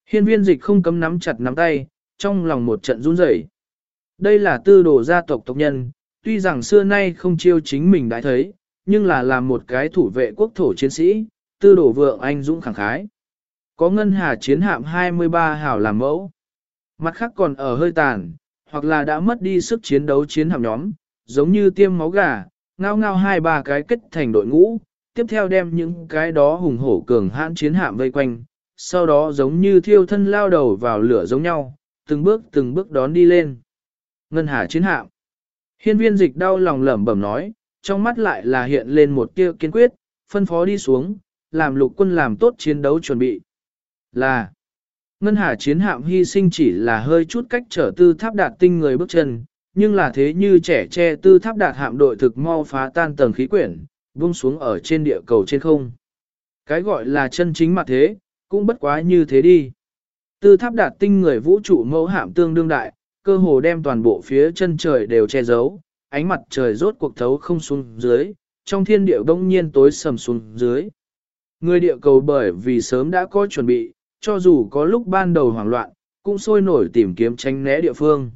Hiên viên dịch không cấm nắm chặt nắm tay, trong lòng một trận run rẩy. Đây là tư đồ gia tộc tộc nhân, tuy rằng xưa nay không chiêu chính mình đã thấy, nhưng là làm một cái thủ vệ quốc thổ chiến sĩ, tư đổ vượng anh dũng khẳng khái. Có ngân hà chiến hạm 23 hảo làm mẫu. Mặt khác còn ở hơi tàn, hoặc là đã mất đi sức chiến đấu chiến hạm nhóm, giống như tiêm máu gà, ngao ngao hai ba cái kết thành đội ngũ, tiếp theo đem những cái đó hùng hổ cường hãn chiến hạm vây quanh, sau đó giống như thiêu thân lao đầu vào lửa giống nhau, từng bước từng bước đón đi lên. Ngân hà chiến hạm. Hiên viên dịch đau lòng lẩm bẩm nói, trong mắt lại là hiện lên một tia kiên quyết, phân phó đi xuống, làm lục quân làm tốt chiến đấu chuẩn bị. Là, ngân hà chiến hạm hy sinh chỉ là hơi chút cách trở tư tháp đạt tinh người bước chân, nhưng là thế như trẻ che tư tháp đạt hạm đội thực mau phá tan tầng khí quyển, buông xuống ở trên địa cầu trên không. Cái gọi là chân chính mặt thế, cũng bất quá như thế đi. Tư tháp đạt tinh người vũ trụ mẫu hạm tương đương đại, cơ hồ đem toàn bộ phía chân trời đều che giấu, ánh mặt trời rốt cuộc thấu không xuống dưới, trong thiên địa đông nhiên tối sầm xuống dưới. Người địa cầu bởi vì sớm đã có chuẩn bị, cho dù có lúc ban đầu hoảng loạn, cũng sôi nổi tìm kiếm tránh né địa phương.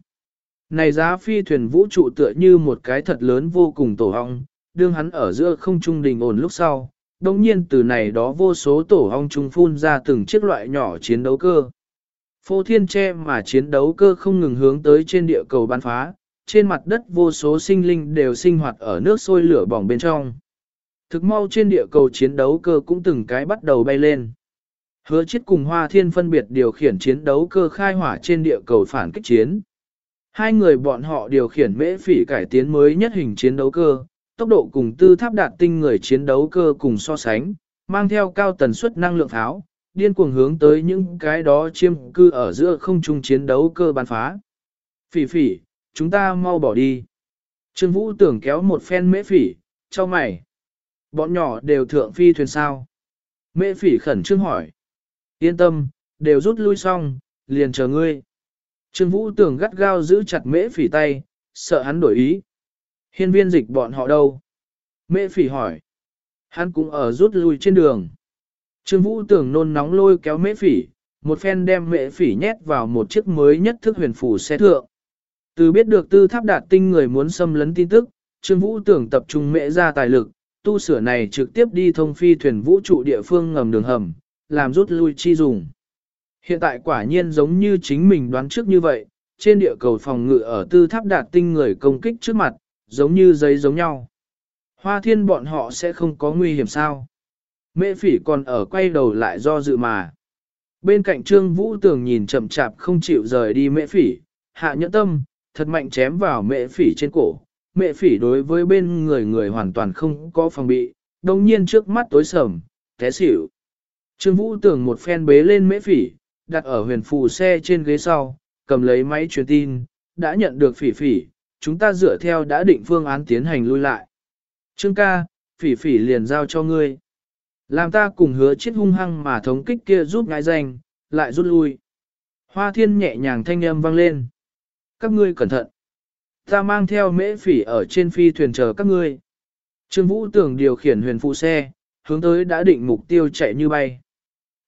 Này giá phi thuyền vũ trụ tựa như một cái thật lớn vô cùng tổ hong, đương hắn ở giữa không trung đình ổn lúc sau, đồng nhiên từ này đó vô số tổ hong trung phun ra từng chiếc loại nhỏ chiến đấu cơ. Phô thiên che mà chiến đấu cơ không ngừng hướng tới trên địa cầu bắn phá, trên mặt đất vô số sinh linh đều sinh hoạt ở nước sôi lửa bỏng bên trong. Thực mau trên địa cầu chiến đấu cơ cũng từng cái bắt đầu bay lên. Hứa chết cùng Hoa Thiên phân biệt điều khiển chiến đấu cơ khai hỏa trên địa cầu phản kích chiến. Hai người bọn họ điều khiển mễ phỉ cải tiến mới nhất hình chiến đấu cơ, tốc độ cùng tư tháp đạt tinh người chiến đấu cơ cùng so sánh, mang theo cao tần suất năng lượng pháo, điên cuồng hướng tới những cái đó chiêm cư ở giữa không trung chiến đấu cơ bắn phá. Phỉ phỉ, chúng ta mau bỏ đi. Trương Vũ tưởng kéo một phen mễ phỉ, cho mày. Bọn nhỏ đều thượng phi thuyền sao. Mễ phỉ khẩn trương hỏi. Yên tâm, đều rút lui xong, liền chờ ngươi. Trương Vũ tưởng gắt gao giữ chặt mễ phỉ tay, sợ hắn đổi ý. Hiên viên dịch bọn họ đâu? Mễ phỉ hỏi. Hắn cũng ở rút lui trên đường. Trương Vũ tưởng nôn nóng lôi kéo mễ phỉ, một phen đem mễ phỉ nhét vào một chiếc mới nhất thức huyền phủ xe thượng. Từ biết được tư tháp đạt tinh người muốn xâm lấn tin tức, Trương Vũ tưởng tập trung mễ ra tài lực, tu sửa này trực tiếp đi thông phi thuyền vũ trụ địa phương ngầm đường hầm, làm rút lui chi dùng. Hiện tại quả nhiên giống như chính mình đoán trước như vậy, trên địa cầu phòng ngự ở tư tháp đạt tinh người công kích trước mặt, giống như giấy giống nhau. Hoa thiên bọn họ sẽ không có nguy hiểm sao. Mễ phỉ còn ở quay đầu lại do dự mà. Bên cạnh trương vũ tường nhìn chậm chạp không chịu rời đi mễ phỉ, hạ nhẫn tâm, thật mạnh chém vào mễ phỉ trên cổ. Mẹ phỉ đối với bên người người hoàn toàn không có phòng bị, đồng nhiên trước mắt tối sầm, té xỉu. Trương vũ tưởng một phen bế lên mễ phỉ, đặt ở huyền phù xe trên ghế sau, cầm lấy máy truyền tin, đã nhận được phỉ phỉ, chúng ta dựa theo đã định phương án tiến hành lui lại. Trương ca, phỉ phỉ liền giao cho ngươi. Làm ta cùng hứa chết hung hăng mà thống kích kia giúp ngại danh, lại rút lui. Hoa thiên nhẹ nhàng thanh âm vang lên. Các ngươi cẩn thận. Ta mang theo mễ phỉ ở trên phi thuyền chờ các ngươi. Trương Vũ tưởng điều khiển huyền phụ xe, hướng tới đã định mục tiêu chạy như bay.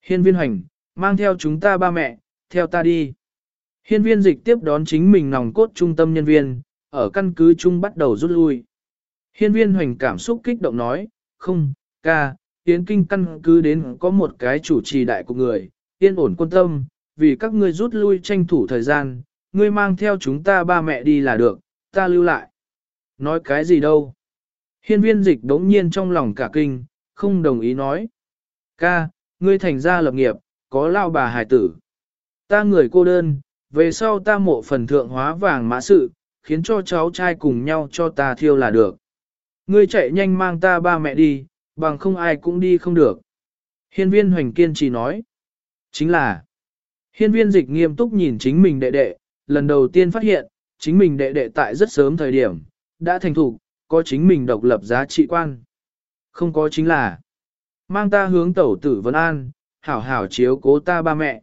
Hiên viên hoành, mang theo chúng ta ba mẹ, theo ta đi. Hiên viên dịch tiếp đón chính mình nòng cốt trung tâm nhân viên, ở căn cứ chung bắt đầu rút lui. Hiên viên hoành cảm xúc kích động nói, không, ca, Yến Kinh căn cứ đến có một cái chủ trì đại của người, yên ổn quân tâm, vì các ngươi rút lui tranh thủ thời gian, ngươi mang theo chúng ta ba mẹ đi là được, ta lưu lại. Nói cái gì đâu? Hiên viên dịch đống nhiên trong lòng cả kinh, không đồng ý nói. Ca, ngươi thành gia lập nghiệp, có lao bà hài tử. Ta người cô đơn, về sau ta mộ phần thượng hóa vàng mã sự, khiến cho cháu trai cùng nhau cho ta thiêu là được. Ngươi chạy nhanh mang ta ba mẹ đi, bằng không ai cũng đi không được. Hiên viên hoành kiên trì nói. Chính là, hiên viên dịch nghiêm túc nhìn chính mình đệ đệ, lần đầu tiên phát hiện, chính mình đệ đệ tại rất sớm thời điểm, đã thành thủ, có chính mình độc lập giá trị quan. Không có chính là, mang ta hướng tẩu tử Vân An, hảo hảo chiếu cố ta ba mẹ.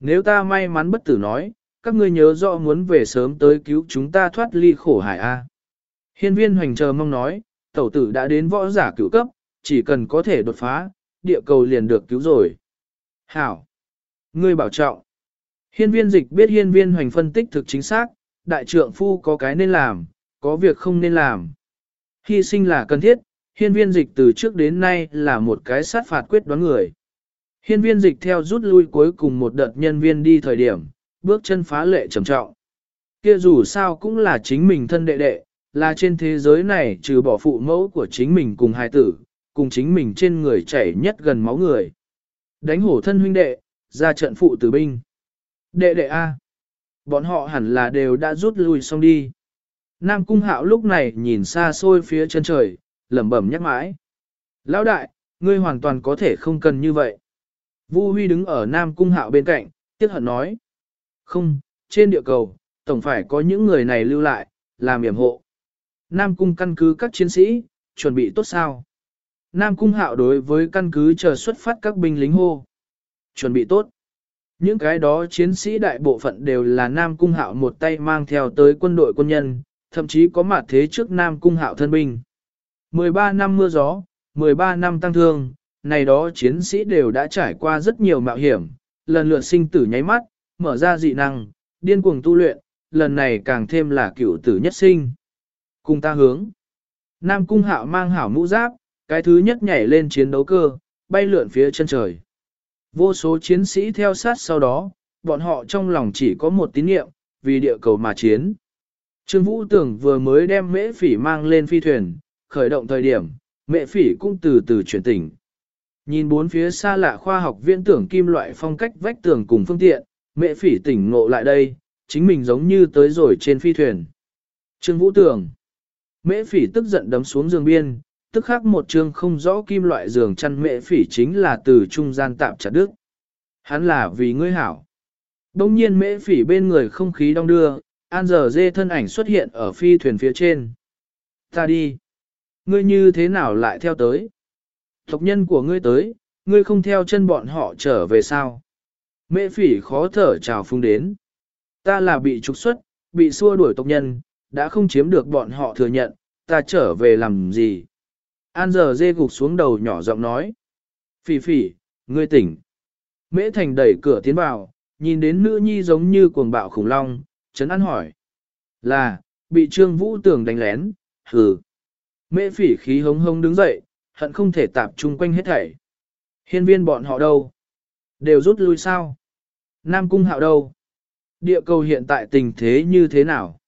Nếu ta may mắn bất tử nói, các ngươi nhớ rõ muốn về sớm tới cứu chúng ta thoát ly khổ hải A. Hiên viên hoành chờ mong nói, tẩu tử đã đến võ giả cửu cấp, chỉ cần có thể đột phá, địa cầu liền được cứu rồi. Hảo! Ngươi bảo trọng! Hiên viên dịch biết hiên viên hoành phân tích thực chính xác, đại trượng phu có cái nên làm, có việc không nên làm. Hy sinh là cần thiết, hiên viên dịch từ trước đến nay là một cái sát phạt quyết đoán người. Hiên viên dịch theo rút lui cuối cùng một đợt nhân viên đi thời điểm, bước chân phá lệ trầm trọng. Kia dù sao cũng là chính mình thân đệ đệ, là trên thế giới này trừ bỏ phụ mẫu của chính mình cùng hai tử, cùng chính mình trên người chảy nhất gần máu người. Đánh hổ thân huynh đệ, ra trận phụ tử binh. Đệ đệ A. Bọn họ hẳn là đều đã rút lui xong đi. Nam Cung Hạo lúc này nhìn xa xôi phía chân trời, lẩm bẩm nhắc mãi. Lão đại, ngươi hoàn toàn có thể không cần như vậy. Vu Huy đứng ở Nam Cung Hạo bên cạnh, tiếc hận nói. Không, trên địa cầu, tổng phải có những người này lưu lại, làm yểm hộ. Nam Cung căn cứ các chiến sĩ, chuẩn bị tốt sao? Nam Cung Hạo đối với căn cứ chờ xuất phát các binh lính hô. Chuẩn bị tốt. Những cái đó chiến sĩ đại bộ phận đều là Nam Cung Hạo một tay mang theo tới quân đội quân nhân, thậm chí có mặt thế trước Nam Cung Hạo thân binh. 13 năm mưa gió, 13 năm tăng thương, này đó chiến sĩ đều đã trải qua rất nhiều mạo hiểm, lần lượt sinh tử nháy mắt, mở ra dị năng, điên cuồng tu luyện, lần này càng thêm là cựu tử nhất sinh. Cùng ta hướng. Nam Cung Hạo mang hảo mũ giáp, cái thứ nhất nhảy lên chiến đấu cơ, bay lượn phía chân trời. Vô số chiến sĩ theo sát sau đó, bọn họ trong lòng chỉ có một tín niệm, vì địa cầu mà chiến. Trương Vũ Tưởng vừa mới đem mễ phỉ mang lên phi thuyền, khởi động thời điểm, mễ phỉ cũng từ từ chuyển tỉnh. Nhìn bốn phía xa lạ khoa học viễn tưởng kim loại phong cách vách tường cùng phương tiện, mễ phỉ tỉnh ngộ lại đây, chính mình giống như tới rồi trên phi thuyền. Trương Vũ Tưởng Mễ phỉ tức giận đấm xuống giường biên, tức khắc một chương không rõ kim loại giường chăn mệ phỉ chính là từ trung gian tạm chặt đức. Hắn là vì ngươi hảo. Đông nhiên mễ phỉ bên người không khí đong đưa, an giờ dê thân ảnh xuất hiện ở phi thuyền phía trên. Ta đi. Ngươi như thế nào lại theo tới? Tộc nhân của ngươi tới, ngươi không theo chân bọn họ trở về sao? Mễ phỉ khó thở chào phung đến. Ta là bị trục xuất, bị xua đuổi tộc nhân, đã không chiếm được bọn họ thừa nhận, ta trở về làm gì? An giờ dê gục xuống đầu nhỏ giọng nói. Phỉ phỉ, ngươi tỉnh. Mễ thành đẩy cửa tiến vào, nhìn đến nữ nhi giống như cuồng bạo khủng long, chấn an hỏi. Là, bị trương vũ tường đánh lén, hừ. Mễ phỉ khí hống hống đứng dậy, hận không thể tạp chung quanh hết thảy. Hiên viên bọn họ đâu? Đều rút lui sao? Nam cung hạo đâu? Địa cầu hiện tại tình thế như thế nào?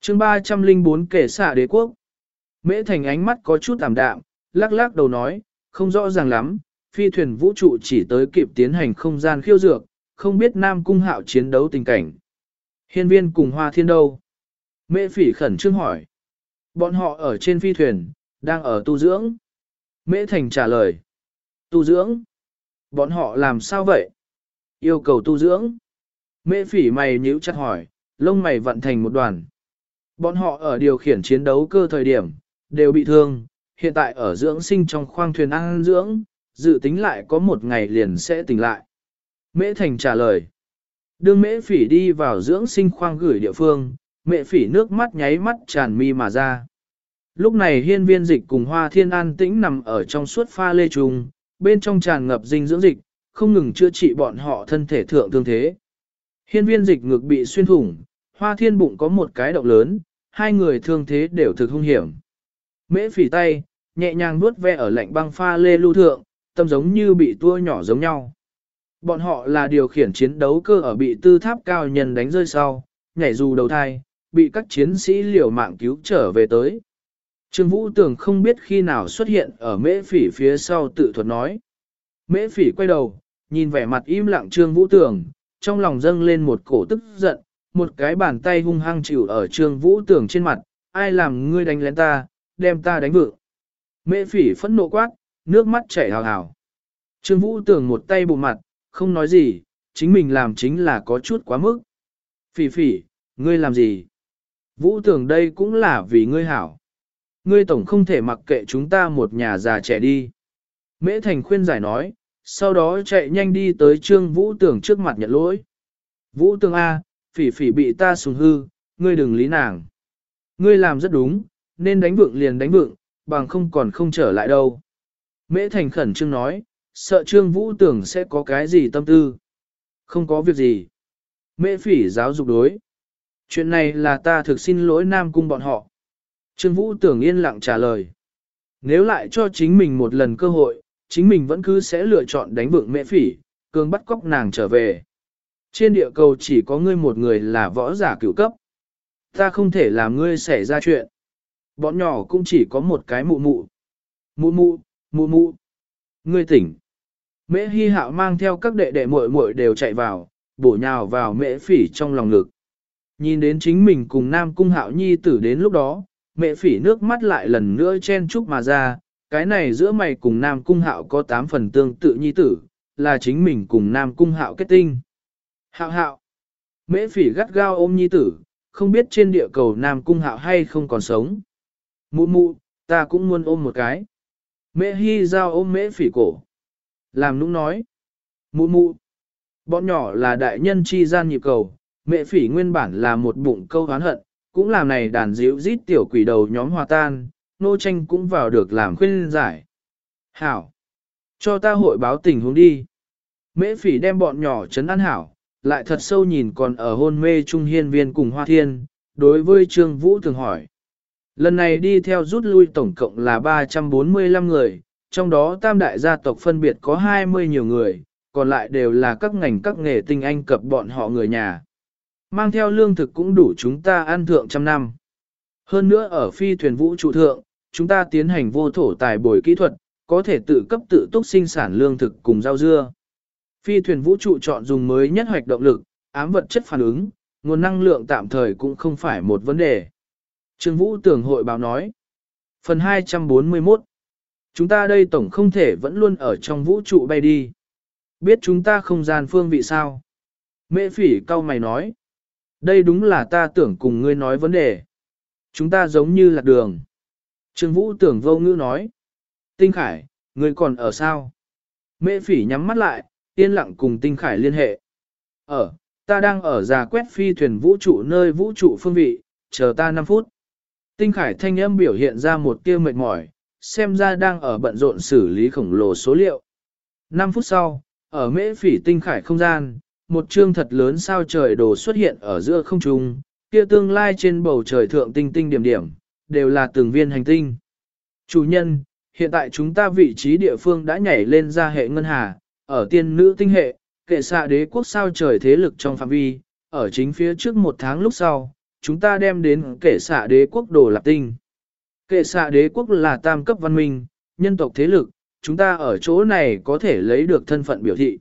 chương 304 kể xả đế quốc. Mễ thành ánh mắt có chút tạm đạm, lắc lắc đầu nói, không rõ ràng lắm, phi thuyền vũ trụ chỉ tới kịp tiến hành không gian khiêu dược, không biết Nam Cung Hạo chiến đấu tình cảnh. Hiên viên cùng Hoa Thiên đâu? Mễ phỉ khẩn trương hỏi. Bọn họ ở trên phi thuyền, đang ở tu dưỡng. Mễ Thành trả lời. Tu dưỡng? Bọn họ làm sao vậy? Yêu cầu tu dưỡng. Mễ phỉ mày nhíu chặt hỏi, lông mày vận thành một đoàn. Bọn họ ở điều khiển chiến đấu cơ thời điểm, đều bị thương, hiện tại ở dưỡng sinh trong khoang thuyền ăn dưỡng, dự tính lại có một ngày liền sẽ tỉnh lại. Mễ Thành trả lời. Đương mễ phỉ đi vào dưỡng sinh khoang gửi địa phương, Mễ phỉ nước mắt nháy mắt tràn mi mà ra. Lúc này hiên viên dịch cùng hoa thiên an tĩnh nằm ở trong suốt pha lê trùng, bên trong tràn ngập dinh dưỡng dịch, không ngừng chữa trị bọn họ thân thể thượng thương thế. Hiên viên dịch ngực bị xuyên thủng, hoa thiên bụng có một cái động lớn, hai người thương thế đều thực hung hiểm. Mễ phỉ tay, nhẹ nhàng vuốt ve ở lạnh băng pha lê lưu thượng, tâm giống như bị tua nhỏ giống nhau. Bọn họ là điều khiển chiến đấu cơ ở bị tư tháp cao nhân đánh rơi sau, nhảy dù đầu thai, bị các chiến sĩ liều mạng cứu trở về tới. Trương Vũ Tường không biết khi nào xuất hiện ở mễ phỉ phía sau tự thuật nói. Mễ phỉ quay đầu, nhìn vẻ mặt im lặng Trương Vũ Tường, trong lòng dâng lên một cổ tức giận, một cái bàn tay hung hăng chịu ở Trương Vũ Tường trên mặt, ai làm ngươi đánh lén ta, đem ta đánh vượng. Mễ phỉ phẫn nộ quát, nước mắt chảy hào hào. Trương Vũ tưởng một tay bụng mặt, không nói gì, chính mình làm chính là có chút quá mức. Phỉ phỉ, ngươi làm gì? Vũ tưởng đây cũng là vì ngươi hảo. Ngươi tổng không thể mặc kệ chúng ta một nhà già trẻ đi. Mễ Thành khuyên giải nói, sau đó chạy nhanh đi tới Trương Vũ tưởng trước mặt nhận lỗi. Vũ tưởng A, phỉ phỉ bị ta sùng hư, ngươi đừng lý nàng. Ngươi làm rất đúng, nên đánh vượng liền đánh vượng, bằng không còn không trở lại đâu. Mễ Thành khẩn trương nói, sợ Trương Vũ tưởng sẽ có cái gì tâm tư. Không có việc gì. Mễ phỉ giáo dục đối. Chuyện này là ta thực xin lỗi Nam Cung bọn họ. Trương Vũ Tưởng yên lặng trả lời. Nếu lại cho chính mình một lần cơ hội, chính mình vẫn cứ sẽ lựa chọn đánh vượng mẹ phỉ, cường bắt cóc nàng trở về. Trên địa cầu chỉ có ngươi một người là võ giả cửu cấp. Ta không thể làm ngươi xảy ra chuyện. Bọn nhỏ cũng chỉ có một cái mụ mụ. Mụ mụ, mụ mụ. Ngươi tỉnh. Mễ hi hạo mang theo các đệ đệ muội muội đều chạy vào, bổ nhào vào mễ phỉ trong lòng ngực. Nhìn đến chính mình cùng Nam Cung Hạo Nhi tử đến lúc đó, mẹ phỉ nước mắt lại lần nữa chen chúc mà ra, cái này giữa mày cùng Nam Cung Hạo có tám phần tương tự Nhi tử, là chính mình cùng Nam Cung Hạo kết tinh. Hạo hạo, mễ phỉ gắt gao ôm Nhi tử, không biết trên địa cầu Nam Cung Hạo hay không còn sống. Mụ mụ, ta cũng muốn ôm một cái. Mẹ hy giao ôm mễ phỉ cổ. Làm nũng nói. Mụ mụ, bọn nhỏ là đại nhân chi gian nhịp cầu, mẹ phỉ nguyên bản là một bụng câu hán hận, cũng làm này đàn díu rít tiểu quỷ đầu nhóm hòa tan, nô tranh cũng vào được làm khuyên giải. Hảo! Cho ta hội báo tình huống đi. Mễ phỉ đem bọn nhỏ chấn an hảo, lại thật sâu nhìn còn ở hôn mê trung hiên viên cùng hoa thiên, đối với Trương Vũ thường hỏi. Lần này đi theo rút lui tổng cộng là 345 người, trong đó tam đại gia tộc phân biệt có 20 nhiều người, còn lại đều là các ngành các nghề tinh anh cập bọn họ người nhà. Mang theo lương thực cũng đủ chúng ta ăn thượng trăm năm. Hơn nữa ở phi thuyền vũ trụ thượng, chúng ta tiến hành vô thổ tài bồi kỹ thuật, có thể tự cấp tự túc sinh sản lương thực cùng rau dưa. Phi thuyền vũ trụ chọn dùng mới nhất hoạch động lực, ám vật chất phản ứng, nguồn năng lượng tạm thời cũng không phải một vấn đề. Trương Vũ Tường hội báo nói. Phần 241 Chúng ta đây tổng không thể vẫn luôn ở trong vũ trụ bay đi. Biết chúng ta không gian phương vị sao? Mễ phỉ cao mày nói. Đây đúng là ta tưởng cùng ngươi nói vấn đề. Chúng ta giống như lạc đường. Trương Vũ tưởng vô ngữ nói. Tinh Khải, ngươi còn ở sao? Mễ phỉ nhắm mắt lại, yên lặng cùng Tinh Khải liên hệ. Ở, ta đang ở già quét phi thuyền vũ trụ nơi vũ trụ phương vị, chờ ta 5 phút. Tinh Khải thanh âm biểu hiện ra một tia mệt mỏi, xem ra đang ở bận rộn xử lý khổng lồ số liệu. 5 phút sau, ở mễ phỉ Tinh Khải không gian, một chương thật lớn sao trời đồ xuất hiện ở giữa không trung, kia tương lai trên bầu trời thượng tinh tinh điểm điểm, đều là từng viên hành tinh. Chủ nhân, hiện tại chúng ta vị trí địa phương đã nhảy lên ra hệ ngân hà, ở tiên nữ tinh hệ, kệ xạ đế quốc sao trời thế lực trong phạm vi, ở chính phía trước một tháng lúc sau, chúng ta đem đến kệ xạ đế quốc đồ lạp tinh. Kệ xạ đế quốc là tam cấp văn minh, nhân tộc thế lực, chúng ta ở chỗ này có thể lấy được thân phận biểu thị.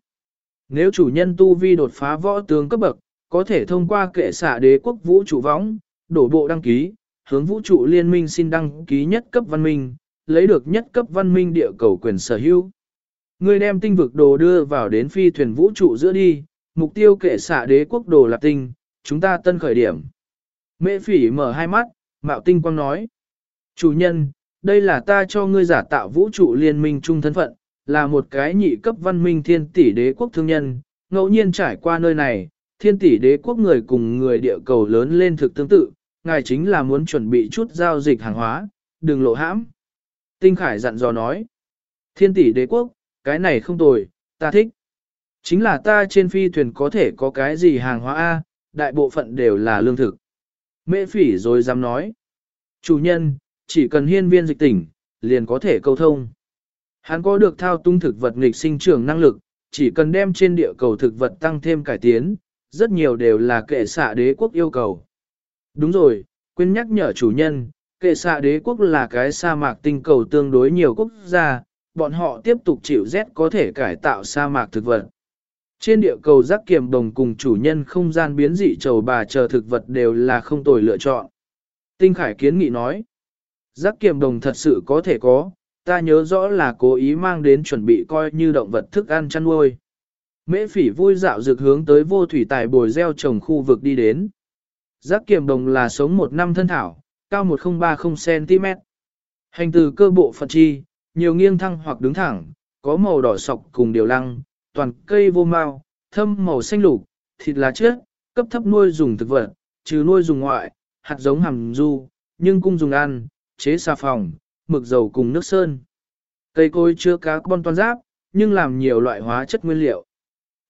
Nếu chủ nhân tu vi đột phá võ tướng cấp bậc, có thể thông qua kệ xạ đế quốc vũ trụ võng, đổ bộ đăng ký, hướng vũ trụ liên minh xin đăng ký nhất cấp văn minh, lấy được nhất cấp văn minh địa cầu quyền sở hữu. Người đem tinh vực đồ đưa vào đến phi thuyền vũ trụ giữa đi, mục tiêu kệ xạ đế quốc đồ lạp tinh, chúng ta tân khởi điểm. Mễ phỉ mở hai mắt, mạo tinh quang nói. Chủ nhân, đây là ta cho ngươi giả tạo vũ trụ liên minh chung thân phận, là một cái nhị cấp văn minh thiên tỷ đế quốc thương nhân, ngẫu nhiên trải qua nơi này, thiên tỷ đế quốc người cùng người địa cầu lớn lên thực tương tự, ngài chính là muốn chuẩn bị chút giao dịch hàng hóa, đừng lộ hãm. Tinh Khải dặn dò nói, thiên tỷ đế quốc, cái này không tồi, ta thích. Chính là ta trên phi thuyền có thể có cái gì hàng hóa A, đại bộ phận đều là lương thực. Mễ phỉ rồi dám nói, chủ nhân, chỉ cần hiên viên dịch tỉnh, liền có thể câu thông. Hắn có được thao tung thực vật nghịch sinh trưởng năng lực, chỉ cần đem trên địa cầu thực vật tăng thêm cải tiến, rất nhiều đều là kệ xạ đế quốc yêu cầu. Đúng rồi, quên nhắc nhở chủ nhân, kệ xạ đế quốc là cái sa mạc tinh cầu tương đối nhiều quốc gia, bọn họ tiếp tục chịu rét có thể cải tạo sa mạc thực vật. Trên địa cầu giác kiềm đồng cùng chủ nhân không gian biến dị trầu bà chờ thực vật đều là không tồi lựa chọn. Tinh Khải kiến nghị nói, giác kiềm đồng thật sự có thể có, ta nhớ rõ là cố ý mang đến chuẩn bị coi như động vật thức ăn chăn nuôi. Mễ phỉ vui dạo dược hướng tới vô thủy tài bồi gieo trồng khu vực đi đến. Giác kiềm đồng là sống một năm thân thảo, cao 1030cm. Hành từ cơ bộ Phật chi, nhiều nghiêng thăng hoặc đứng thẳng, có màu đỏ sọc cùng điều lăng, toàn cây vô mao, thâm màu xanh lục, thịt lá chết, cấp thấp nuôi dùng thực vật, trừ nuôi dùng ngoại, hạt giống hàm du, nhưng cung dùng ăn, chế xà phòng, mực dầu cùng nước sơn. Cây cối chứa carbon toàn giáp, nhưng làm nhiều loại hóa chất nguyên liệu.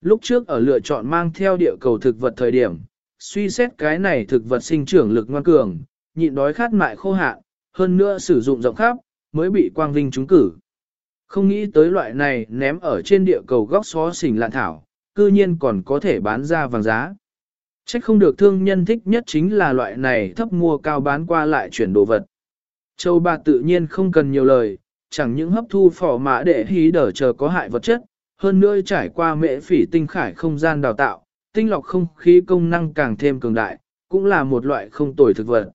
Lúc trước ở lựa chọn mang theo địa cầu thực vật thời điểm, suy xét cái này thực vật sinh trưởng lực ngoan cường, nhịn đói khát mại khô hạn, hơn nữa sử dụng rộng khắp, mới bị quang vinh trúng cử. Không nghĩ tới loại này ném ở trên địa cầu góc xó xỉnh lạn thảo, cư nhiên còn có thể bán ra vàng giá. Trách không được thương nhân thích nhất chính là loại này thấp mua cao bán qua lại chuyển đồ vật. Châu bà tự nhiên không cần nhiều lời, chẳng những hấp thu phỏ mã để hí đỡ chờ có hại vật chất, hơn nữa trải qua mễ phỉ tinh khải không gian đào tạo, tinh lọc không khí công năng càng thêm cường đại, cũng là một loại không tồi thực vật.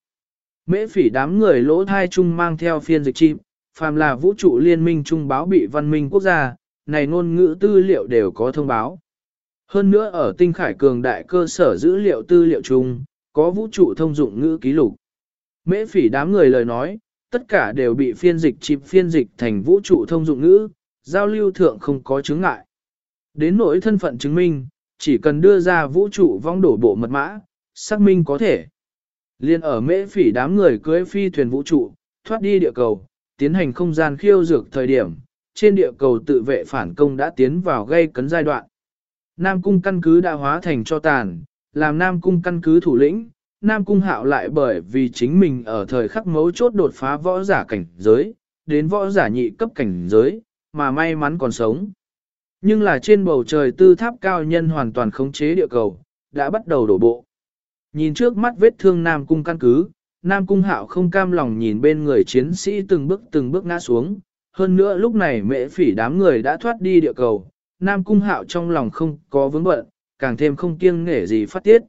Mễ phỉ đám người lỗ thai chung mang theo phiên dịch chim, phàm là vũ trụ liên minh trung báo bị văn minh quốc gia, này ngôn ngữ tư liệu đều có thông báo. Hơn nữa ở tinh khải cường đại cơ sở dữ liệu tư liệu chung, có vũ trụ thông dụng ngữ ký lục. Mễ phỉ đám người lời nói, tất cả đều bị phiên dịch chịp phiên dịch thành vũ trụ thông dụng ngữ, giao lưu thượng không có chứng ngại. Đến nỗi thân phận chứng minh, chỉ cần đưa ra vũ trụ vong đổ bộ mật mã, xác minh có thể. Liên ở mễ phỉ đám người cưới phi thuyền vũ trụ, thoát đi địa cầu, tiến hành không gian khiêu dược thời điểm, trên địa cầu tự vệ phản công đã tiến vào gây cấn giai đoạn. Nam cung căn cứ đã hóa thành cho tàn, làm Nam cung căn cứ thủ lĩnh, Nam cung hạo lại bởi vì chính mình ở thời khắc mấu chốt đột phá võ giả cảnh giới, đến võ giả nhị cấp cảnh giới, mà may mắn còn sống. Nhưng là trên bầu trời tư tháp cao nhân hoàn toàn khống chế địa cầu, đã bắt đầu đổ bộ. Nhìn trước mắt vết thương Nam cung căn cứ, Nam cung hạo không cam lòng nhìn bên người chiến sĩ từng bước từng bước ngã xuống. Hơn nữa lúc này mễ phỉ đám người đã thoát đi địa cầu, Nam cung hạo trong lòng không có vướng bận, càng thêm không kiêng nể gì phát tiết.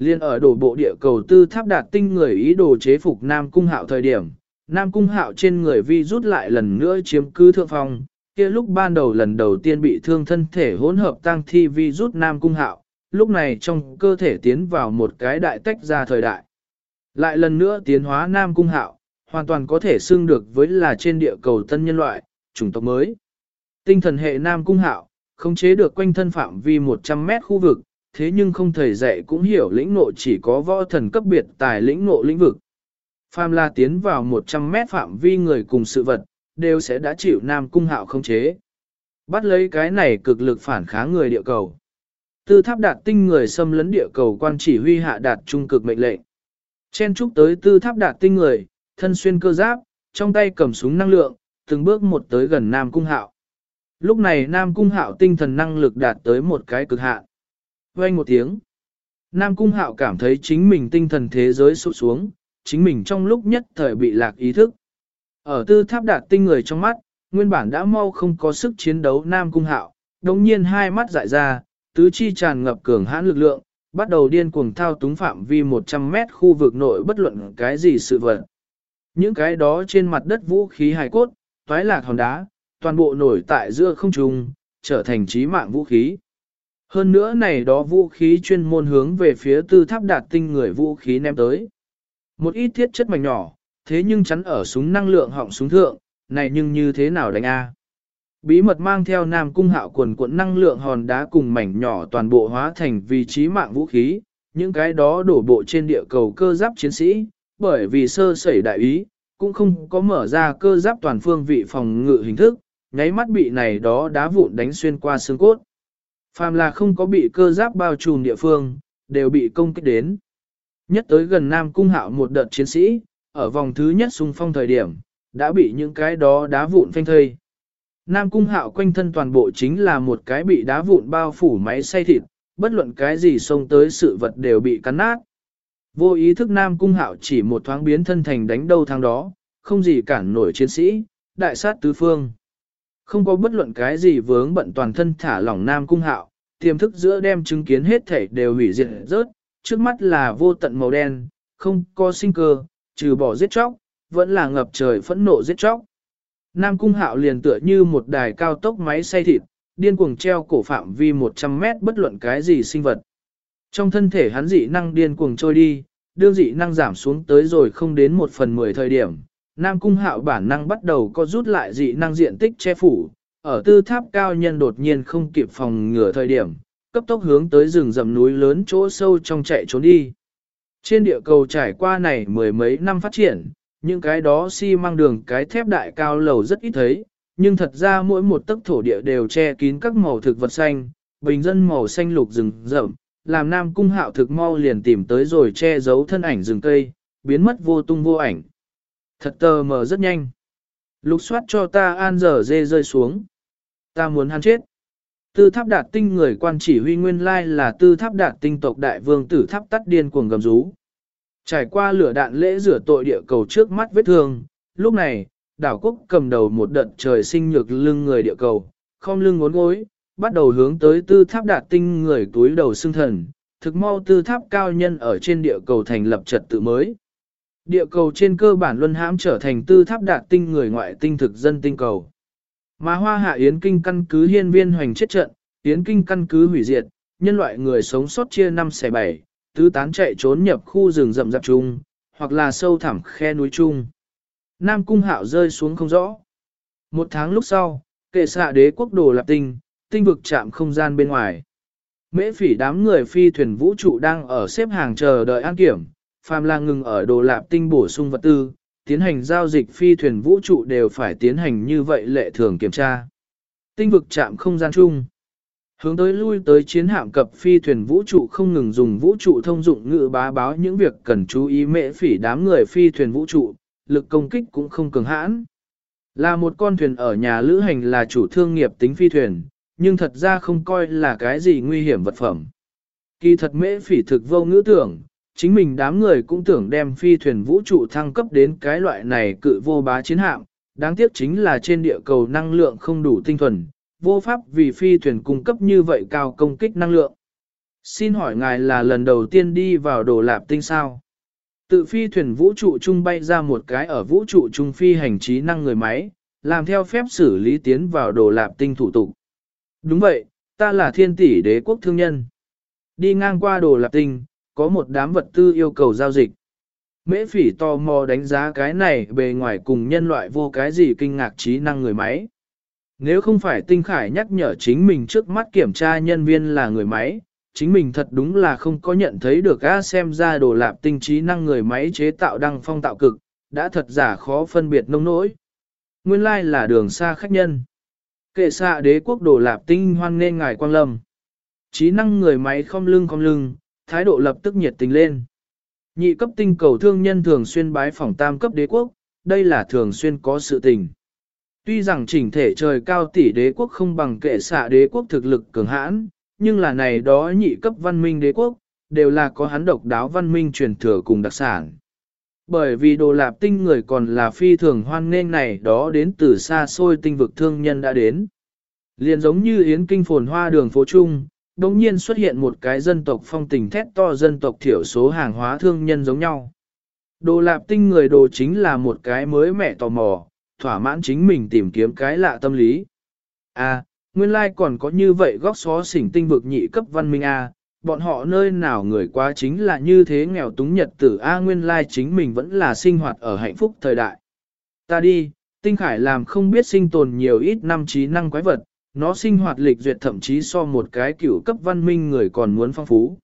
Liên ở đổ bộ địa cầu tư tháp đạt tinh người ý đồ chế phục Nam cung hạo thời điểm, Nam cung hạo trên người vi rút lại lần nữa chiếm cứ thượng phong, kia lúc ban đầu lần đầu tiên bị thương thân thể hỗn hợp tăng thi vi rút Nam cung hạo, lúc này trong cơ thể tiến vào một cái đại tách ra thời đại. Lại lần nữa tiến hóa Nam cung hạo, hoàn toàn có thể xưng được với là trên địa cầu tân nhân loại, chủng tộc mới. Tinh thần hệ Nam cung hạo, không chế được quanh thân phạm vi 100 mét khu vực, thế nhưng không thầy dạy cũng hiểu lĩnh ngộ chỉ có võ thần cấp biệt tài lĩnh ngộ lĩnh vực. Phàm La tiến vào 100 mét phạm vi người cùng sự vật, đều sẽ đã chịu Nam Cung Hạo không chế. Bắt lấy cái này cực lực phản kháng người địa cầu. Tư tháp đạt tinh người xâm lấn địa cầu quan chỉ huy hạ đạt trung cực mệnh lệnh. Chen trúc tới tư tháp đạt tinh người, thân xuyên cơ giáp, trong tay cầm súng năng lượng, từng bước một tới gần Nam Cung Hạo. Lúc này Nam Cung Hạo tinh thần năng lực đạt tới một cái cực hạn. Vang một tiếng. Nam Cung Hạo cảm thấy chính mình tinh thần thế giới sụt xuống, chính mình trong lúc nhất thời bị lạc ý thức. Ở tư tháp đạt tinh người trong mắt, nguyên bản đã mau không có sức chiến đấu Nam Cung Hạo, đồng nhiên hai mắt dại ra, tứ chi tràn ngập cường hãn lực lượng, bắt đầu điên cuồng thao túng phạm vi 100 mét khu vực nội bất luận cái gì sự vật. Những cái đó trên mặt đất vũ khí hài cốt, toái lạc hòn đá, toàn bộ nổi tại giữa không trung, trở thành trí mạng vũ khí. Hơn nữa này đó vũ khí chuyên môn hướng về phía tư tháp đạt tinh người vũ khí ném tới. Một ít thiết chất mảnh nhỏ, thế nhưng chắn ở súng năng lượng họng súng thượng, này nhưng như thế nào đánh A. Bí mật mang theo nam cung hạo quần cuộn năng lượng hòn đá cùng mảnh nhỏ toàn bộ hóa thành vị trí mạng vũ khí, những cái đó đổ bộ trên địa cầu cơ giáp chiến sĩ, bởi vì sơ sẩy đại ý, cũng không có mở ra cơ giáp toàn phương vị phòng ngự hình thức, nháy mắt bị này đó đá vụn đánh xuyên qua xương cốt. Phàm là không có bị cơ giáp bao trùm địa phương, đều bị công kích đến. Nhất tới gần Nam Cung Hạo một đợt chiến sĩ, ở vòng thứ nhất xung phong thời điểm, đã bị những cái đó đá vụn phanh thây. Nam Cung Hạo quanh thân toàn bộ chính là một cái bị đá vụn bao phủ máy xay thịt, bất luận cái gì xông tới sự vật đều bị cắn nát. Vô ý thức Nam Cung Hạo chỉ một thoáng biến thân thành đánh đâu thang đó, không gì cản nổi chiến sĩ, đại sát tứ phương. Không có bất luận cái gì vướng bận toàn thân thả lỏng Nam Cung Hạo, tiềm thức giữa đem chứng kiến hết thể đều hủy diệt rớt, trước mắt là vô tận màu đen, không có sinh cơ, trừ bỏ giết chóc, vẫn là ngập trời phẫn nộ giết chóc. Nam Cung Hạo liền tựa như một đài cao tốc máy xay thịt, điên cuồng treo cổ phạm vi 100 mét bất luận cái gì sinh vật. Trong thân thể hắn dị năng điên cuồng trôi đi, đương dị năng giảm xuống tới rồi không đến một phần mười thời điểm, Nam Cung Hạo bản năng bắt đầu có rút lại dị năng diện tích che phủ, ở tư tháp cao nhân đột nhiên không kịp phòng ngừa thời điểm, cấp tốc hướng tới rừng rầm núi lớn chỗ sâu trong chạy trốn đi. Trên địa cầu trải qua này mười mấy năm phát triển, những cái đó xi si măng đường cái thép đại cao lầu rất ít thấy, nhưng thật ra mỗi một tấc thổ địa đều che kín các màu thực vật xanh, bình dân màu xanh lục rừng rậm, làm Nam Cung Hạo thực mau liền tìm tới rồi che giấu thân ảnh rừng cây, biến mất vô tung vô ảnh. Thật tờ mờ rất nhanh. Lục soát cho ta an dở dê rơi xuống. Ta muốn hắn chết. Tư tháp đạt tinh người quan chỉ huy nguyên lai là tư tháp đạt tinh tộc đại vương tử tháp tắt điên cuồng gầm rú. Trải qua lửa đạn lễ rửa tội địa cầu trước mắt vết thương, Lúc này, đảo quốc cầm đầu một đợt trời sinh nhược lưng người địa cầu, không lưng ngốn gối, bắt đầu hướng tới tư tháp đạt tinh người túi đầu xương thần, thực mau tư tháp cao nhân ở trên địa cầu thành lập trật tự mới. Địa cầu trên cơ bản luân hãm trở thành tư tháp đạt tinh người ngoại tinh thực dân tinh cầu. Mà hoa hạ Yến Kinh căn cứ hiên viên hoành chết trận, Yến Kinh căn cứ hủy diệt, nhân loại người sống sót chia năm xẻ bảy, tứ tán chạy trốn nhập khu rừng rậm rạp chung, hoặc là sâu thẳm khe núi chung. Nam Cung Hạo rơi xuống không rõ. Một tháng lúc sau, kệ xạ đế quốc đồ lạp tinh, tinh vực chạm không gian bên ngoài. Mễ phỉ đám người phi thuyền vũ trụ đang ở xếp hàng chờ đợi an kiểm, phàm là ngừng ở đồ lạp tinh bổ sung vật tư, tiến hành giao dịch phi thuyền vũ trụ đều phải tiến hành như vậy lệ thường kiểm tra. Tinh vực chạm không gian chung. Hướng tới lui tới chiến hạm cập phi thuyền vũ trụ không ngừng dùng vũ trụ thông dụng ngữ bá báo những việc cần chú ý mễ phỉ đám người phi thuyền vũ trụ, lực công kích cũng không cường hãn. Là một con thuyền ở nhà lữ hành là chủ thương nghiệp tính phi thuyền, nhưng thật ra không coi là cái gì nguy hiểm vật phẩm. Kỳ thật mễ phỉ thực vô ngữ tưởng, chính mình đám người cũng tưởng đem phi thuyền vũ trụ thăng cấp đến cái loại này cự vô bá chiến hạm, đáng tiếc chính là trên địa cầu năng lượng không đủ tinh thuần, vô pháp vì phi thuyền cung cấp như vậy cao công kích năng lượng. Xin hỏi ngài là lần đầu tiên đi vào đồ lạp tinh sao? Tự phi thuyền vũ trụ trung bay ra một cái ở vũ trụ trung phi hành trí năng người máy, làm theo phép xử lý tiến vào đồ lạp tinh thủ tục. Đúng vậy, ta là thiên tỷ đế quốc thương nhân. Đi ngang qua đồ lạp tinh, có một đám vật tư yêu cầu giao dịch. Mễ phỉ tò mò đánh giá cái này bề ngoài cùng nhân loại vô cái gì kinh ngạc trí năng người máy. Nếu không phải tinh khải nhắc nhở chính mình trước mắt kiểm tra nhân viên là người máy, chính mình thật đúng là không có nhận thấy được a xem ra đồ lạp tinh trí năng người máy chế tạo đăng phong tạo cực, đã thật giả khó phân biệt nông nỗi. Nguyên lai là đường xa khách nhân. Kệ xạ đế quốc đồ lạp tinh hoan nên ngài quang lâm. Trí năng người máy không lưng không lưng, thái độ lập tức nhiệt tình lên. Nhị cấp tinh cầu thương nhân thường xuyên bái phỏng tam cấp đế quốc, đây là thường xuyên có sự tình. Tuy rằng chỉnh thể trời cao tỷ đế quốc không bằng kệ xạ đế quốc thực lực cường hãn, nhưng là này đó nhị cấp văn minh đế quốc, đều là có hắn độc đáo văn minh truyền thừa cùng đặc sản. Bởi vì đồ lạp tinh người còn là phi thường hoan nghênh này đó đến từ xa xôi tinh vực thương nhân đã đến. Liền giống như yến kinh phồn hoa đường phố Trung, đồng nhiên xuất hiện một cái dân tộc phong tình thét to dân tộc thiểu số hàng hóa thương nhân giống nhau. Đồ lạp tinh người đồ chính là một cái mới mẹ tò mò, thỏa mãn chính mình tìm kiếm cái lạ tâm lý. À, nguyên lai like còn có như vậy góc xó xỉnh tinh vực nhị cấp văn minh A, bọn họ nơi nào người quá chính là như thế nghèo túng nhật tử A nguyên lai like chính mình vẫn là sinh hoạt ở hạnh phúc thời đại. Ta đi, tinh khải làm không biết sinh tồn nhiều ít năm trí năng quái vật, nó sinh hoạt lịch duyệt thậm chí so một cái cựu cấp văn minh người còn muốn phong phú.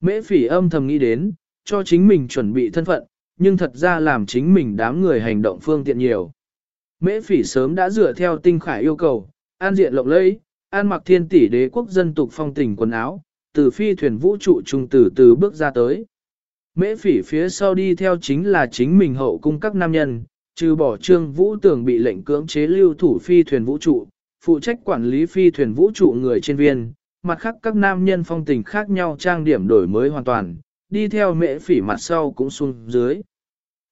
Mễ phỉ âm thầm nghĩ đến, cho chính mình chuẩn bị thân phận, nhưng thật ra làm chính mình đám người hành động phương tiện nhiều. Mễ phỉ sớm đã dựa theo tinh khải yêu cầu, an diện lộng lẫy, an mặc thiên tỷ đế quốc dân tục phong tình quần áo, từ phi thuyền vũ trụ trung từ từ bước ra tới. Mễ phỉ phía sau đi theo chính là chính mình hậu cung các nam nhân, trừ bỏ trương vũ tưởng bị lệnh cưỡng chế lưu thủ phi thuyền vũ trụ, phụ trách quản lý phi thuyền vũ trụ người trên viên, mặt khác các nam nhân phong tình khác nhau trang điểm đổi mới hoàn toàn, đi theo mễ phỉ mặt sau cũng xuống dưới.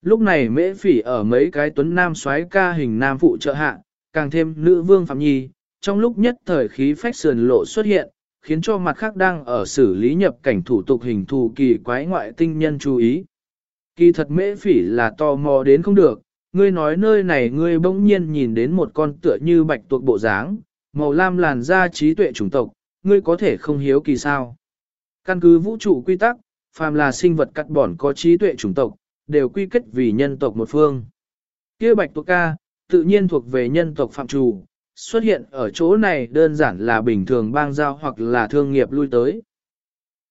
Lúc này mễ phỉ ở mấy cái tuấn nam xoáy ca hình nam phụ trợ hạ, càng thêm nữ vương Phạm Nhi, trong lúc nhất thời khí phách sườn lộ xuất hiện, khiến cho mặt khác đang ở xử lý nhập cảnh thủ tục hình thù kỳ quái ngoại tinh nhân chú ý. Kỳ thật mễ phỉ là tò mò đến không được, ngươi nói nơi này ngươi bỗng nhiên nhìn đến một con tựa như bạch tuộc bộ dáng, màu lam làn da trí tuệ chủng tộc, ngươi có thể không hiếu kỳ sao. Căn cứ vũ trụ quy tắc, phàm là sinh vật cắt bỏn có trí tuệ chủng tộc, đều quy kết vì nhân tộc một phương. kia bạch tuộc ca, tự nhiên thuộc về nhân tộc phạm trù, xuất hiện ở chỗ này đơn giản là bình thường bang giao hoặc là thương nghiệp lui tới.